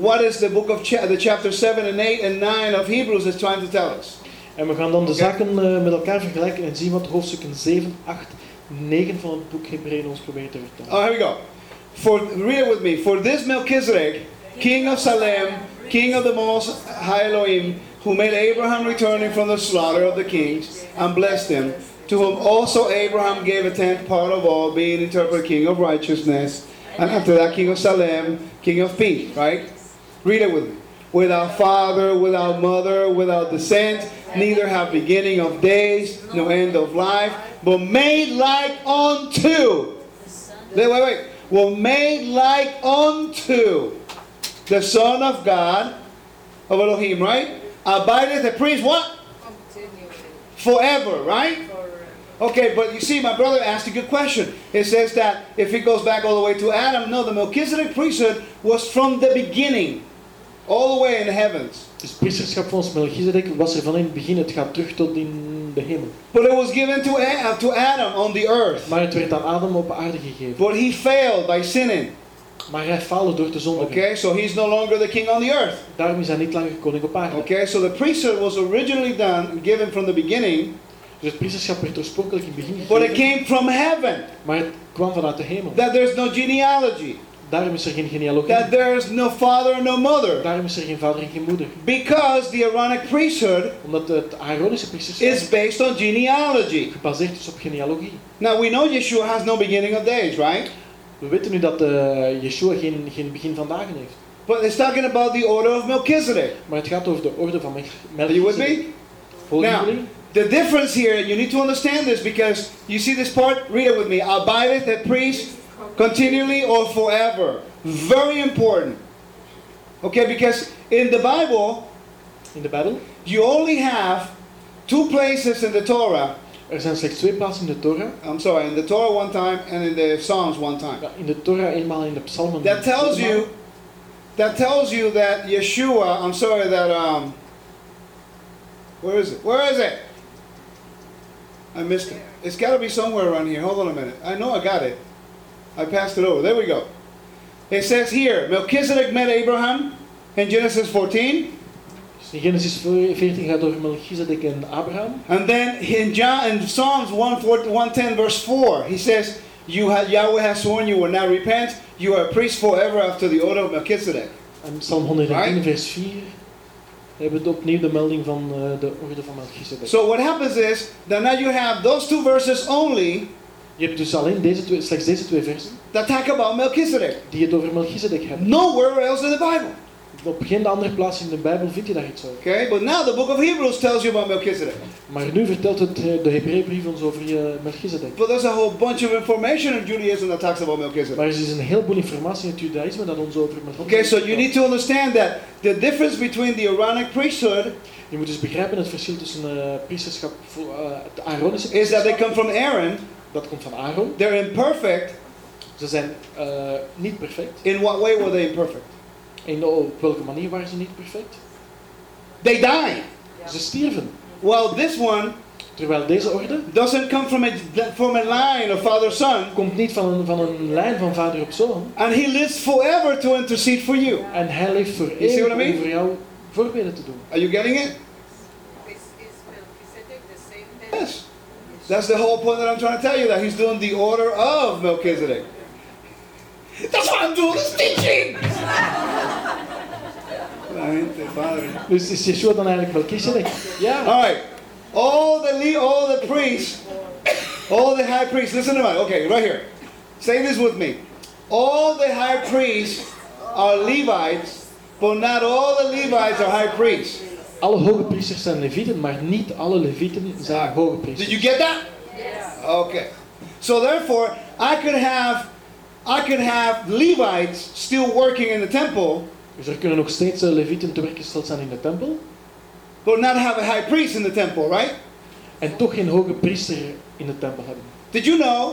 what is the book of cha- the chapter 7 and 8 and 9 of Hebrews is trying to tell us. En we gaan dan de Oké. zaken eh, met elkaar vergelijken en zien wat hoofdstukken 7, 8, 9 van het boek Hebreeën ons probeert te vertellen. Oh, here we go. For read it with me. For this Melchizedek, king of Salem, king of the Most High Elohim, who made Abraham returning from the slaughter of the kings and blessed him, to whom also Abraham gave a tenth part of all, being interpreted king of righteousness, and after that king of Salem, king of peace. Right? Read it with me. Without father, without mother, without descent, neither have beginning of days, no end of life, but made like unto Wait, wait, wait. Were made like unto the Son of God, of Elohim, right? Abideth the priest, what? Forever, right? Okay, but you see, my brother asked a good question. It says that if it goes back all the way to Adam, no, the Melchizedek priesthood was from the beginning, all the way in the heavens. Dus het priesterschap volgens Melchizedek was er van in het begin, het gaat terug tot in de hemel. But it was given to, to Adam on the earth. Maar het werd aan Adam op aarde gegeven. But he failed by sinning. Maar hij faalde door te zondigen. Okay, so he's no longer the king on the earth. Daarom is hij niet langer koning op aarde. Okay, so the priesthood was originally done, given from the beginning, Dus het priesterschap werd oorspronkelijk in het begin but it came from heaven. maar het kwam vanuit de hemel. That there's no genealogy, Daarom is er geen genealogie. that there's no father and no mother, Daarom is er geen vader en geen moeder. because the Aaronic priesthood Omdat het Aaronische priesterschap is based on genealogy. gebaseerd is op genealogie. Now we know Yeshua has no beginning of days, right? We weten nu dat eh Yeshua geen, geen begin van dagen heeft. But it's talking about the order of Melchizedek. Maar het gaat over de orde van Mel- Are you with Melchizedek. me? Now, the difference here, you need to understand this because you see this part, read it with me. Abideth the priest continually or forever. Very important. Okay, because in the Bible, In the Bible, you only have two places in the Torah. Er zijn slechts twee plaatsen in de Torah. I'm sorry, in the Torah one time and in the Psalms one time. Ja, in de Torah eenmaal en in de psalmen. That tells you, that tells you that Yeshua, I'm sorry, that, um, where is it? Where is it? I missed it. It's got to be somewhere around here. Hold on a minute. I know I got it. I passed it over. There we go. It says here, Melchizedek met Abraham in Genesis 14. In Genesis 14 gaat over Melchizedek en Abraham. And then in John in Psalms 1:4 110 verse 4, he says, "You have, Yahweh has sworn you will not repent. You are a priest forever after the order of Melchizedek." En Psalm 110 Right. vers 4 hebben we opnieuw de melding van eh, de orde van Melchizedek. So what happens is that now you have those two verses only Je hebt dus alleen deze twee, slechts deze twee versen that talk about Melchizedek. die het over Melchizedek hebben. Nowhere else in the Bible. Op geen andere plaats in de Bijbel vind je daar iets over. Okay, but now the book of Hebrews tells you about Melchizedek. Maar nu vertelt het, eh, de Hebreeënbrief ons over eh, Melchizedek. But there's a whole bunch of information in Judaism that talks about Melchizedek. Maar er is een heleboel informatie in het Judaïsme dat ons over Melchizedek Okay, so you need to understand that the difference between the Aaronic priesthood Je moet dus begrijpen het verschil tussen eh priesterschap, eh, het Aaronische is that they come from Aaron. dat komt van Aaron. They're imperfect. Ze zijn eh, niet perfect. In what way were they imperfect? En op welke manier waren ze niet perfect? They died. Ze stierven. Well, this one Terwijl deze orde doesn't come from a from a line of father son, komt niet van een, van een lijn van vader op zoon. and he lives forever to intercede for you. En hij leeft voor You see what I eeuwig mean? om voor jou voorbeden te doen. Are you getting it? Is, is Melchizedek the same then? Yes. That's the whole point that I'm trying to tell you that he's doing the order of Melchizedek. That's why I'm doing this teaching. La padre. Dus is Yeshua dan eigenlijk Melchizedek? Ja. All right. All the le- all the priests, all the high priests. Listen to me. Okay, right here. Say this with me. All the high priests are Levites, but not all the Levites are high priests. Alle hoge priesters zijn levieten, maar niet alle levieten zijn hoge priesters. Did you get that? Okay. So therefore, I could have, I could have Levites still working in the temple, Dus er kunnen nog steeds eh, levieten te werk gesteld zijn in de tempel. but not have a high priest in the temple, right? En toch geen hoge priester in de tempel hebben. Did you know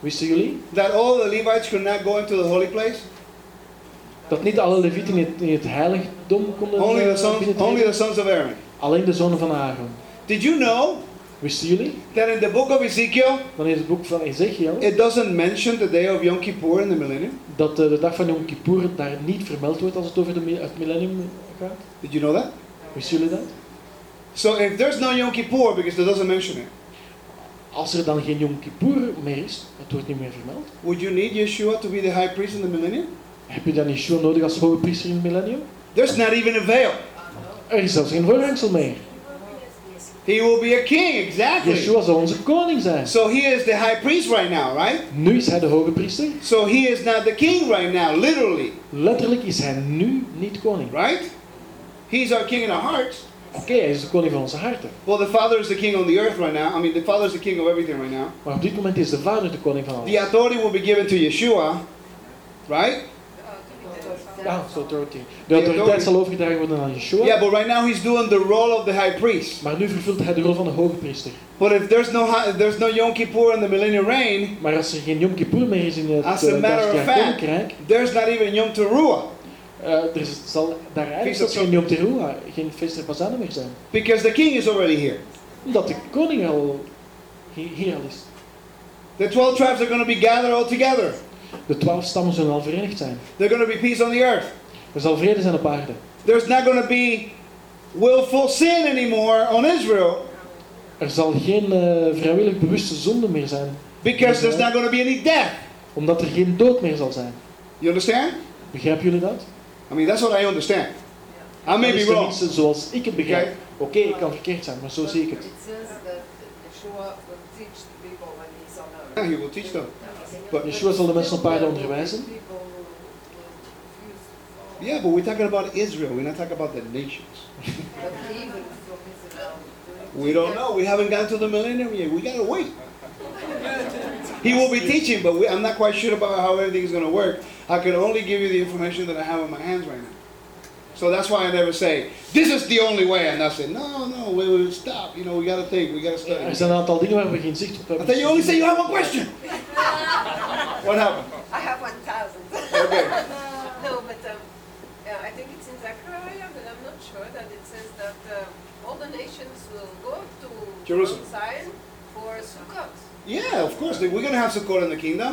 Wisten jullie that all the Levites could not go into the holy place? dat niet alle levieten in het, in het heiligdom konden Only the eh, sons, binnentreden? only the sons of Aaron. Alleen de zonen van Aaron. Did you know Wisten jullie? that in the book of Ezekiel, Dan in het boek van Ezekiel it doesn't mention the day of Yom Kippur in the millennium? dat eh, de dag van Yom Kippur daar niet vermeld wordt als het over de, het millennium gaat. Did you know that? Wisten jullie dat? So if there's no Yom Kippur, because it doesn't mention it, Als er dan geen Yom Kippur meer is, het wordt niet meer vermeld, would you need Yeshua to be the high priest in the millennium? heb je dan Yeshua nodig als hoge priester in het millennium? There's not even a veil. Er is zelfs geen voorhangsel meer. He will be a king, exactly. Yeshua zal onze koning zijn. So he is the high priest right now, right? Nu is hij de hoge priester. So he is not the king right now, literally, Letterlijk is hij nu niet koning. right? He's our king in our hearts. Oké, hij is de koning van onze harten. Well, the Father is the king on the earth right now. I mean, the Father is the king of everything right now. Maar op dit moment is de vader de koning van alles. The authority will be given to Yeshua, right? Ah, zo authority. De autoriteit zal overgedragen worden aan Yeshua. Yeah, but right now he's doing the role of the high priest. Maar nu vervult hij de rol van de hoge priester. But if there's no if there's no Yom Kippur in the millennial reign, Maar als er geen Yom Kippur meer is in het as a uh, matter of fact, there's not even Yom Teruah eh, er zal daar eigenlijk Feest of zelfs geen Yom Teruah, geen feest der Bazana meer zijn. because the king is already here. Omdat de koning al hier al is. The 12 tribes are going to be gathered all together. De twaalf stammen zullen al verenigd zijn. There's going to be peace on the earth. Er zal vrede zijn op aarde. There's not going to be willful sin anymore on Israel Er zal geen eh, vrijwillig bewuste zonde meer zijn. because there's not going to be any death. Omdat er geen dood meer zal zijn. You understand? Begrijpen jullie dat? I mean, that's what I understand. I may be is wrong. zoals ik het begrijp. Oké, ik kan verkeerd zijn, maar zo zie ik het. It says that Yeshua will teach the people when he's on earth. Yeah, he will teach them. But Yeshua zal de mensen op aarde onderwijzen. People will, will refuse to follow. yeah, but we're talking about Israel. We're not talking about the nations. But even from Israel, doing We don't know. We haven't gotten to the millennium yet. We gotta wait. He will be teaching, but we, I'm not quite sure about how everything is going to work. I can only give you the information that I have in my hands right now. So that's why I never say this is the only way, and I say no, no, we will stop. You know, we gotta think. We gotta Er study. zijn een aantal dingen waar we geen zicht op hebben. I thought you only say you have one question. What happened? I have 1,000. Okay. no, but um, yeah, I think it's in Zechariah, but I'm not sure that it says that uh, all the nations will go to Jerusalem. Mount Zion for Sukkot. Yeah, of course. We're gonna have Sukkot in the kingdom,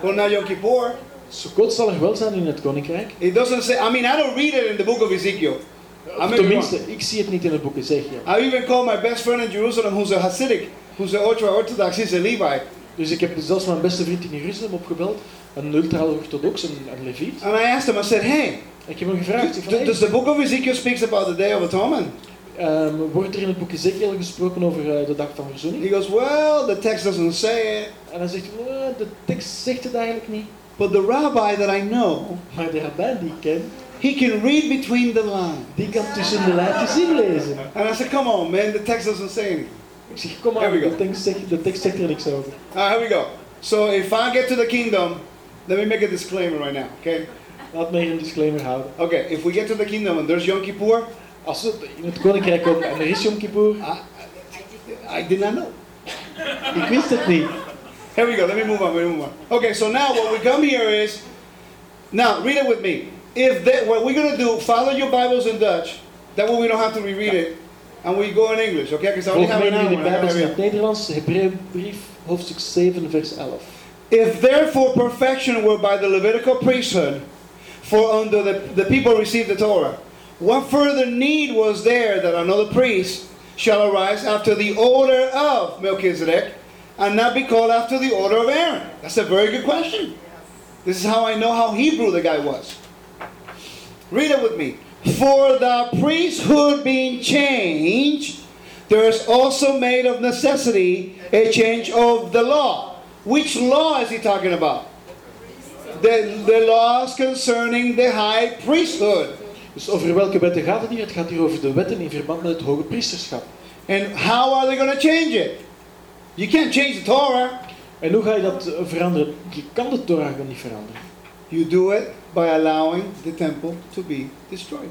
but not Yom Kippur. Sukkot zal er wel zijn in het koninkrijk. It doesn't say. I mean, I don't read it in the book of Ezekiel. Of tenminste, ik zie het niet in het boek Ezekiel. I even called my best friend in Jerusalem, who's a Hasidic, who's an ultra Orthodox. He's a Levite, Dus ik heb zelfs mijn beste vriend in Jeruzalem opgebeld, een ultra-orthodox, een, een leviet. and I asked him. I said, "Hey, Ik heb hem gevraagd, van, does the book of Ezekiel speaks about the Day of Atonement?" ehm, wordt er in het boek Ezekiel gesproken over eh, de dag van verzoening? He goes, "Well, the text doesn't say it, En hij zegt, "Eh, de tekst zegt het eigenlijk niet. But the rabbi that I know, Maar de rabbijn die ik ken, he can read between the lines." die kan tussen de lijntjes inlezen. And I said, "Come on, man, the text doesn't say anything." Ik zeg, kom Here aan, we go. de tekst, zegt, de tekst zegt er niks over. All right, here we go. So if I get to the kingdom, let me make a disclaimer right now, okay? Laat hier een disclaimer houden. Okay, if we get to the kingdom and there's Yom Kippur, Als we in het koninkrijk komen en er is Yom Kippur, I did not know. ik wist het niet. Here we go. Let me move on. Let me move on. Okay, so now what we come here is, now read it with me. If they, what we're gonna do, follow your Bibles in Dutch. That way we don't have to reread it, and we go in English. Okay? Because I only have an hour. de and I Bijbel have in het Nederlands, Hebreeënbrief, hoofdstuk 7, vers 11. If therefore perfection were by the Levitical priesthood, for under the, the people received the Torah, What further need was there that another priest shall arise after the order of Melchizedek and not be called after the order of Aaron? That's a very good question. This is how I know how Hebrew the guy was. Read it with me. For the priesthood being changed, there is also made of necessity a change of the law. Which law is he talking about? The, the laws concerning the high priesthood. Dus over welke wetten gaat het hier? Het gaat hier over de wetten in verband met het hoge priesterschap. And how are they going to change it? You can't change the Torah. En hoe ga je dat eh, veranderen? Je kan de Torah niet veranderen. You do it by allowing the temple to be destroyed.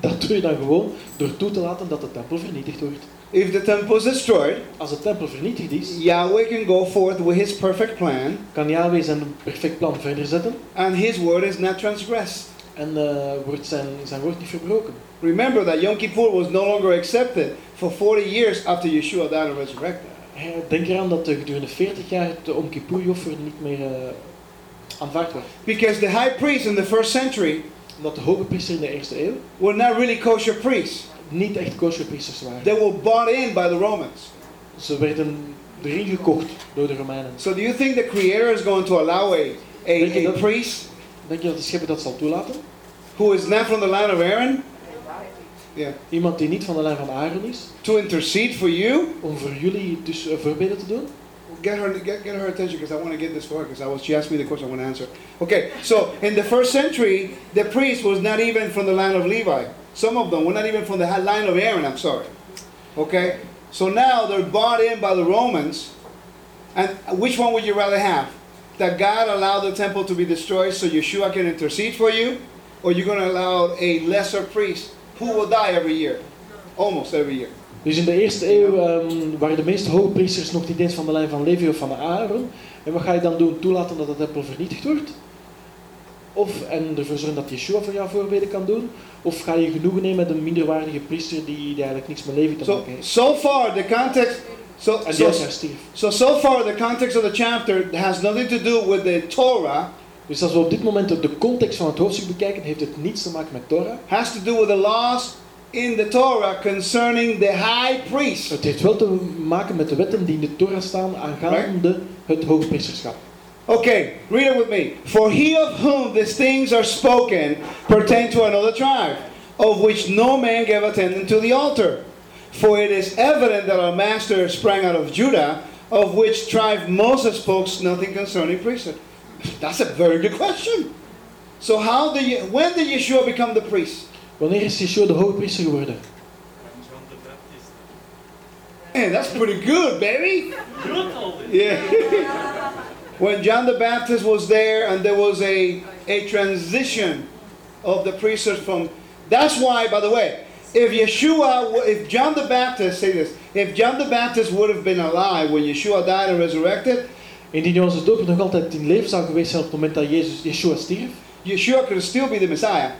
Dat doe je dan gewoon door toe te laten dat de tempel vernietigd wordt. If the temple is destroyed, Als de tempel vernietigd is, Yahweh can go forth with his perfect plan, kan Yahweh zijn perfect plan verder zetten and his word is not transgressed. en eh, wordt zijn, zijn woord niet verbroken. Remember that Yom Kippur was no longer accepted for 40 years after Yeshua died and resurrected. Eh, Denk eraan dat gedurende 40 jaar het Om Kippur-joffer niet meer eh, aanvaard wordt. Because the high priests in the first century Omdat de hoge priester in de eerste eeuw were not really kosher priests. niet echt kosher priesters waren. They were bought in by the Romans. Ze werden erin gekocht door de Romeinen. So do you think the Creator is going to allow a, a, priest Denk je dat de schepper dat zal toelaten? who is not from the line of Aaron yeah, Iemand die niet van de lijn van Aaron is, to intercede for you? om voor jullie dus eh, voorbeden te doen? Get her, get, get her attention because I want to get this for her because I was, she asked me the question I want to answer. Okay, so in the first century, the priest was not even from the line of Levi. Some of them were not even from the line of Aaron, I'm sorry. Okay, so now they're bought in by the Romans. And which one would you rather have? That God allowed the temple to be destroyed so Yeshua can intercede for you? Or you're going to allow a lesser priest who will die every year? Almost every year. Dus in de eerste eeuw ehm, waren de meeste hoge priesters nog niet eens van de lijn van Levi of van Aaron. En wat ga je dan doen? Toelaten dat de tempel vernietigd wordt? Of en ervoor zorgen dat Yeshua voor jou voorbeden kan doen? Of ga je genoegen nemen met een minderwaardige priester die, die eigenlijk niks met Levi te So, maken heeft? so far, the context. So, so. So, so far, the context of the chapter has nothing to do with the Torah, Dus als we op dit moment de context van het hoofdstuk bekijken, heeft het niets te maken met Torah. has to do with the laws in the Torah concerning the high priest. Het heeft wel te maken met de wetten die in de Torah staan aangaande het hoge priesterschap. Okay, read it with me. For he of whom these things are spoken pertain to another tribe, of which no man gave attendance to the altar. For it is evident that our master sprang out of Judah, of which tribe Moses spoke nothing concerning priesthood. That's a very good question. So how do you, when did Yeshua become the priest? Wanneer is Yeshua de hoge priester geworden? John the Baptist. Man, that's pretty good, baby. Yeah. when John the Baptist was there and there was a, a transition of the priesthood from. That's why, by the way, if Yeshua, if John the Baptist, say this, if John the Baptist would have been alive when Yeshua died and resurrected, Indien Johannes de Doper nog altijd in leven zou geweest zijn op het moment dat Jezus, Yeshua stierf, Yeshua could still be the Messiah,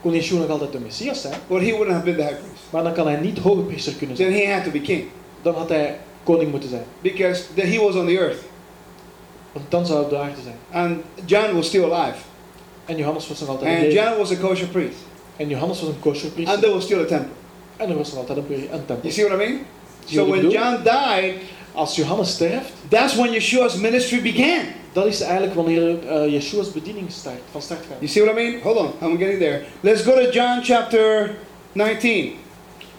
kon Yeshua nog altijd de Messias zijn. but he wouldn't have been the high priest. Maar dan kan hij niet hoge priester kunnen Then zijn. he had to be king Dan had hij koning moeten zijn. because the, he was on the earth Want dan zou hij op de aarde zijn. and John was still alive En Johannes was nog altijd in and leven. John was a kosher priest En Johannes was een kosher and priester. there was still a temple. En er was nog altijd een, een tempel. You see what I mean? So when? John died, Als Johannes sterft, that's when Yeshua's ministry began. dat is eigenlijk wanneer eh Yeshua's bediening start, van start gaat. You see what I mean? Hold on, I'm getting there. Let's go to John chapter 19.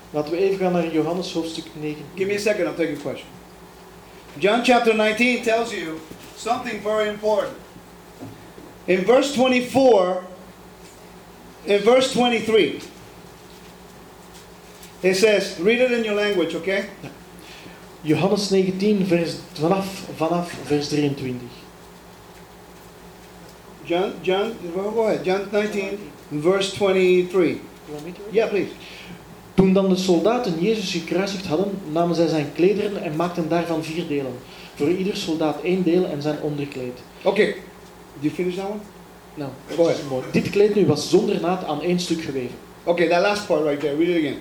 Laten we even gaan naar Johannes hoofdstuk 9. Give me a second, I'm taking a question. John chapter 19 tells you something very important. In verse 24, in verse 23, it says, read it in your language, okay? Johannes 19, vers, vanaf, vanaf vers 23. John, John, well, go ahead. John 19, verse 23. Yeah, please. Toen dan de soldaten Jezus gekruisigd hadden, namen zij zijn klederen en maakten daarvan vier delen. Voor ieder soldaat één deel en zijn onderkleed. Okay, did you finish that one? Nou, Go ahead. Dit kleed nu was zonder naad aan één stuk geweven. Okay, that last part right there, read it again.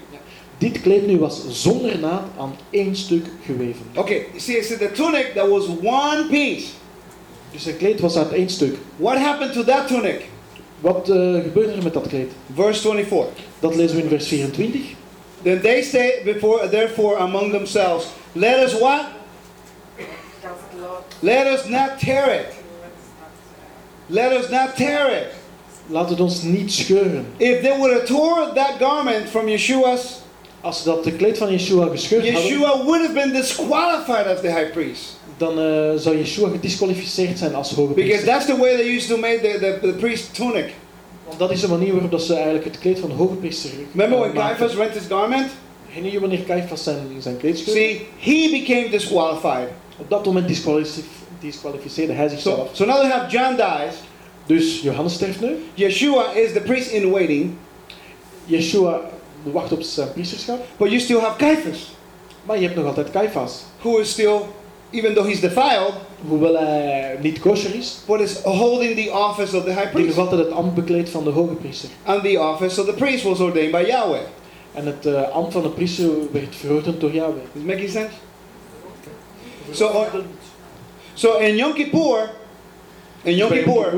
Dit kleed nu was zonder naad aan één stuk geweven. Okay, see, said the tunic that was one piece. Dus zijn kleed was uit één stuk. What happened to that tunic? Wat eh, gebeurde er met dat kleed? Verse 24. Dat lezen we in vers 24. Then they say before, therefore among themselves, let us what? Let us not tear it. Let us not tear it. Laat het ons niet scheuren. If they would have tore that garment from Yeshua's, Als ze dat kleed van Yeshua gescheurd hadden, Yeshua would have been disqualified as the high priest. dan eh, zou Yeshua gedisqualificeerd zijn als hoge Because priester. that's the way they used to make the, the, the priest tunic. Want dat is de manier waarop dat ze eigenlijk het kleed van de hoge priester Remember when. Caiaphas rent his garment? Herinner je wanneer Caiaphas zijn, zijn kleed scheurde? See, he became disqualified. Op dat moment disqualificeerde, disqualificeerde hij So, zichzelf. so now they have John dies. Dus Johannes sterft nu. Yeshua is the priest in waiting, Yeshua wacht op zijn priesterschap. but you still have Caiaphas, Maar je hebt nog altijd Caiaphas. who is still, even though he's defiled, Hoewel hij niet kosher is, but is holding the office of the high die nog priest. altijd het ambt bekleedt van de hoge priester. And the office of the priest was ordained by Yahweh. En het eh, ambt van de priester werd verordend door Yahweh. Is it making sense? So, uh, so in Yom Kippur, in Yom Kippur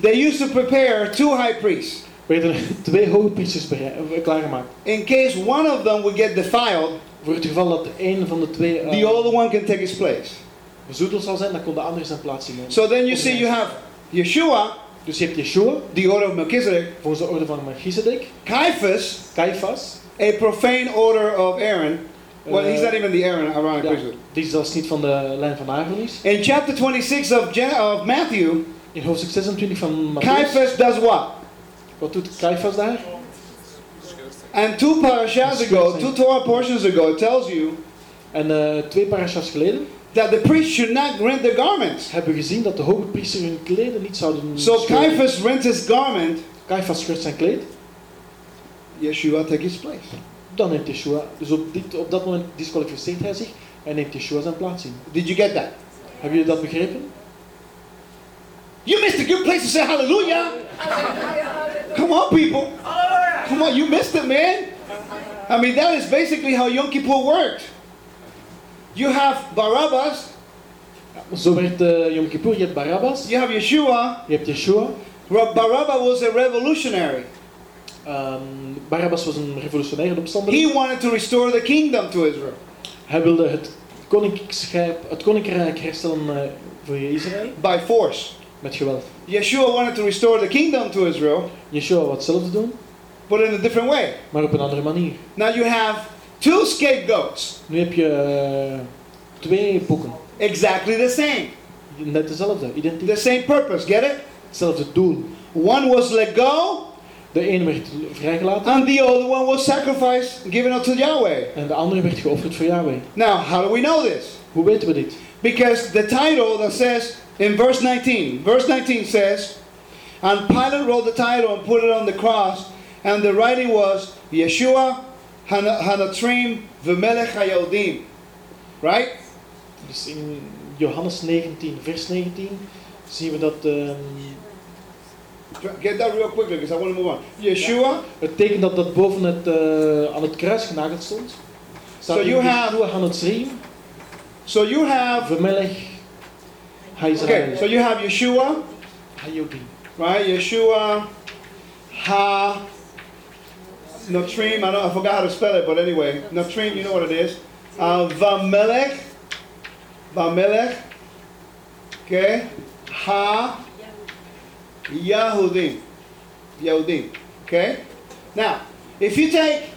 they used to prepare two high priests werden er twee hoge priesters berei- eh, klaargemaakt. in case one of them would get defiled. Voor het geval dat een van de twee eh, The other one can take his place. bezoedeld zal zijn, dan kon de andere zijn plaats innemen. So then you see you have Yeshua, Dus je hebt Yeshua, the order of Melchizedek, volgens de orde van Melchizedek, Caiaphas, Caiaphas, a profane order of Aaron. Well, he's Uh, not even the Aaron Aaronic ja, die zelfs niet van de lijn van Aaron is. In chapter 26 of, of Matthew, In hoofdstuk 26 van Matthäus, Caiaphas does what? Wat doet Caiaphas daar? And two parashas ago, two Torah portions ago, it tells you En eh, twee parashas geleden that the priest should not rent their garments. hebben we gezien dat de hoge priester hun kleden niet zouden So scheuren. Caiaphas rents his garment, Caiaphas scheurt zijn kleed, Yeshua take his place. dan neemt Yeshua, dus op, dit, op dat moment disqualificeert hij zich en neemt Yeshua zijn plaats in. Did you get that? Hebben jullie dat begrepen? You missed a good place to say hallelujah. Come on, people. Come on, you missed it, man. I mean, that is basically how Yom Kippur worked. You have Barabbas, Zo werd uh, Yom Kippur, je hebt Barabbas, you have Yeshua. je hebt Yeshua. Barabbas was a revolutionary. Ehm, Barabbas was een revolutionaire opstandeling. He wanted to restore the kingdom to Israel. Hij wilde het koninkrijk, het koninkrijk herstellen eh, voor Israël by force. Met geweld. Yeshua wanted to restore the kingdom to Israel, Yeshua wou hetzelfde doen, but in a different way. maar op een andere manier. Now you have two scapegoats, Nu heb je eh, twee boeken. exactly the same, Net dezelfde, identiek. the same purpose. Get it? Hetzelfde doel. One was let go, De ene werd vrijgelaten and the other one was sacrificed, given up to Yahweh. en de andere werd geofferd voor Yahweh. Now, how do we know this? Hoe weten we dit? Because the title that says in verse 19, verse 19 says, and Pilate wrote the title and put it on the cross, and the writing was Yeshua Hanatrim V'melech HaYodim. Right? Dus in Johannes 19, vers 19, zien we dat ehm, Get that real quickly because I want to move on. Yeshua, het teken dat, dat boven het, eh, aan het kruis genageld stond. Staat So you have- Yeshua Hanatzrim, so you have, Vermelech, okay, so you have Yeshua, right? Yeshua Ha Natrim, I, don't, I forgot how to spell it, but anyway, Natrim, you know what it is. Uh, Vamelech, Vamelech, okay, Ha Yahudim, Yahudim, okay. Now, if you take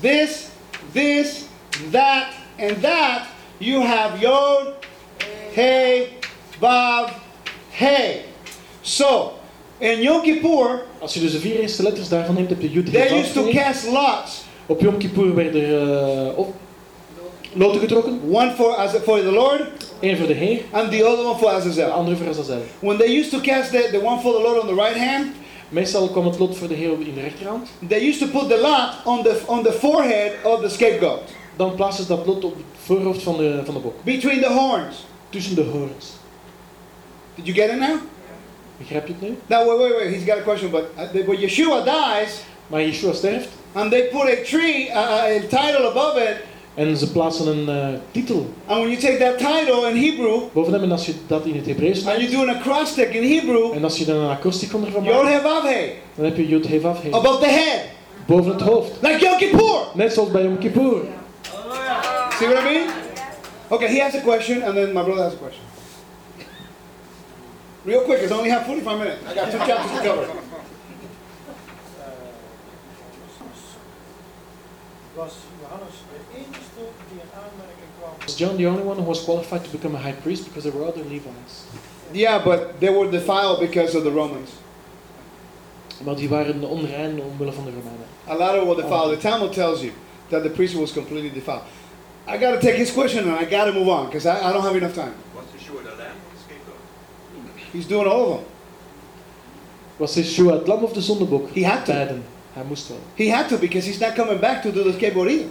this, this, that, and that, you have Yod, Hey, Vav, Hey. So, in Yom Kippur, Als je dus de vier eerste letters daarvan neemt, heb je Yud they He, used to cast lots. Op Yom Kippur werden er op, loten getrokken. One for as for the Lord, Eén voor de Heer, and the other one for de Azazel. andere voor Azazel. When they used to cast the, the one for the Lord on the right hand, Meestal kwam het lot voor de Heer in de rechterhand. they used to put the lot on the on the forehead of the scapegoat, Dan plaatsen ze dat lot op het voorhoofd van de, van de bok. between the horns. Tussen de horens. Did you get it now? Begrijp je het nu? Now wait, wait, wait. He's got a question, but uh, when Yeshua dies, Maar Yeshua sterft and they put a tree, uh, a title above it, En ze plaatsen een eh, titel And when you take that title in Hebrew boven hem en als je dat in het Hebreeuws and you do an acrostic in Hebrew, en als je dan een acrostichon ervan maakt, He Vav He, dan heb je Yud He Vav He. above the head, Boven het hoofd. like Yom Kippur. Net zoals bij Yom Kippur. See what I mean? Okay, he has a question, and then my brother has a question. Real quick, it's only have 45 minutes. I got two chapters to cover. Was Johannes de enige die in aanmerking kwam? Was John the only one who was qualified to become a high priest because there were other Levites? Yeah, but they were defiled because of the Romans. Maar die waren onrein omwille van de Romeinen. A lot of were defiled. The Talmud tells you that the priest was completely defiled. I got to take his question and I got to move on because I, I don't have enough time. What's Yeshua the lamb of the scapegoat? He's doing all of them. Was Yeshua het lam of de zondebok? He had to. Beiden. Hij moest wel. He had to because he's not coming back to do the scapegoat either.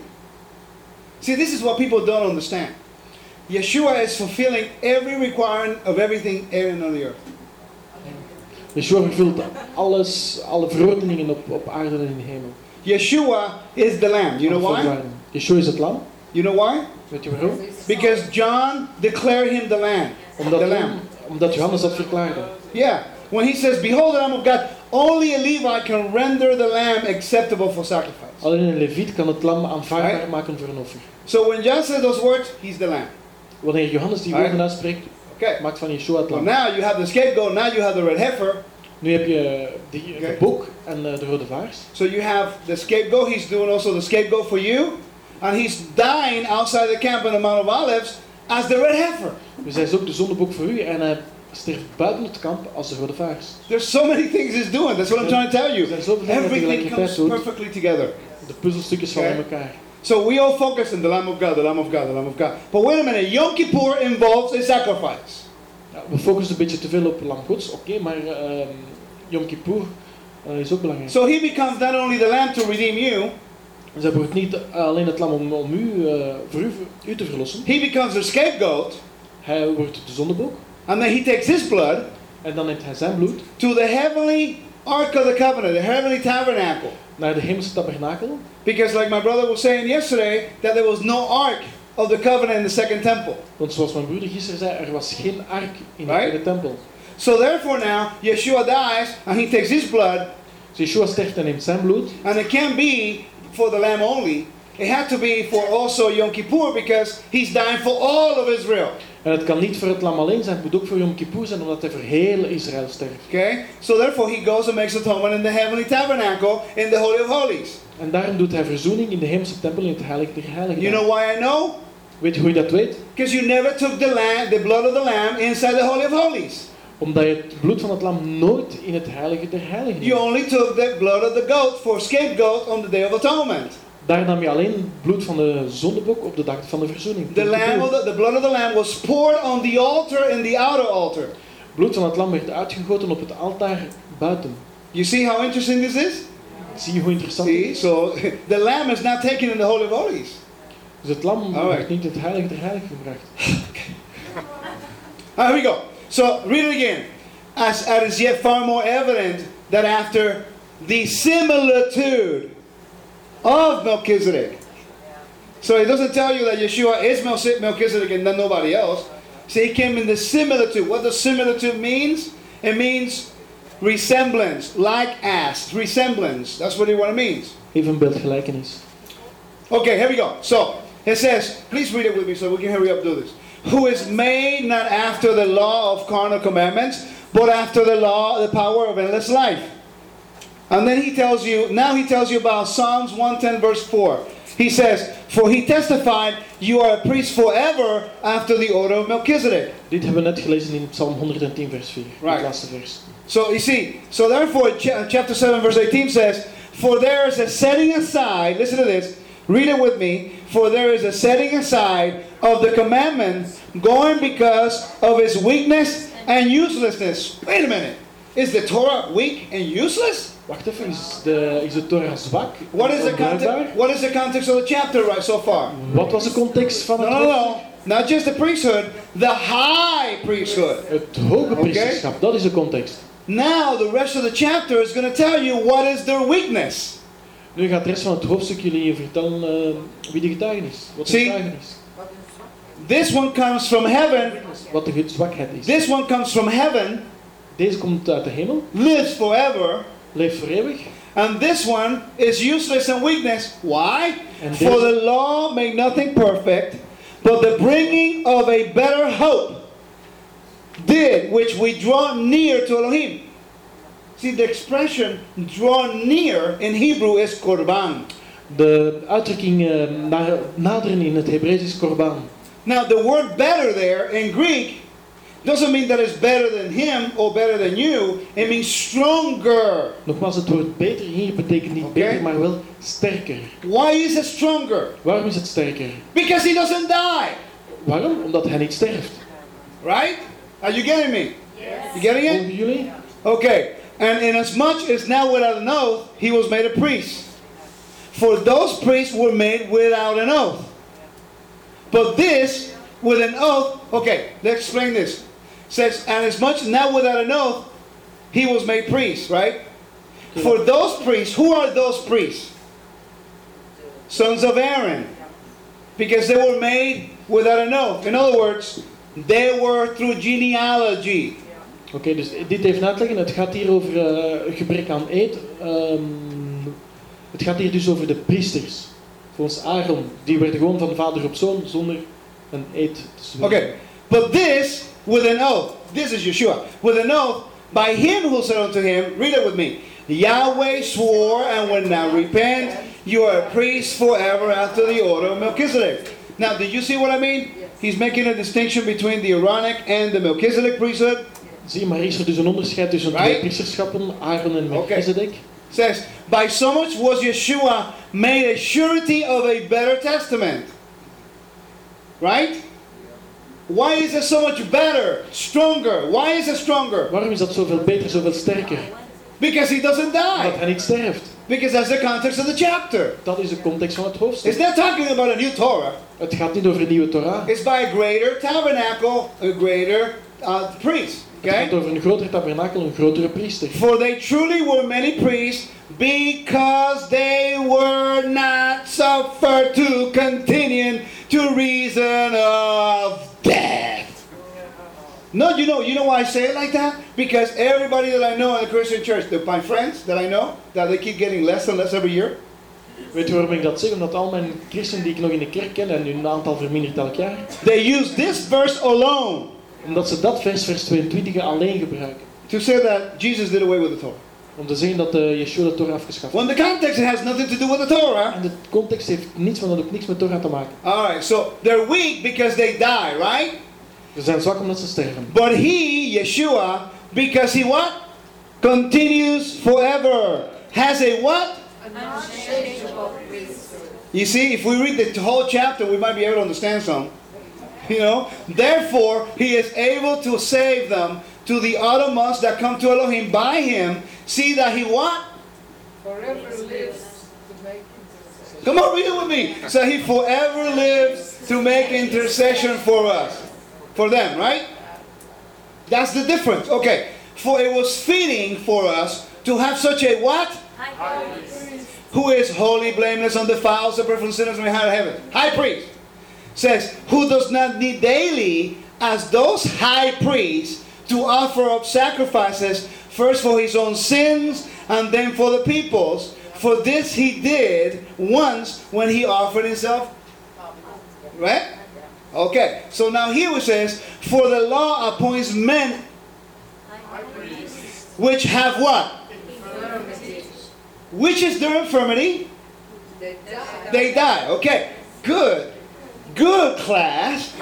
See, this is what people don't understand. Yeshua is fulfilling every requirement of everything in on the earth. Yeshua vervult alles, alle verordeningen op, op aarde en in de hemel. Yeshua is the Lamb. You know Alle why? voorwaarden. Yeshua is het lam. You know why? Weet je waarom? Because John declared him the Lamb. Omdat, The Lamb. omdat Johannes dat verklaarde. Yeah. When he says, Behold the Lamb of God, only a Levite can render the Lamb acceptable for sacrifice. Alleen een leviet kan het lam aanvaardbaar Right. maken voor een offer. So when John says those words, he's the Lamb. Wanneer Johannes die Right. woorden uitspreekt, Okay. maakt van Yeshua het Well, lam. now you have the scapegoat, now you have the red heifer. Nu heb je de bok en eh, de rode vaars. So you have the scapegoat, he's doing also the scapegoat for you. And he's dying outside the camp in the Mount of Olives as the red heifer. Dus hij is ook de zondebok voor u en hij sterft buiten het kamp als de rode vaars. There's so many things he's doing. That's what I'm trying to tell you. Er zijn zoveel dingen dat hij Everything comes perfectly together. De puzzelstukjes vallen elkaar. So we all focus on the Lamb of God, the Lamb of God, the Lamb of God. But wait a minute, Yom Kippur involves a sacrifice. Ja, we focussen een beetje te veel op lam gods, oké, maar ehm, Yom Kippur eh, is ook belangrijk. So he becomes not only the Lamb to redeem you, Dus hij wordt niet alleen het lam om, om u, eh, voor u, u te verlossen. he becomes the scapegoat, Hij wordt de zondebok. and then he takes his blood En dan neemt hij zijn bloed to the heavenly Ark of the Covenant, the heavenly tabernacle. naar de hemelse tabernakel. Because, like my brother was saying yesterday, that there was no Ark of the Covenant in the second temple. Want zoals mijn broeder gisteren zei, er was geen ark in de tweede tempel. So therefore, now Yeshua dies, and he takes his blood, Dus Yeshua sterft en neemt zijn bloed. and it can't be for the Lamb only. It had to be for also Yom Kippur because he's dying for all of Israel. En het kan niet voor het lam alleen zijn, het moet ook voor Yom Kippur zijn, omdat hij voor heel Israël sterft. Okay? So therefore, he goes and makes atonement in the heavenly tabernacle in the Holy of Holies. En daarom doet hij verzoening in de hemelse tempel in het heilige der heiligen. You know why I know? Weet je hoe je dat weet? Because you never took the lamb, the blood of the lamb inside the Holy of Holies. Omdat je het bloed van het lam nooit in het heilige der heiligen You only took the blood of the goat for scapegoat on the day of atonement. Daar nam je alleen het bloed van de zondebok op de dag van de verzoening. The lamb of the, the blood of the lamb was poured on the altar in the outer altar. Bloed van het lam werd uitgegoten op het altaar buiten. You see how interesting this is? Zie je hoe interessant See, is? so the lamb is not taken in the Holy of Holies. Dus het lam wordt niet het heilige der heiligen gebracht. Here we go. So read it again. As it is yet far more evident that after the similitude of Melchizedek. So it doesn't tell you that Yeshua is Melchizedek and then nobody else. So he came in the similitude. What does similitude means? It means resemblance, like as, resemblance. That's what it, what it means. Evenbeeld gelijkenis. Okay, here we go. So it says, please read it with me so we can hurry up do this. Who is made not after the law of carnal commandments, but after the law, the power of endless life. And then he tells you, now he tells you about Psalms 110, verse 4. He says, For he testified, You are a priest forever after the order of Melchizedek. Dit hebben we net gelezen in Psalm 110 vers 4. Right. Laatste vers. So you see, so therefore, cha- chapter 7, verse 18 says, For there is a setting aside, listen to this, read it with me, for there is a setting aside of the commandment going because of its weakness and uselessness. Wait a minute. Is the Torah weak and useless? Wacht even, is de, is de Torah zwak? What is the context? What is the context of the chapter right so far? Wat was de context van No, het no, hoofdstuk? no. Not just the priesthood, the high priesthood. Het hoge priesterschap, dat is de context. Now the rest of the chapter is going to tell you what is their weakness. Nu gaat de rest van het hoofdstuk jullie vertellen eh, wie de getuigen is. Wat de getuigen is. This one comes from heaven. Wat de zwakheid is. This one comes from heaven, Deze komt uit de hemel, lives forever. leeft voor eeuwig. And this one is useless and weakness. Why? And For the law made nothing perfect, but the bringing of a better hope did, which we draw near to Elohim. See, the expression draw near in Hebrew is korban. De uitdrukking eh, naar, naderen in het Hebreeuws is korban. Now, the word better there in Greek doesn't mean that it's better than him or better than you. It means stronger. Nogmaals, het woord beter hier betekent niet Oké. beter, maar wel sterker. Why is it stronger? Waarom is het sterker? Because he doesn't die, Waarom? Omdat hij niet sterft. right? Are you getting me? Yes. You getting it? Volgen jullie? Okay. And inasmuch as now without an oath, he was made a priest. For those priests were made without an oath. But this, with an oath, okay, let's explain this. Says, and as much as now without an oath, he was made priest, right? For those priests, who are those priests? Sons of Aaron. Because they were made without an oath. In other words, they were through genealogy. Oké, dus dit even uitleggen. Het gaat hier over eh, gebrek aan eed. Ehm, het gaat hier dus over de priesters. Volgens Aaron, die werden gewoon van vader op zoon zonder een eed te zweren. Okay, but this with an oath. This is Yeshua. With an oath, by him who said unto him, read it with me. Yahweh swore and will now repent. You are a priest forever after the order of Melchizedek. Now, did you see what I mean? He's making a distinction between the Aaronic and the Melchizedek priesthood. Zie maar is er dus een onderscheid tussen twee priesterschappen, Aaron en Okay. Melchizedek. Says, by so much was Yeshua made a surety of a better testament. Right? Why is it so much better, stronger? Why is it stronger? Waarom is dat zoveel beter, zoveel sterker? Because he doesn't Omdat die. hij niet sterft. Because that's the context of the chapter. Dat is de context van het It's hoofdstuk. not talking about a new Torah. Het gaat niet over een nieuwe Torah. It's by a greater tabernacle, a greater uh, priest. Het gaat over een grotere tabernakel, een grotere priester. For they truly were many priests because they were not suffered to continue to reason of death. No, you know, you know why I say it like that? Because everybody that I know in the Christian church, the, my friends that I know, that they keep getting less and less every year. Weet je waarom ik dat zeg? Omdat al mijn christenen die ik nog in de kerk ken, en hun aantal vermindert elk jaar, They use this verse alone omdat ze dat vers, vers 22 alleen gebruiken. to say that Jesus did away with the Torah. Om te zeggen dat uh, Yeshua de Torah afgeschaft heeft. When the context it has nothing to do with the Torah. En de context heeft niets van dat ook niks met Torah te maken. All right, so they're weak because they die, right? Ze zijn zwak omdat ze sterven. But he, Yeshua, because he what? Continues forever. Has a what? Unchangeable priesthood. You see, if we read the whole chapter, we might be able to understand some. You know? Therefore, he is able to save them to the uttermost that come to Elohim by him. See that he what? Forever lives to make intercession. Come on, read it with me. So he forever lives to make intercession for us. For them, right? That's the difference. Okay. For it was fitting for us to have such a what? High priest. Who is holy, blameless, undefiled, separate from sinners, and behind heaven. High priest. Says, who does not need daily, as those high priests, to offer up sacrifices, first for his own sins, and then for the people's. For this he did once when he offered himself. Right? Okay. So now here it says, for the law appoints men which have what? Which is their infirmity? They die. They die. Okay. Good. Good class.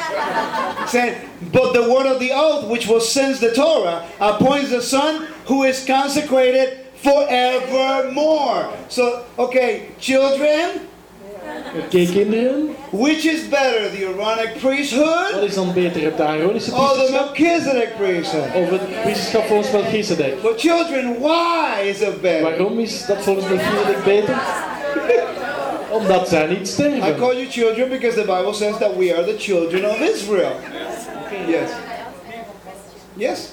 Said, but the word of the oath, which was since the Torah, appoints the Son who is consecrated forevermore. So, okay, children, kinderen. which is better, the Aaronic priesthood Wat is dan beter? Het Aaronische or the priesterschap Melchizedek priesthood? of het priesterschap volgens Melchizedek? But children, why is it better? Waarom is dat volgens Melchizedek beter? Omdat zij niet I call you children because the Bible says that we are the children of Israel. Yes. Yes.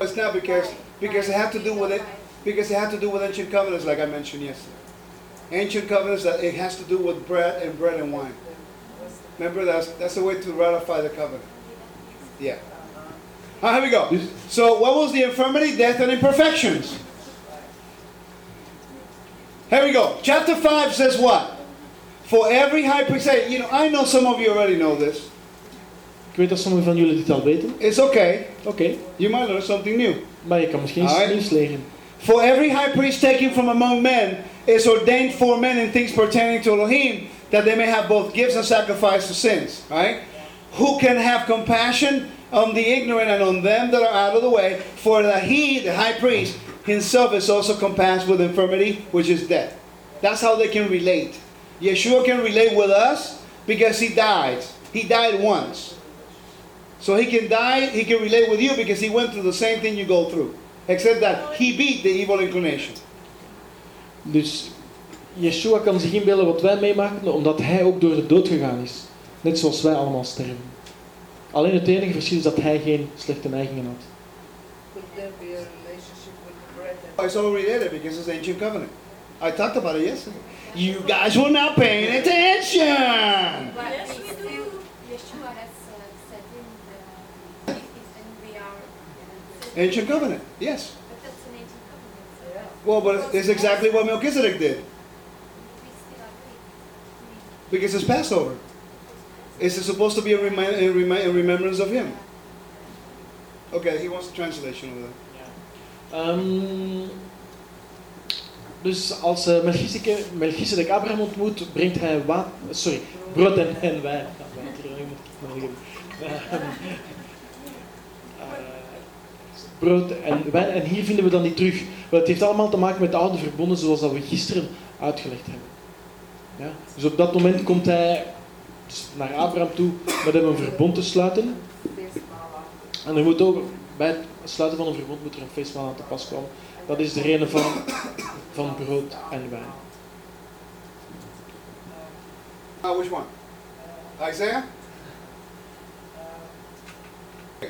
It's not because because it had to do with it because it had to do with ancient covenants, like I mentioned yesterday. Ancient covenants that it has to do with bread and bread and wine. Remember that's that's the way to ratify the covenant. Yeah. Ah, here we go. So what was the infirmity, death, and imperfections? Here we go. Chapter 5 says what? For every high priest, you know, I know some of you already know this. Ik weet dat sommigen van jullie dit al weten. It's okay. Okay. You might learn something new. maar je kan misschien iets nieuws leren. For every high priest taken from among men is ordained for men in things pertaining to Elohim, that they may have both gifts and sacrifice for sins. Right? Who can have compassion on the ignorant and on them that are out of the way, for that he, the high priest, himself is also compassed with infirmity, which is death. That's how they can relate. Yeshua can relate with us because he died. He died once. So he can die, he can relate with you because he went through the same thing you go through. Except that he beat the evil inclination. Dus Yeshua kan zich inbeelden wat wij meemaken, omdat hij ook door de dood gegaan is. Net zoals wij allemaal sterven. Alleen het enige verschil is dat hij geen slechte neigingen had. Could there be a relationship with bread and It's all related because it's ancient covenant. I talked about it yesterday. You guys were not paying attention. But yes, we do. Yeshua has uh, said in the and we are. uh, Ancient covenant, yes. But that's an ancient covenant. So Well, but it's exactly what Melchizedek did we still agree. because it's Passover. It's supposed to be a, remembrance of him. Okay, he wants the translation of that. Ehm, dus als uh, Melchizedek, Abraham ontmoet, brengt hij wa- sorry, brood en, en wijn. Ehm, eh, brood en wijn. En hier vinden we dan die terug. Want het heeft allemaal te maken met de oude verbonden zoals dat we gisteren uitgelegd hebben. Ja? Dus op dat moment komt hij naar Abraham toe met hem een verbond te sluiten. En er moet ook, bij het sluiten van een verbond moet er een feestmaal aan te pas komen. Dat is de reden van, van brood en wijn. Uh, which one? Isaiah?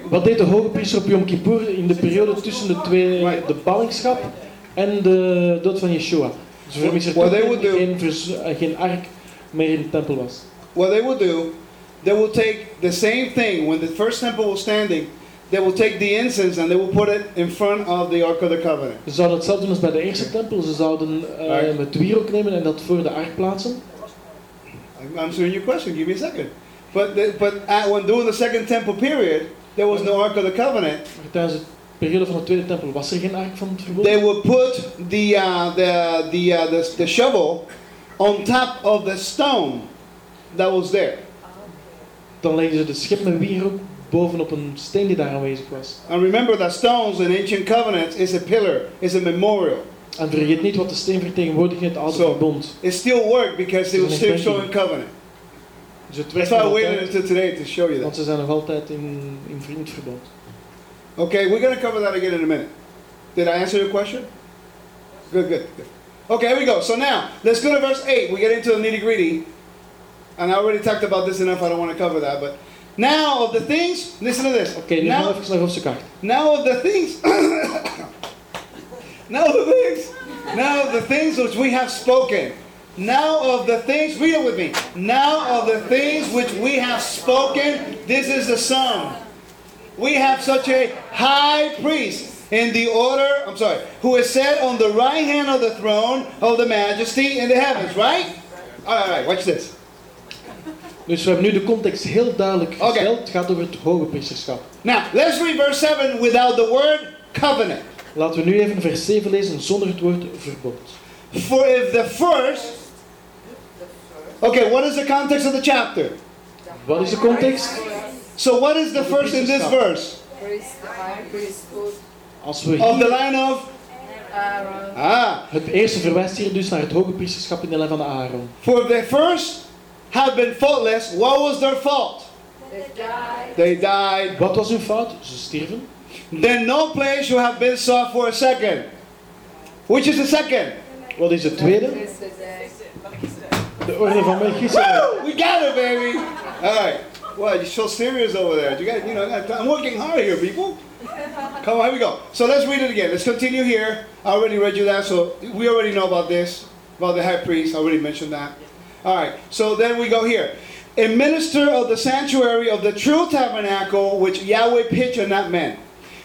Wat deed de hoge priester op Yom Kippur in de periode tussen de twee, de ballingschap en de dood van Yeshua? Dus is er geen, eh, geen ark meer in de tempel was? What they will do, they will take the same thing. When the first temple was standing, they will take the incense and they will put it in front of the Ark of the Covenant. Ze zouden hetzelfde doen als bij de eerste tempel. Ze zouden eh, Right. het wierook nemen en dat voor de ark plaatsen. I'm answering your question. Give me a second. But the, but at, when during the second temple period, there was no Ark of the Covenant. Tijdens de periode van de tweede tempel was er geen ark van het verbond. They would put the uh, the the, uh, the the shovel on top of the stone that was there. Dan legden ze de schep met wierook bovenop een steen die daar aanwezig was. And remember that stones in ancient covenants is a pillar, is a memorial. En vergeet niet wat de steen vertegenwoordigt in het oude So- verbond. It still worked because it was still showing covenant. Dus het That's why I nog waited until today to show you want that. ze zijn nog altijd in, in vriendverbond. Okay, we're gonna cover that again in a minute. Did I answer your question? Good, good, good. Okay, here we go. So now, let's go to verse 8. We get into the nitty gritty. And I already talked about this enough, I don't want to cover that. But now of the things, listen to this. okay, now, even naar hoofdstuk 8. now of the things, now of the things, now of the things which we have spoken. Now of the things, read it with me. Now of the things which we have spoken, this is the sum. We have such a high priest in the order, I'm sorry, who is set on the right hand of the throne of the majesty in the heavens, right? All right, all right, watch this. Dus we hebben nu de context heel duidelijk gesteld. Het gaat over het hoge priesterschap. Now, let's read verse 7 without the word covenant. Laten we nu even vers 7 lezen zonder het woord verbond. For if the first, okay, what is the context of the chapter? Wat is de context? So, what is the first in this verse? Als we Of the line of? Aaron, Ah, het eerste verwijst hier dus naar het hoge priesterschap in de lijn van Aaron. for the first have been faultless, what was their fault? they died. They died. Wat was hun fout? Ze stierven. Then no place should have been sought for a second. Which is the second? Wat is het tweede? Melchizedek. De orde van Melchizedek. Woo! We got it, baby. All right. Well, you're so serious over there. You got, you know, I'm working hard here, people. come on, here we go. So let's read it again. Let's continue here. I already read you that, so we already know about this, about the high priest. I already mentioned that. All right, so then we go here. A minister of the sanctuary of the true tabernacle which Yahweh pitched and not men.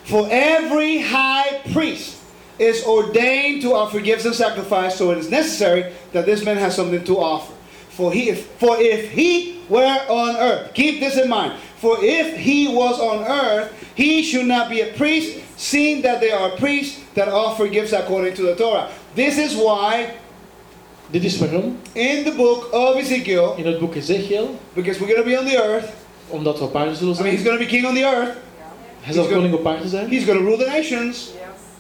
For every high priest is ordained to offer gifts and sacrifice, so it is necessary that this man has something to offer. For he, if, for if he were on earth, keep this in mind. For if he was on earth, he should not be a priest, seeing that they are priests that offer gifts according to the Torah. This is why Dit is waarom in the book of Ezekiel, in het boek Ezekiel, because we're going to be on the earth, omdat we op aarde zullen I mean, he's going to be king on the earth. hij zal he's koning op aarde zijn, He's going to rule the nations.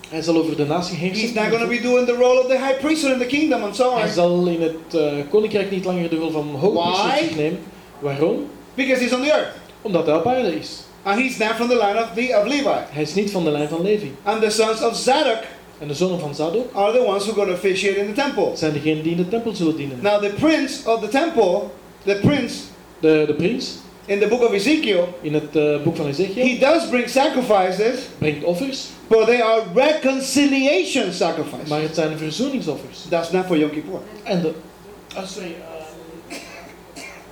hij zal over de natie He's not going to be doing the role of the high priest in the kingdom and so Hij on. zal in het eh, koninkrijk niet langer de rol van hoogpriester nemen. Waarom? Because he's on the earth. Omdat hij op aarde is. And he's not from the line of, the, of Levi. Hij is niet van de lijn van Levi. And the sons of Zadok En de zonen van Zadok are the ones who are going to officiate in the temple. zijn degenen die in de tempel zullen dienen. Now, the prince of the temple, the prince De, de prins in the book of Ezekiel, in het eh, boek van he Ezekiel does bring sacrifices, brengt offers, but they are reconciliation sacrifices. maar het zijn verzoeningsoffers. That's not for Yom Kippur. En de... Ah, sorry. Dat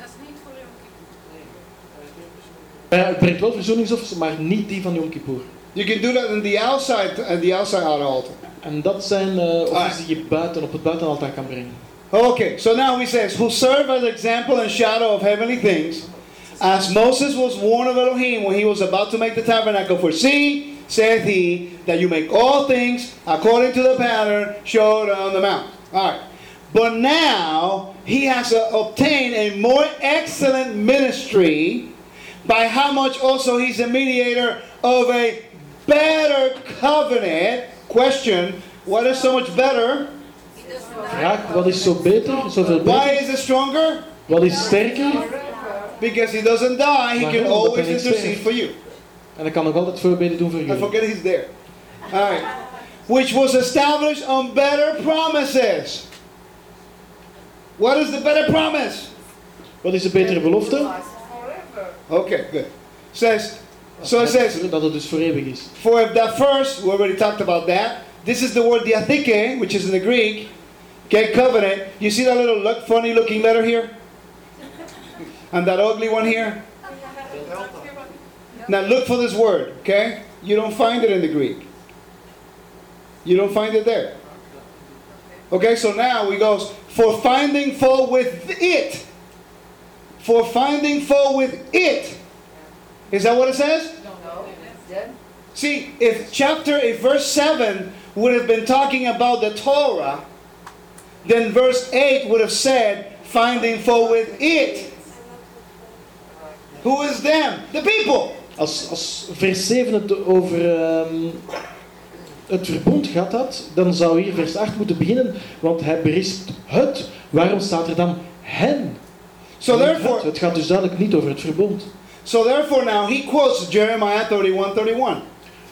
is niet voor Yom Kippur. eh, het brengt wel verzoeningsoffers, maar niet die van Yom Kippur. You can do that in the outside, at the outside altar. En dat zijn eh, offers die je buiten op het buitenaltaar kan brengen. Okay, so now he says, who serve as example and shadow of heavenly things, as Moses was warned of Elohim when he was about to make the tabernacle. For see, saith he, that you make all things according to the pattern showed on the mount. All right. But now he has uh, obtained a more excellent ministry, by how much also he's a mediator of a better covenant. Question: What is so much better? Vraag, wat is zo beter, zoveel Why is it stronger? Wat is sterker? Because he doesn't die, he can always intercede for you. En hij kan nog altijd voorbeden doen voor I forget he's there. All right. Which was established on better promises. What is the better promise? Wat is de betere belofte? Okay, good. Says, so it says, Dat het dus voor eeuwig is. for if that first, we already talked about that. This is the word diatheke, which is in the Greek. Okay, covenant. You see that little look, funny looking letter here? And that ugly one here? Now look for this word, okay? You don't find it in the Greek. You don't find it there. Okay, so now we goes for finding fault with it. For finding fault with it. Is that what it says? See, if chapter, if verse 7 would have been talking about the Torah, then verse 8 would have said, finding fault with it. Who is them? The people. Als, als vers 7 het over ehm, het verbond gaat had, dan zou hier vers 8 moeten beginnen, want hij berispt het. Waarom staat er dan hen? So therefore- het. Het gaat dus duidelijk niet over het verbond. So therefore now he quotes Jeremiah 31 31.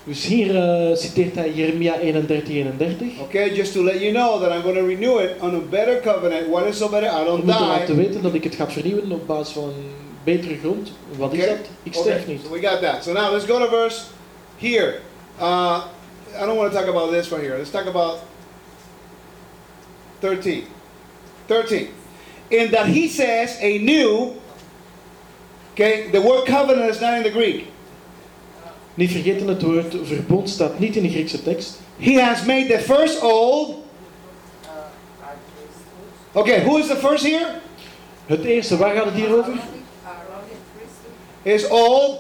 Dus hier eh, citeert hij Jeremia 31, 31. Okay, just to let you know that I'm going to renew it on a better covenant. What is so better? I don't te laten die. weten dat ik het ga vernieuwen op basis van een betere grond. Wat is dat? Ik sterf Okay, niet. so we got that. So now let's go to verse here. Uh, I don't want to talk about this right here. Let's talk about 13. 13. In that he says a new, okay, the word covenant is not in the Greek. Niet vergeten, het woord verbond staat niet in de Griekse tekst. He has made the first old. Okay, who is the first here? Het eerste, waar gaat het hier over? Is old,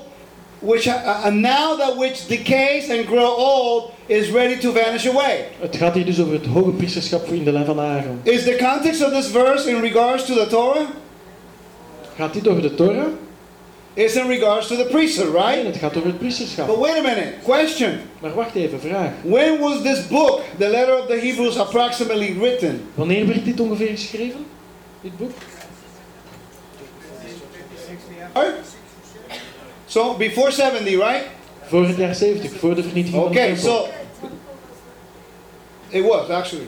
which uh, and now that which decays and grow old is ready to vanish away. Het gaat hier dus over het hoge priesterschap in de lijn van Aaron. Is the context of this verse in regards to the Torah? Gaat dit over de Torah? It's in regards to the priesthood, Nee, right? het gaat over het priesterschap. But wait a minute. Question. Maar wacht even, vraag. When was this book, the letter of the Hebrews, approximately written? Wanneer werd dit ongeveer geschreven? Dit boek? Right? So before 70, right? Voor het jaar 70, voor de vernietiging van de Okay, so it was actually.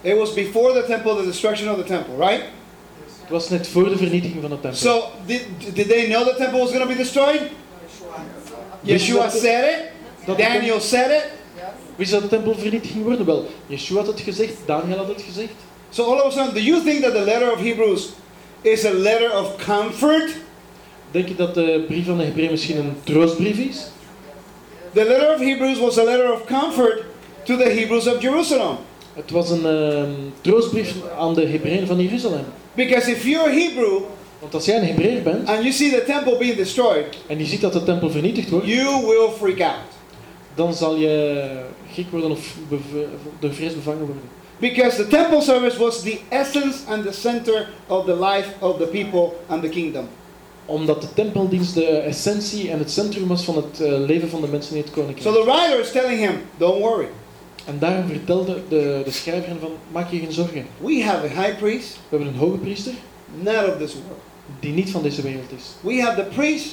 It was before the temple, the destruction of the temple, right? Het was net voor de vernietiging van de tempel. So did, did they know the temple was going to be destroyed? Yeshua said it. dat Daniel said it. Wie zou de tempel vernietigd ging worden? Wel, Yeshua had het gezegd, Daniel had het gezegd. So all of a sudden, do you think that the letter of Hebrews is a letter of comfort? Denk je dat de brief van de Hebreeën misschien een troostbrief is? The letter of Hebrews was a letter of comfort to the Hebrews of Jerusalem. Het was een ehm, troostbrief aan de Hebreeën van Jeruzalem. Because if you're a Hebrew Want als jij een Hebreeër bent and you see the temple being destroyed, en je ziet dat de tempel vernietigd wordt, you will freak out. dan zal je gek worden of door vrees bevangen worden. Because the temple service was the essence and the center of the life of the people and the kingdom. Omdat de tempeldienst de essentie en het centrum was van het eh, leven van de mensen in het koninkrijk. So the writer is telling him, don't worry. En daarom vertelde de, de schrijver hen van, maak je geen zorgen. We have a high priest, We hebben een hoge priester not of this world. die niet van deze wereld is. We have the priest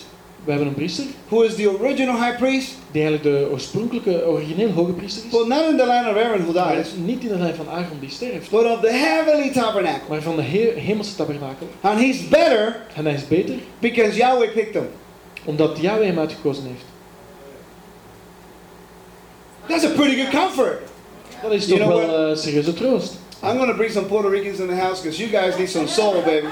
We hebben een priester who is the original high priest, die eigenlijk de oorspronkelijke, origineel hoge priester is. but not in the line of Aaron who niet in de lijn van Aaron die sterft, but of the heavenly tabernacle. maar van de he- hemelse tabernakel. And he's better En hij is beter because Yahweh picked him. omdat Yahweh hem uitgekozen heeft. That's a pretty good comfort. Dat is You toch know wel eh, serieuze troost. I'm going to bring some Puerto Ricans in the house because you guys need some soul, baby.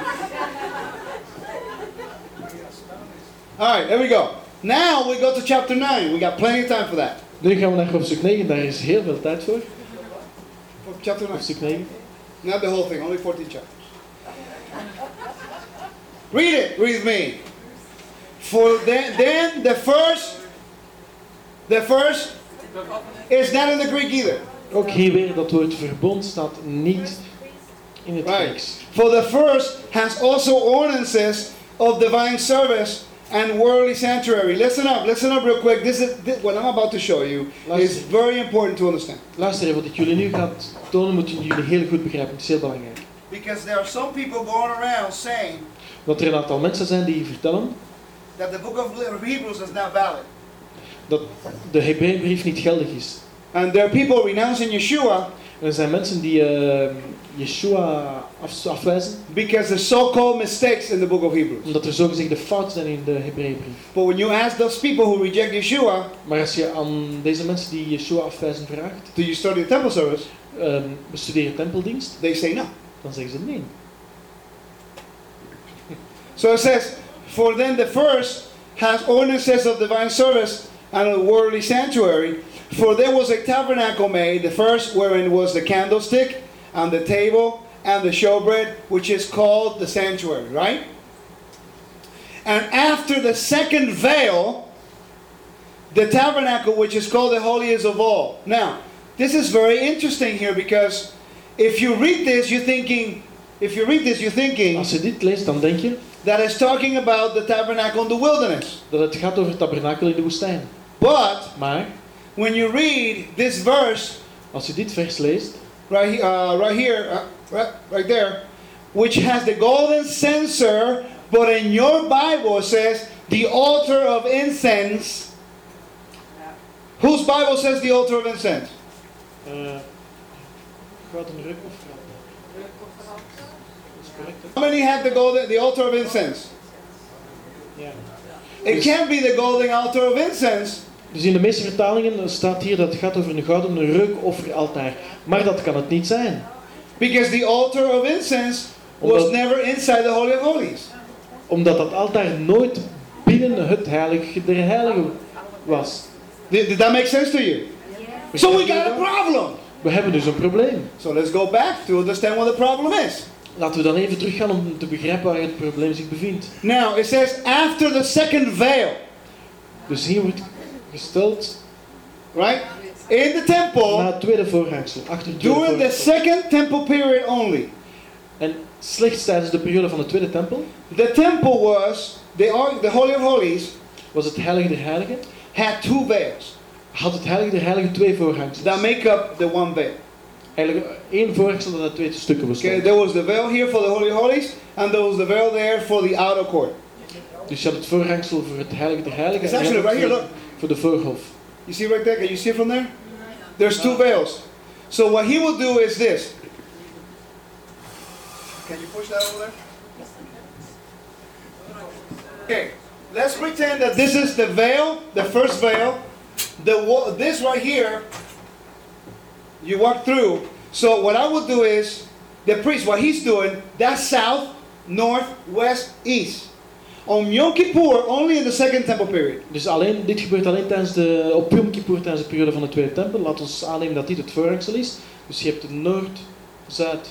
All right, there we go. Now we go to chapter 9. We got plenty of time for that. Nu gaan we naar hoofdstuk 9, daar is heel veel tijd voor. For chapter 9. Hoofdstuk 9. Not the whole thing, only 14 chapters. Read it with me. For then, then the first, the first is not in the Greek either. Ook hier weer, dat woord verbond staat niet in het Right. Grieks. For the first has also ordinances of divine service and worldly sanctuary. Listen up, listen up real quick. This is this, what I'm about to show you is very important to understand. Luister wat ik jullie nu ga tonen, moeten jullie heel goed begrijpen. Het is heel belangrijk. Because there are some people going around saying Dat er een aantal mensen zijn die vertellen that the book of Hebrews is not valid. Dat de Hebreeënbrief niet geldig is. And there are people renouncing Yeshua En er zijn mensen die eh, Yeshua af- afwijzen, because the so-called mistakes in the book of Hebrews. omdat er zogezegde fouten zijn in de Hebreeënbrief. But when you ask those people who reject Yeshua, Maar als je aan deze mensen die Yeshua afwijzen vraagt, do you study the temple service? ehm bestudeer je tempeldienst, They say no. dan zeggen ze nee. So it says, For then the first has ordinances of divine service and a worldly sanctuary. For there was a tabernacle made, the first wherein was the candlestick and the table and the showbread, which is called the sanctuary, right? And after the second veil, the tabernacle, which is called the holiest of all. Now, this is very interesting here because if you read this, you're thinking, if you read this, you're thinking Als je dit leest, dan denk je that is talking about the tabernacle in the wilderness. dat het gaat over het tabernakel in de woestijn. But Maar when you read this verse als je dit vers leest, right, uh, right here, uh, right, right there, which has the golden censer, but in your Bible it says the altar of incense. Whose Bible says the altar of incense? gaat een ruk of gaat Dat is correct, hè? How many have the golden, the altar of incense? Ja. It can't be the golden altar of incense Dus in de meeste vertalingen staat hier dat het gaat over een gouden reukofferaltaar. Maar dat kan het niet zijn. because the altar of incense was Omdat- never inside the Holy of Holies. Omdat dat altaar nooit binnen het heilige der heiligen was. Did, did that make sense to you? So we got a problem. We hebben dus een probleem. So let's go back to understand what the problem is. Laten we dan even teruggaan om te begrijpen waar het probleem zich bevindt. Now it says after the second veil, Dus hier wordt gesteld right? In the temple, na het tweede voorhangsel. Achter het tweede during the voorhangsel. second temple period only. En slechts tijdens de periode van de tweede tempel The temple was the, the Holy of Holies was het heilige der heiligen. had two veils Had het heilige der heiligen twee voorhangsels. that make up the one veil. Eigenlijk één voorhangsel dat uit twee stukken bestond. Okay, there was the veil here for the Holy Holies, and there was the veil there for the outer court. Dus je had het voorhangsel voor het heilige der heiligen. It's actually right here, look. Voor de voorhof. You see right there? Can you see it from there? There's two veils. So what he will do is this. Can you push that over there? Okay, let's pretend that this is the veil, the first veil, the this right here, you walk through. So what I will do is, the priest, what he's doing, that's south, north, west, east. On Yom Kippur, only in the second temple period. Dus alleen, dit gebeurt alleen tijdens de, op Yom Kippur tijdens de periode van de Tweede Tempel. Laat ons aannemen dat dit het voorhangsel is. Dus je hebt het noord, zuid,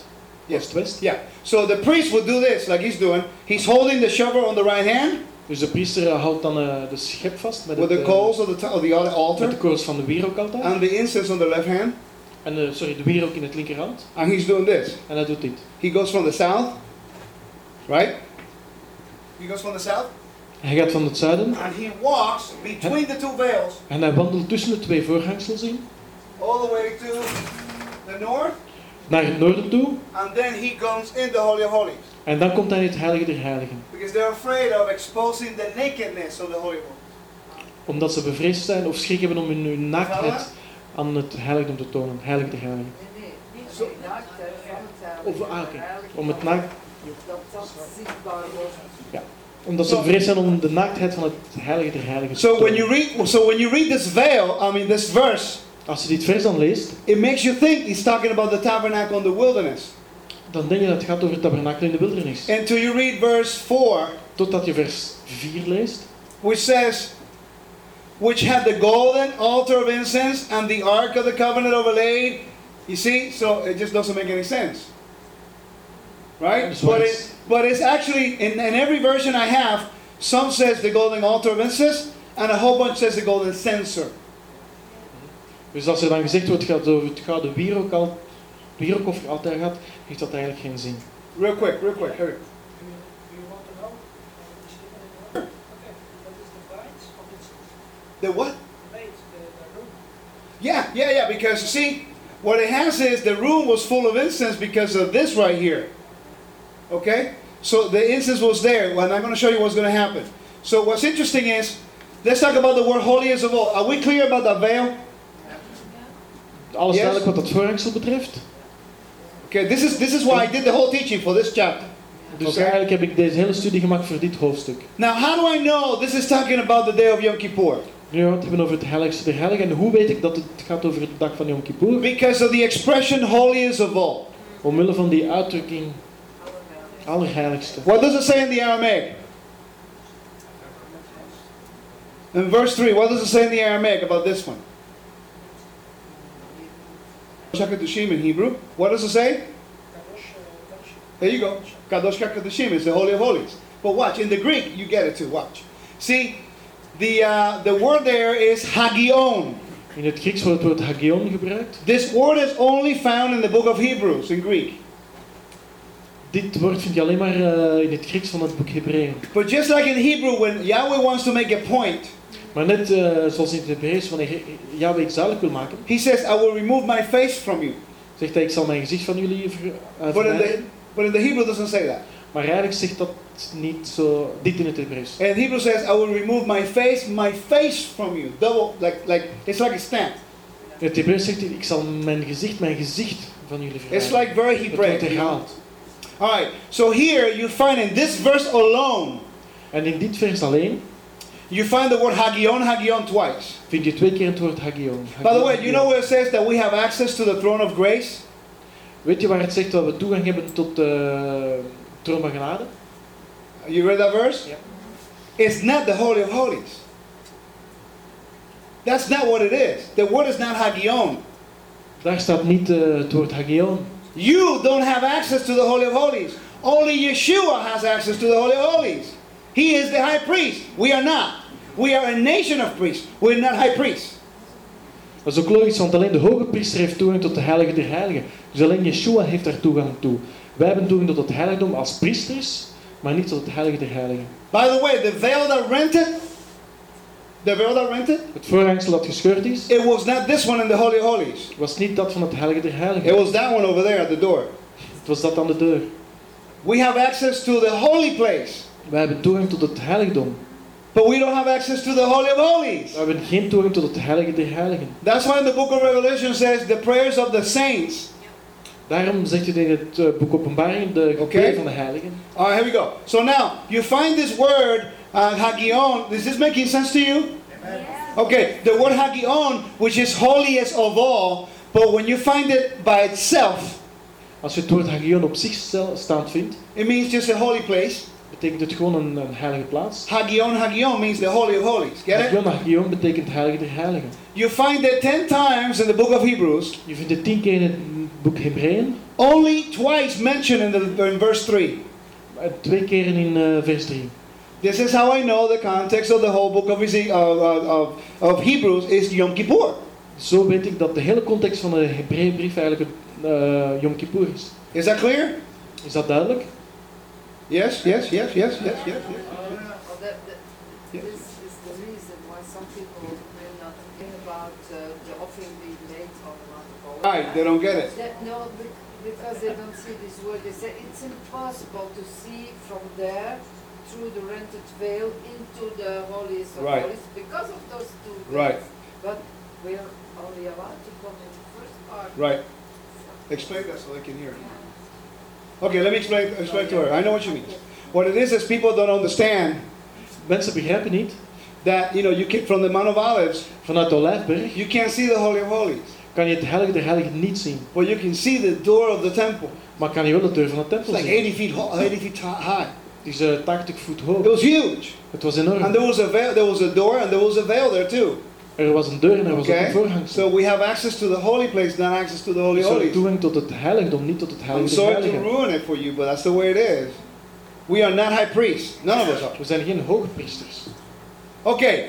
oost, west. Yeah. So the priest would do this, like he's doing. He's holding the shovel on the right hand Dus de priester eh, houdt dan eh, de schep vast met, with het, the eh, coals of the, of the altar met de korrels van de wierookaltaar. and the incense on the left hand. En eh, sorry, de wierook in het linkerhand. And he's doing this. En hij doet dit. He goes from the south, right? He goes from the south, Hij gaat van het zuiden and he walks between the two veils en hij wandelt tussen de twee voorhangsels in. all the way to the north, Naar het noorden toe. and then he comes in the Holy of Holies. En dan komt hij in het heilige der heiligen. Because they're afraid of exposing the nakedness of the Holy of Holies. Omdat ze bevreesd zijn of schrik hebben om hun, hun naaktheid aan het heiligdom te tonen. De van het heilige. Of, ah, oké. Om het naakt... Ja. Omdat ze bevreesd zijn om de naaktheid van het heilige der heiligen te So when you read, so when you read this veil, I mean this verse, Als je dit vers dan leest, it makes you think he's talking about the tabernacle in the wilderness. dan denk je dat het gaat over het tabernakel in de wildernis. Until you read verse 4, Totdat je vers 4 leest. which says, which had the golden altar of incense and the ark of the covenant overlaid. You see, so it just doesn't make any sense, right? But it, it's- but it's actually in, in every version I have, some says the golden altar of incense, and a whole bunch says the golden censer. Dus als er dan gezegd wordt dat over het gouden wierookal- wierookofferaltaar gaat, heeft dat eigenlijk geen zin. Real quick, real quick, hurry. Do you want to know? Okay, what is the bites of its The what? bait, the, the room? Yeah, yeah, yeah, because you see, what it has is the room was full of incense because of this right here. Okay? So the incense was there, and I'm going to show you what's going to happen. So what's interesting is, let's talk about the word holiest of all. Are we clear about that veil? Alles Yes. duidelijk wat dat voorhangsel betreft. Okay, this is this is why I did the whole teaching for this chapter. Dus Oké. eigenlijk heb ik deze hele studie gemaakt voor dit hoofdstuk. Now, how do I know this is talking about the day of Yom Kippur? Nu gaan we het hebben over het heiligste der heiligen. En hoe weet ik dat het gaat over de dag van Yom Kippur? Because of the expression holiest of all. Omwille van die uitdrukking allerheiligste. What does it say in the Aramaic? In verse 3, what does it say in the Aramaic about this one? Shakadushim in Hebrew. What does it say? There you go. Kadosh Kadoshim is the Holy of Holies. But watch, in the Greek, you get it too. Watch. See, the, uh, the word there is hagion. In het Grieks wordt het woord hagion gebruikt. This word is only found in the book of Hebrews in Greek. Dit woord vind je alleen maar eh, in het Grieks van het boek Hebreeën. But just like in Hebrew, when Yahweh wants to make a point, Maar net eh, zoals in het Hebreeuws, wanneer Yahweh iets duidelijk wil maken, he says, I will remove my face from you. zegt hij, ik zal mijn gezicht van jullie ver, the, verwijderen. but in the Hebrew, doesn't say that. Maar eigenlijk zegt dat niet zo, dit in het Hebreeuws. And Hebrew says, I will remove my face, my face from you. Double, like, like it's like a stamp. Het Hebreeuws zegt hij, ik zal mijn gezicht, mijn gezicht van jullie It's verwijderen. like very Hebraic. herhaald. All right. So here you find in this verse alone, En in dit vers alleen you find the word hagion, hagion twice. vind je twee keer het woord hagion. By the way, you know where it says that we have access to the throne of grace? Weet je waar het zegt dat we toegang hebben tot de troon van genade? You read that verse? Yeah. It's not the Holy of Holies. That's not what it is. The word is not hagion. Daar staat niet eh, het woord hagion. You don't have access to the Holy of Holies. Only Yeshua has access to the Holy of Holies. He is the high priest. We are not. We are a nation of priests. We're not high priests. Dat is ook logisch, want alleen de hoge priester heeft toegang tot de heilige der heiligen. Dus alleen Yeshua heeft daar toegang toe. Wij hebben toegang tot het heiligdom als priesters, maar niet tot het heilige der heiligen. By the way, the veil that rented, the veil that rented, Het voorhangsel dat gescheurd is, it was not this one in the Holy Holies. was niet dat van het heilige der heiligen. It was that one over there at the door. Het was dat aan de deur. We have access to the holy place, Wij hebben toegang tot het heiligdom. but we don't have access to the Holy of Holies. We hebben geen toegang tot het heilige der heiligen. That's why in the book of Revelation says the prayers of the saints. Daarom zegt het in het eh, boek Openbaring de gebeden Oké. van de heiligen. All right, here we go. So now you find this word uh, hagion. Is this making sense to you? Okay, the word hagion, which is holiest of all, but when you find it by itself, Als je het woord Hagion op zich stel- staand vindt, it means just a holy place. Betekent het gewoon een, een heilige plaats. Hagion, hagion means the holy of holies. Get it? Hagion, Hagion betekent heilige der heiligen. You find it ten times in the book of Hebrews, Je vindt het tien keer in het boek Hebreeën, only twice mentioned in, the, in verse 3. en twee keren in eh, vers 3. This is how I know the context of the whole book of, Eze- of, of, of, of Hebrews is Yom Kippur. Zo weet ik dat de hele context van de Hebreeënbrief eigenlijk uh, Yom Kippur is. Is that clear? Is dat duidelijk? Yes, yes, yes, yes, yes, yes. Well, that, that, This is the reason why some people will not think about uh, the offering being made on Mount. Right, they don't get it. That- no, be- because they don't see this word. They say it's impossible to see from there through the rented veil into the holiest of Right. holies because of those two veils. Right. But we're only allowed to come in the first part. Right. Explain that so they can hear it. Okay, let me explain, explain to her. I know what you mean. What it is is people don't understand Mensen begrijpen niet, that, you know, you can, from the Mount of Olives, vanuit de Olijfberg you can't see the Holy of Holies, kan je het heilige der heiligen niet zien. but you can see the door of the temple. Maar kan je wel de deur van de It's tempel like zien. 80 feet, 80 feet high. Is eh, 80 voet hoog. It was huge. Het was enorm. And there was a veil, there was a door and there was a veil there too. Er was een deur en er was ook een voorhangsel. So we have access to the holy place, not access to the Holy hebben Holies. toegang tot het heiligdom, niet tot het I'm sorry to ruin it for you, but that's the way it is. We are not high priests. None of us are. We zijn geen hoge priesters. Okay,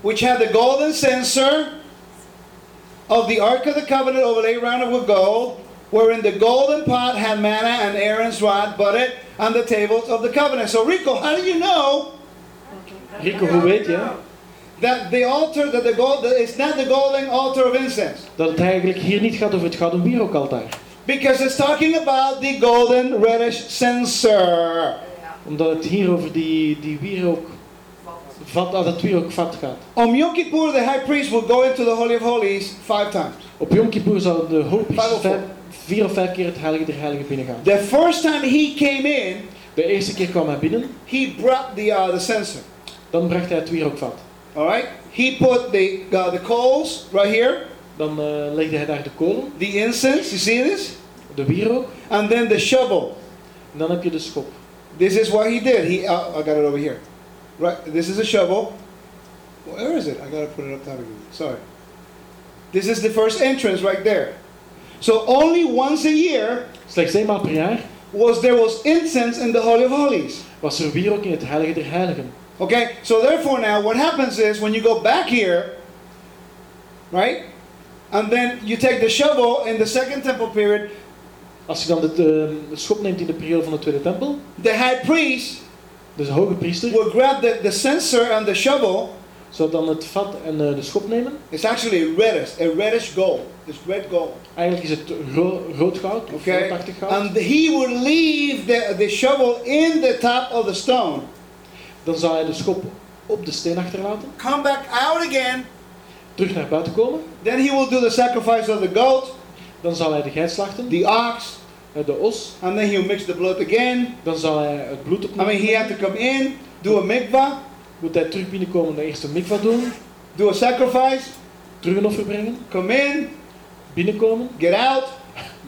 which had the golden censer of the Ark of the Covenant overlaid round it with gold, wherein the golden pot had manna and Aaron's rod budded on the tables of the covenant. So Rico, how do you know Rico, hoe weet je that the altar, that the gold, that it's not the golden altar of incense? dat het eigenlijk hier niet gaat over het gouden wierookaltaar? Because it's talking about the golden reddish censer. Omdat het hier over die, die wierook vat, dat wierookvat gaat. On Yom Kippur, the high priest will go into the Holy of Holies five times. Op Yom Kippur zal de hoogpriester vier of vijf keer het heilige der heiligen binnengaan. The first time he came in, De eerste keer kwam hij binnen, he brought the, uh, the censer. dan bracht hij het wierookvat. All right? He put the, uh, the coals right here, Dan eh, legde hij daar de kolen, the incense, you see this? de wierook, And then the shovel. en dan heb je de schop. This is what he did. He, uh, I got it over here. Right, this is a shovel. Where is it? I gotta put it up top again. Sorry. This is the first entrance right there. So only once a year Slechts eenmaal per jaar was there was incense in the Holy of Holies. was er wierook in het heilige der heiligen. Okay, so therefore now what happens is when you go back here, right? And then you take the shovel in the second temple period, Als je dan de, de, de schop neemt in de periode van de Tweede Tempel, the high priest dus de hoge priester, will grab the, the censer and the shovel. zou dan het vat en eh, de schop nemen. It's actually reddish, a reddish gold. It's red gold. Eigenlijk is het ro rood goud, Okay? roodachtig goud. And he would leave the, the shovel in the top of the stone. Dan zou hij de schop op de steen achterlaten, Come back out again. terug naar buiten komen. Then he will do the sacrifice of the goat, Dan zal hij de geit slachten, the ox, eh, de os. and then he'll mix the blood again. Dan zal hij het bloed I opnemen. mean, he had to come in, do a mikvah, Moet hij terug binnenkomen de eerste mikva doen, do a sacrifice, terug een offer brengen, come in, binnenkomen, get out,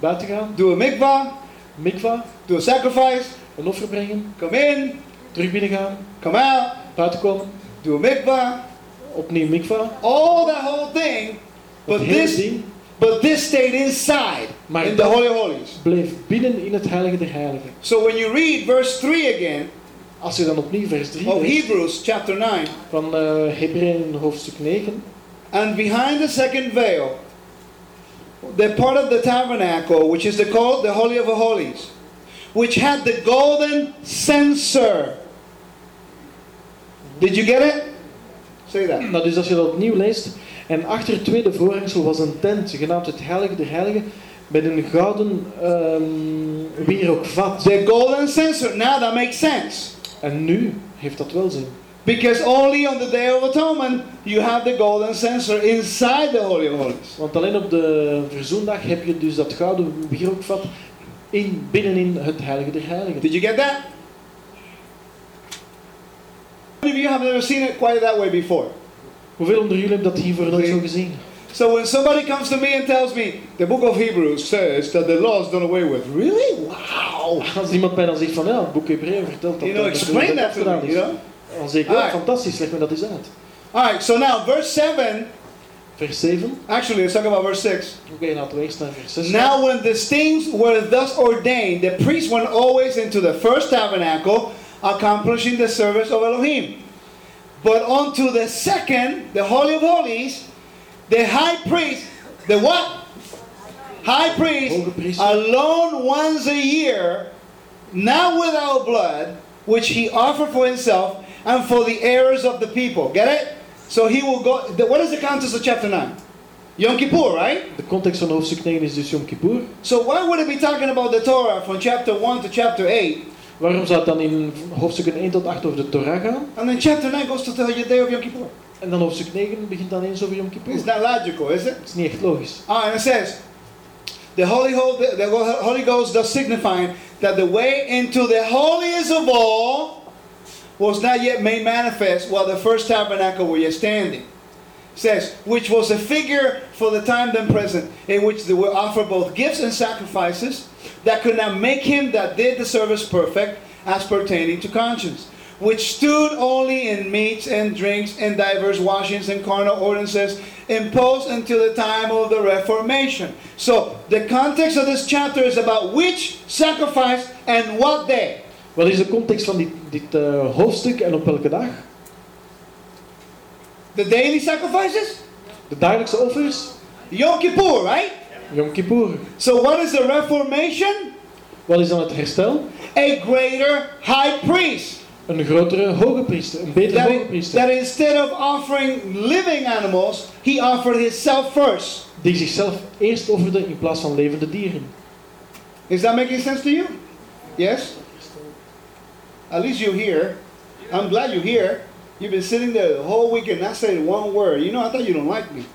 buiten gaan, do a mikvah, mikva, do a sacrifice, een offer brengen, come in, terug binnengaan, come out, buiten komen, do a mikvah, opnieuw mikva. all that whole thing. But this, ding but this stayed inside Maar in the Holy of Holies. bleef binnen in het heilige der heiligen. So when you read verse 3 again Als je dan opnieuw vers 3 of leest, Hebrews chapter 9, van uh, Hebreeën hoofdstuk 9, and behind the second veil, the part of the tabernacle, which is the called the Holy of Holies, which had the golden censer. Did you get it? Say that. Nou, dus als je dat opnieuw leest, en achter het tweede voorhangsel was een tent, genaamd het Heilige der Heiligen, met een gouden ehm wierookvat. The golden censer. Now that makes sense. En nu heeft dat wel zin. Because only on the Day of Atonement you have the golden censer inside the Holy of Holies. Want alleen op de verzoendag heb je dus dat gouden wierookvat in, binnenin het Heilige der Heiligen. Did you get that? Of you have never seen it quite that way before? Hoeveel onder jullie hebben dat hiervoor nooit zo gezien? So when somebody comes to me and tells me the book of Hebrews says that the law is done away with, really? Wow! Als iemand mij dan zegt van ja, het boek Hebreeën vertelt dat You know, dat explain that to me, you know? Dan zeg ik, Alright. fantastisch, leg me dat eens uit. All right, so now verse 7, Vers 7. actually, let's talk about verse 6. Oké, laten we eerst naar vers 6. Now, when the things were thus ordained, the priest went always into the first tabernacle, accomplishing the service of Elohim. But unto the second, the Holy of Holies, the high priest, the what? High priest, alone once a year, not without blood, which he offered for himself and for the errors of the people. Get it? So he will go. The, what is the context of chapter 9? Yom Kippur, right? De context van hoofdstuk 9 is dus Yom Kippur. So why would it be talking about the Torah from chapter 1 to chapter 8? Waarom zou het dan in hoofdstukken 1 tot 8 over de Torah gaan? And then chapter 9 goes to the day of Yom Kippur. En dan hoofdstuk 9 begint dan eens over Yom Kippur. It's not logical, is it? Dat is niet echt logisch. Ah, and it says, the Holy, Ho- the, the Holy Ghost does signifying that the way into the holiest of all was not yet made manifest while the first tabernacle were yet standing. Says, which was a figure for the time then present, in which they were offered both gifts and sacrifices that could not make him that did the service perfect as pertaining to conscience, which stood only in meats and drinks and divers washings and carnal ordinances imposed until the time of the Reformation. So the context of this chapter is about which sacrifice and what day. Wat is de context van dit, dit eh, hoofdstuk en op welke dag? The daily sacrifices? De dagelijkse offers? Yom Kippur, right? Yom Kippur. So what is the Reformation? Wat is dan het herstel? A greater high priest. Een grotere hoge priester, een betere That, hoge priester. that instead of offering living animals, he offered himself first. Die zichzelf eerst offerde in plaats van levende dieren. Is that making sense to you? Yes? At least you're here. I'm glad you're here. You've been sitting there the whole weekend not saying one word. You know, I thought you don't like me.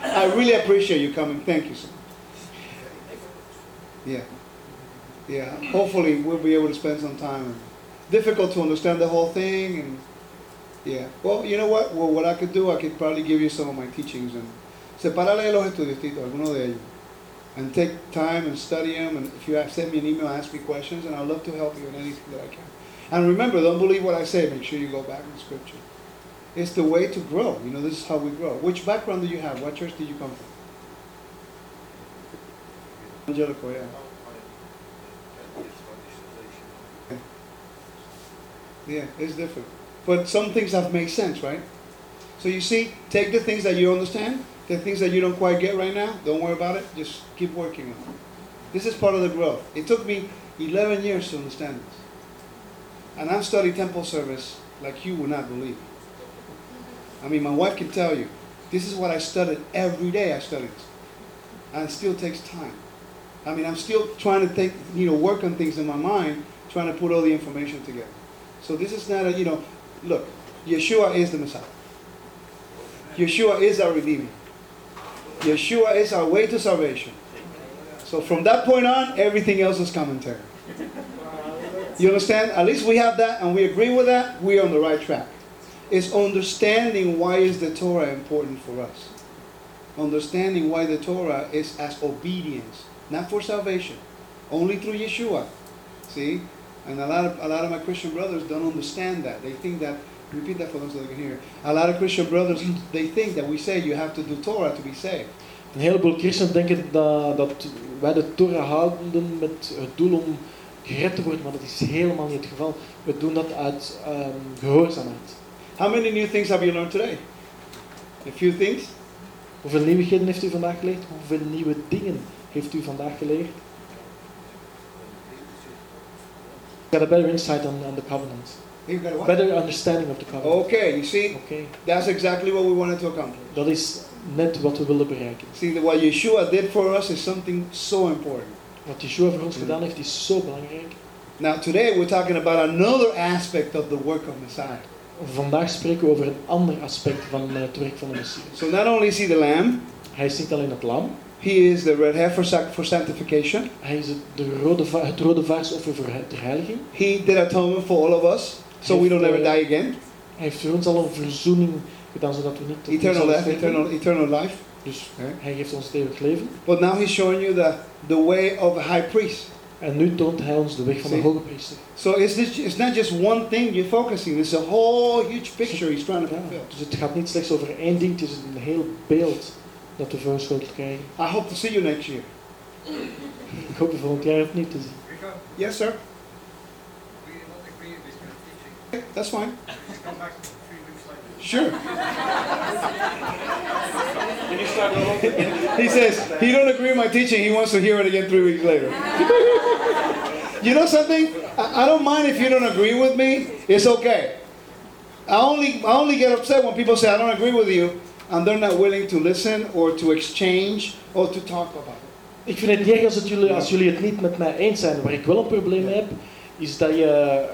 I really appreciate you coming. Thank you, sir. Yeah. Yeah. Hopefully we'll be able to spend some time. Difficult to understand the whole thing and yeah. Well, you know what? Well, what I could do, I could probably give you some of my teachings and separarle los estudios, algunos de ellos and take time and study them. And if you have, send me an email, ask me questions, and I'd love to help you in anything that I can. And remember, don't believe what I say. Make sure you go back in Scripture. It's the way to grow. You know, this is how we grow. Which background do you have? What church did you come from? Angelical, yeah. Yeah, it's different. But some things have made sense, right? So you see, take the things that you understand, the things that you don't quite get right now, don't worry about it, just keep working on it. This is part of the growth. It took me 11 years to understand this. And I've studied temple service like you would not believe. I mean, my wife can tell you, this is what I studied every day I studied. And it still takes time. I mean, I'm still trying to think, you know, work on things in my mind, trying to put all the information together. So this is not a, you know, look, Yeshua is the Messiah. Yeshua is our Redeemer. Yeshua is our way to salvation. So from that point on, everything else is commentary. You understand? At least we have that and we agree with that, we're on the right track. It's understanding why is the Torah important for us. Understanding why the Torah is as obedience, not for salvation. Only through Yeshua. See? And a lot of a lot of my Christian brothers don't understand that. They think that repeat that for those that can hear. A lot of Christian brothers they think that we say you have to do Torah to be saved. Een heleboel christenen denken dat, dat wij de Torah houden met het doel om gered te worden, maar dat is helemaal niet het geval. We doen dat uit ehm, gehoorzaamheid. How many new things have you learned today? A few things? Hoeveel nieuwigheden heeft u vandaag geleerd? Hoeveel nieuwe dingen heeft u vandaag geleerd? Got a better insight on, on the covenant. You got a what? Better understanding of the covenant. Okay, you see? Okay. That's exactly what we wanted to accomplish. Dat is net wat we willen bereiken. See, what Yeshua did for us is something so important. Wat Yeshua voor ons gedaan heeft is zo belangrijk. Now, today we're talking about another aspect of the work of Messiah. Vandaag spreken we over een ander aspect van eh, het werk van de Messias. So not only is he the lamb, Hij is niet alleen het lam, he is the red heifer for sanctification. hij is het, de rode, het rode vaarsoffer voor ter heiliging. He did atonement for all of us, so we don't ever die again. Hij heeft voor ons al een verzoening gedaan, zodat we niet Eternal life, eternal, eternal life. Dus Okay. hij geeft ons het eeuwig leven. But now he's showing you the, the way of a high priest. En nu toont hij ons de weg van de hoge priester. So it's, this, it's not just one thing you're focusing. It's a whole huge picture he's trying to Ja, fulfill. dus het gaat niet slechts over één ding, het is een heel beeld dat we voorschoteld krijgen. I hope to see you next year. Ik hoop je volgend jaar opnieuw te zien. Yes, sir. we not agree with your teaching. That's fine. Sure. Can you start all over again? He says he don't agree with my teaching. He wants to hear it again three weeks later. you know something? I, I don't mind if you don't agree with me. It's okay. I only I only get upset when people say I don't agree with you, and they're not willing to listen or to exchange or to talk about it. Ik vind het niet erg als, het jullie, als jullie het niet met mij eens zijn. Waar ik wel een probleem mee heb, is dat je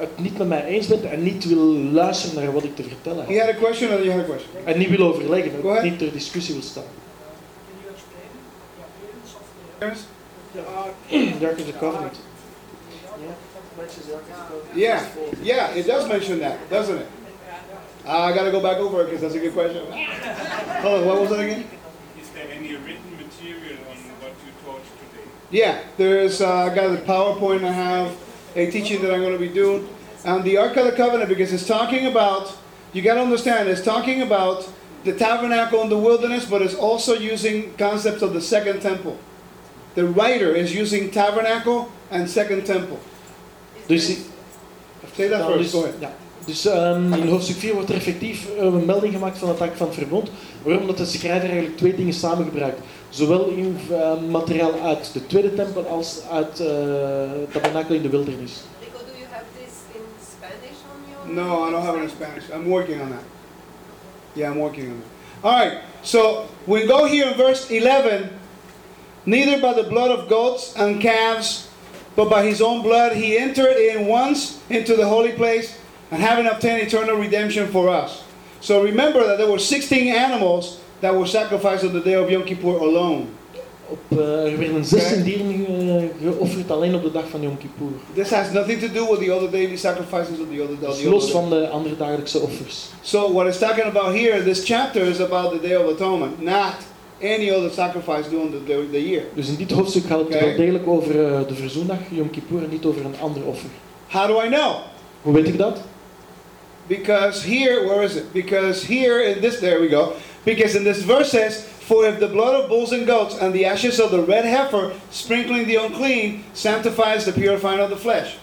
het niet met mij eens bent en niet wil luisteren naar wat ik te vertellen You heb. had a question or you had a question? En niet wil overleggen, Go en niet ter discussie wil staan. Can you explain the appearance of the Yes? The Ark of the Covenant. Yeah, yeah, it does mention that, doesn't it? Uh, I gotta go back over it because that's a good question. Hold on, what was it again? Is there any written material on what you taught today? Yeah, there's, uh, I got a PowerPoint I have, a teaching that I'm going to be doing. on the Ark of the Covenant, because it's talking about, you got to understand, it's talking about the tabernacle in the wilderness, but it's also using concepts of the second temple. The writer is using tabernacle and second temple. Dus, Say that Nou, first, dus, go ahead. ja. dus ehm, in hoofdstuk 4 wordt er effectief eh, een melding gemaakt van het dak van het verbond. Waarom dat de schrijver eigenlijk twee dingen samen gebruikt. Zowel in eh, materiaal uit de tweede tempel als uit eh, het tabernakel in de wildernis. Rico, do you have this in Spanish on your? No, I don't have it in Spanish. I'm working on that. Yeah, I'm working on that. All right, so we go here in verse 11. Neither by the blood of goats and calves, but by his own blood he entered in once into the holy place, and having obtained eternal redemption for us. So remember that there were 16 animals that were sacrificed on the day of Yom Kippur alone. Op, eh, er werden 16 dieren ge- geofferd alleen op de dag van Yom Kippur. This has nothing to do with the other daily sacrifices of the other, of Dus the los van de andere dagelijkse offers. So what it's talking about here, this chapter is about the Day of Atonement, not any other sacrifice during the, the, the year. Dus in dit hoofdstuk gaat het wel degelijk over eh, de verzoendag, Yom Kippur, en niet over een ander offer. How do I know? Hoe weet ik dat? Because here, where is it? Because here in this, there we go. Because in this verse says, For if the blood of bulls and goats and the ashes of the red heifer, sprinkling the unclean, sanctifies the purifying of the flesh.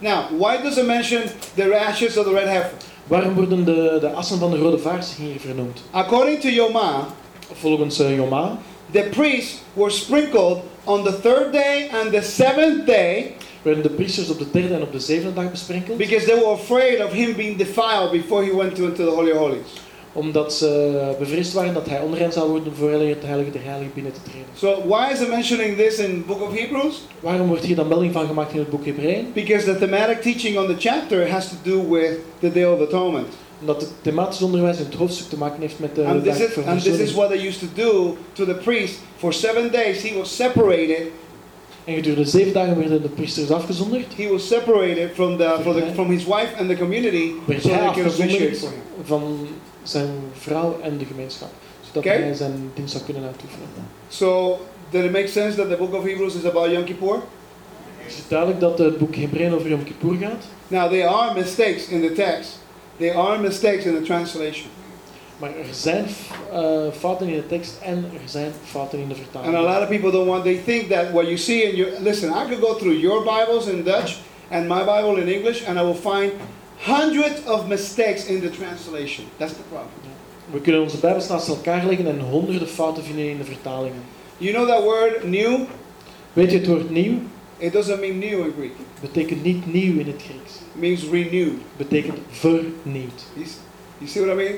Now, why does it mention the ashes of the red heifer? Waarom worden de, de assen van de rode vaars hier vernoemd? According to Yoma, Volgens eh, Joma the priests were sprinkled on the third day and the seventh day werden de priesters op de derde en op de zevende dag besprenkeld. Because they were afraid of him being defiled before he went to, into the Holy of Holies. Omdat ze bevreesd waren dat hij onrein zou worden voor het heilige der heiligen binnen te treden. So why is it mentioning this in book of Hebrews? Waarom wordt hier dan melding van gemaakt in het boek Hebreeën? Because the thematic teaching on the chapter has to do with the Day of Atonement. Omdat het thematisch onderwijs in het hoofdstuk te maken heeft met de And this, is, and this is what they used to do to the priest. For seven days he was separated. En gedurende zeven dagen werden de priesters afgezonderd. He was separated from, the, from, the, from his wife and the community Werd so they could officiate afgezonderd for him. van zijn vrouw en de gemeenschap. Zodat Oké. hij zijn dienst zou kunnen uitoefenen. So did it make sense that the book of Hebrews is about Yom Kippur? Is het duidelijk dat het boek Hebreeën over Yom Kippur gaat? Now there are mistakes in the text. There are mistakes in the translation. Maar er zijn eh, fouten in de tekst en er zijn fouten in de vertaling. And a lot of people don't want, they think that what you see in your, listen, I could go through your Bibles in Dutch and my Bible in English and I will find hundreds of mistakes in the translation. That's the problem. We kunnen onze Bijbels naast elkaar leggen en honderden fouten vinden in de vertalingen. You know that word new? Weet je het woord nieuw? It doesn't mean new in Greek. Betekent niet nieuw in het Grieks. It means renewed. Betekent vernieuwd. You, you see what I mean?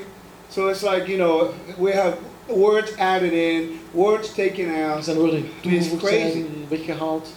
So it's like, you know, we have words added in, words taken Er out. zijn woorden toegevoegd crazy. zijn, weggehaald.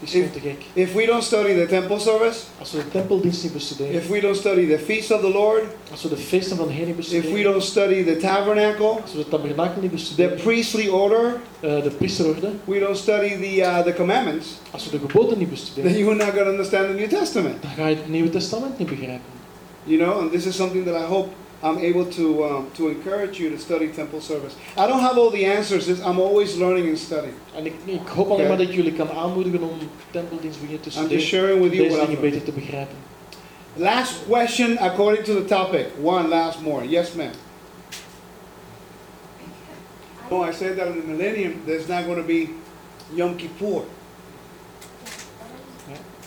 Het is gewoon te gek. If we don't study the temple service, Als we de tempeldienst niet bestuderen, if we don't study the feast of the Lord, als we de feesten van de Heer niet if we don't study the tabernacle, als we de tabernakel niet the priestly order, eh, de priesterorde, we don't study the uh, the commandments, als we de geboden niet then you're not going to understand the New Testament. dan ga je het Nieuwe Testament niet begrijpen. You know, and this is something that I hope I'm able to um, to encourage you to study temple service. I don't have all the answers. I'm always learning and studying. En ik, ik hoop alleen Oké. maar dat jullie kan aanmoedigen om tempeldienst beginnen te I'm just sharing with you what I've dingen learned. beter te begrijpen. Last question according to the topic. One last more. Yes, ma'am. Oh, I said that in the millennium there's not going to be Yom Kippur.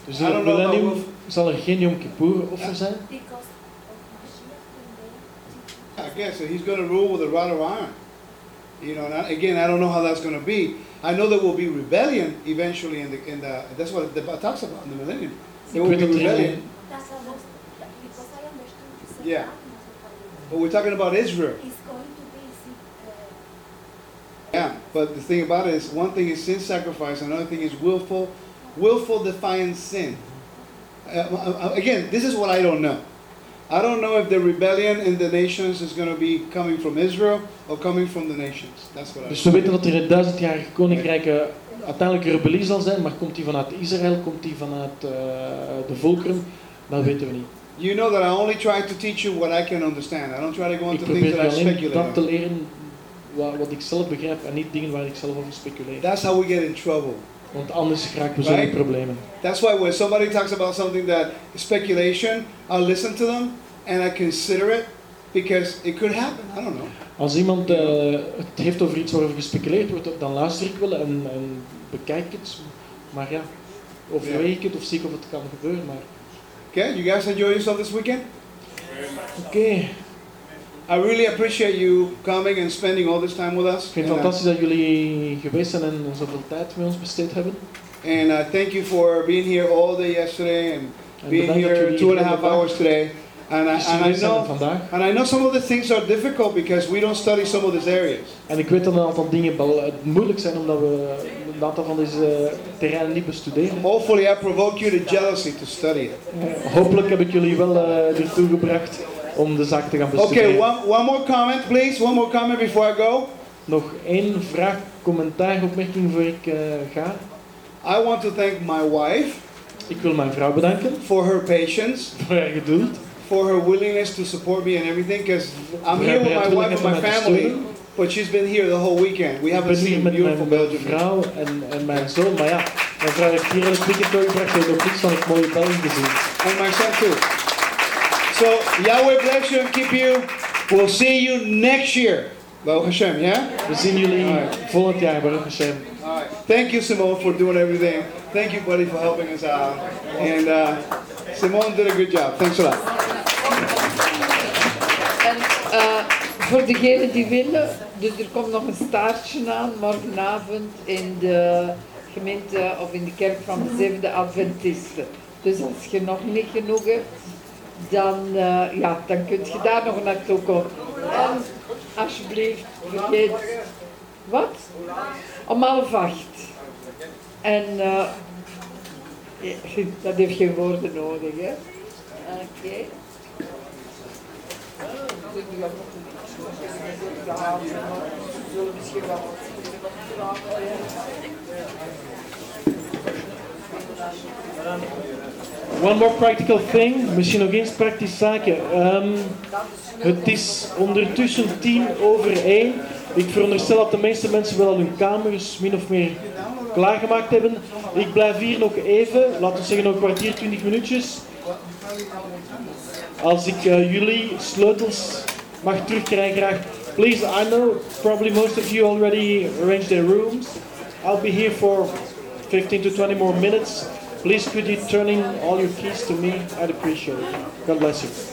Dus I in het don't know about millennium Wolf. zal er geen Yom Kippur offer zijn. Because of Mashiach, when I guess so he's going to rule with a rod of iron. You know, and I, again, I don't know how that's going to be. I know there will be rebellion eventually in the in the. That's what the Bible talks about in the millennium. There will be weet dat rebellion, that's almost, because I understood Yeah. but we're talking about Israel. It's going to be, uh, Yeah, but the thing about it is, one thing is sin sacrifice, another thing is willful, willful defiant sin. Uh, uh, again, this is what I don't know. I don't know if the rebellion in the nations is going to be coming from Israel or coming from the nations. That's what I. Dus we weten dat er een duizendjarige koninkrijken uiteindelijk een rebellie zal zijn, maar komt die vanuit Israël, komt die vanuit eh, de volkeren, dat weten we niet. You know that I only try to teach you what I can understand. I don't try to go Ik into things that I speculate. dat te leren wat, wat ik zelf begrijp en niet dingen waar ik zelf over speculeer. That's how we get in trouble. Want anders raken we zo in Right? problemen. That's why when somebody talks about something that is speculation, I'll listen to them and I consider it because it could happen. I don't know. Als iemand eh, het heeft over iets waarover gespeculeerd wordt, dan luister ik wel en, en bekijk het. Maar ja, overweeg ik het of zie ik of het kan gebeuren. Maar Okay, you guys enjoy yourself this weekend? oké, I really appreciate you coming and spending all this time with us. ik vind het uh, fantastisch dat jullie geweest zijn en zoveel tijd met ons besteed hebben. and uh, thank you for being here all day yesterday and being here two and a half hours today. And I, and I know and I know some of the things are difficult because we don't study some of these areas. En ik weet dat een aantal dingen eh, moeilijk zijn omdat we een aantal van deze terreinen niet bestuderen. Hopefully, I provoke you to jealousy to study it. Eh, hopelijk heb ik jullie wel eh, ertoe gebracht om de zaak te gaan bestuderen. Okay, one, one more comment, please. One more comment before I go. Nog één vraag, commentaar, opmerking voor ik eh, ga. I want to thank my wife Ik wil mijn vrouw bedanken for her patience, voor haar geduld. for her willingness to support me and everything. Because I'm here with my wife and my family, but she's been here the whole weekend. We Ik haven't seen beautiful mijn Belgium. vrouw en, en mijn zoon, maar ja, mijn vrouw heeft hier het weekend doorgebracht en nog niets van het mooie België gezien. And my son too. So Yahweh bless you and keep you. We'll see you next year. Baruch Hashem, yeah? We zien jullie volgend jaar, Baruch Hashem. All right. Thank you, Simone, for doing everything. Thank you, buddy, for helping us out. And uh, Simone did a good job. Thanks a lot. En eh, voor degenen die willen, dus er komt nog een staartje aan morgenavond in de gemeente of in de kerk van de Zevende Adventisten. Dus als je nog niet genoeg hebt, dan, eh, ja, dan kun je daar nog naartoe komen. En alsjeblieft, vergeet. Wat? Om half acht. En eh, dat heeft geen woorden nodig, hè? Oké. One more practical thing, misschien nog eens praktisch zaken. Ehm, het is ondertussen tien over één. Ik veronderstel dat de meeste mensen wel al hun kamers min of meer klaargemaakt hebben. Ik blijf hier nog even, laten we zeggen nog een kwartier, twintig minuutjes. Als ik eh, jullie sleutels mag terugkrijgen graag. Please, I know probably most of you already arranged their rooms. I'll be here for 15 to 20 more minutes. Please could you turn in all your keys to me? I'd appreciate it. God bless you.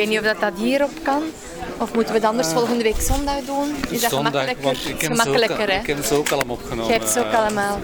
Weet niet of dat, dat hierop kan. Of moeten we het anders volgende week zondag doen? Is dat Zondag, gemakkelijker? want ik Is heb, ze ook, gemakkelijker, hè? ik heb ze ook allemaal opgenomen. Je hebt ze ook eh, allemaal.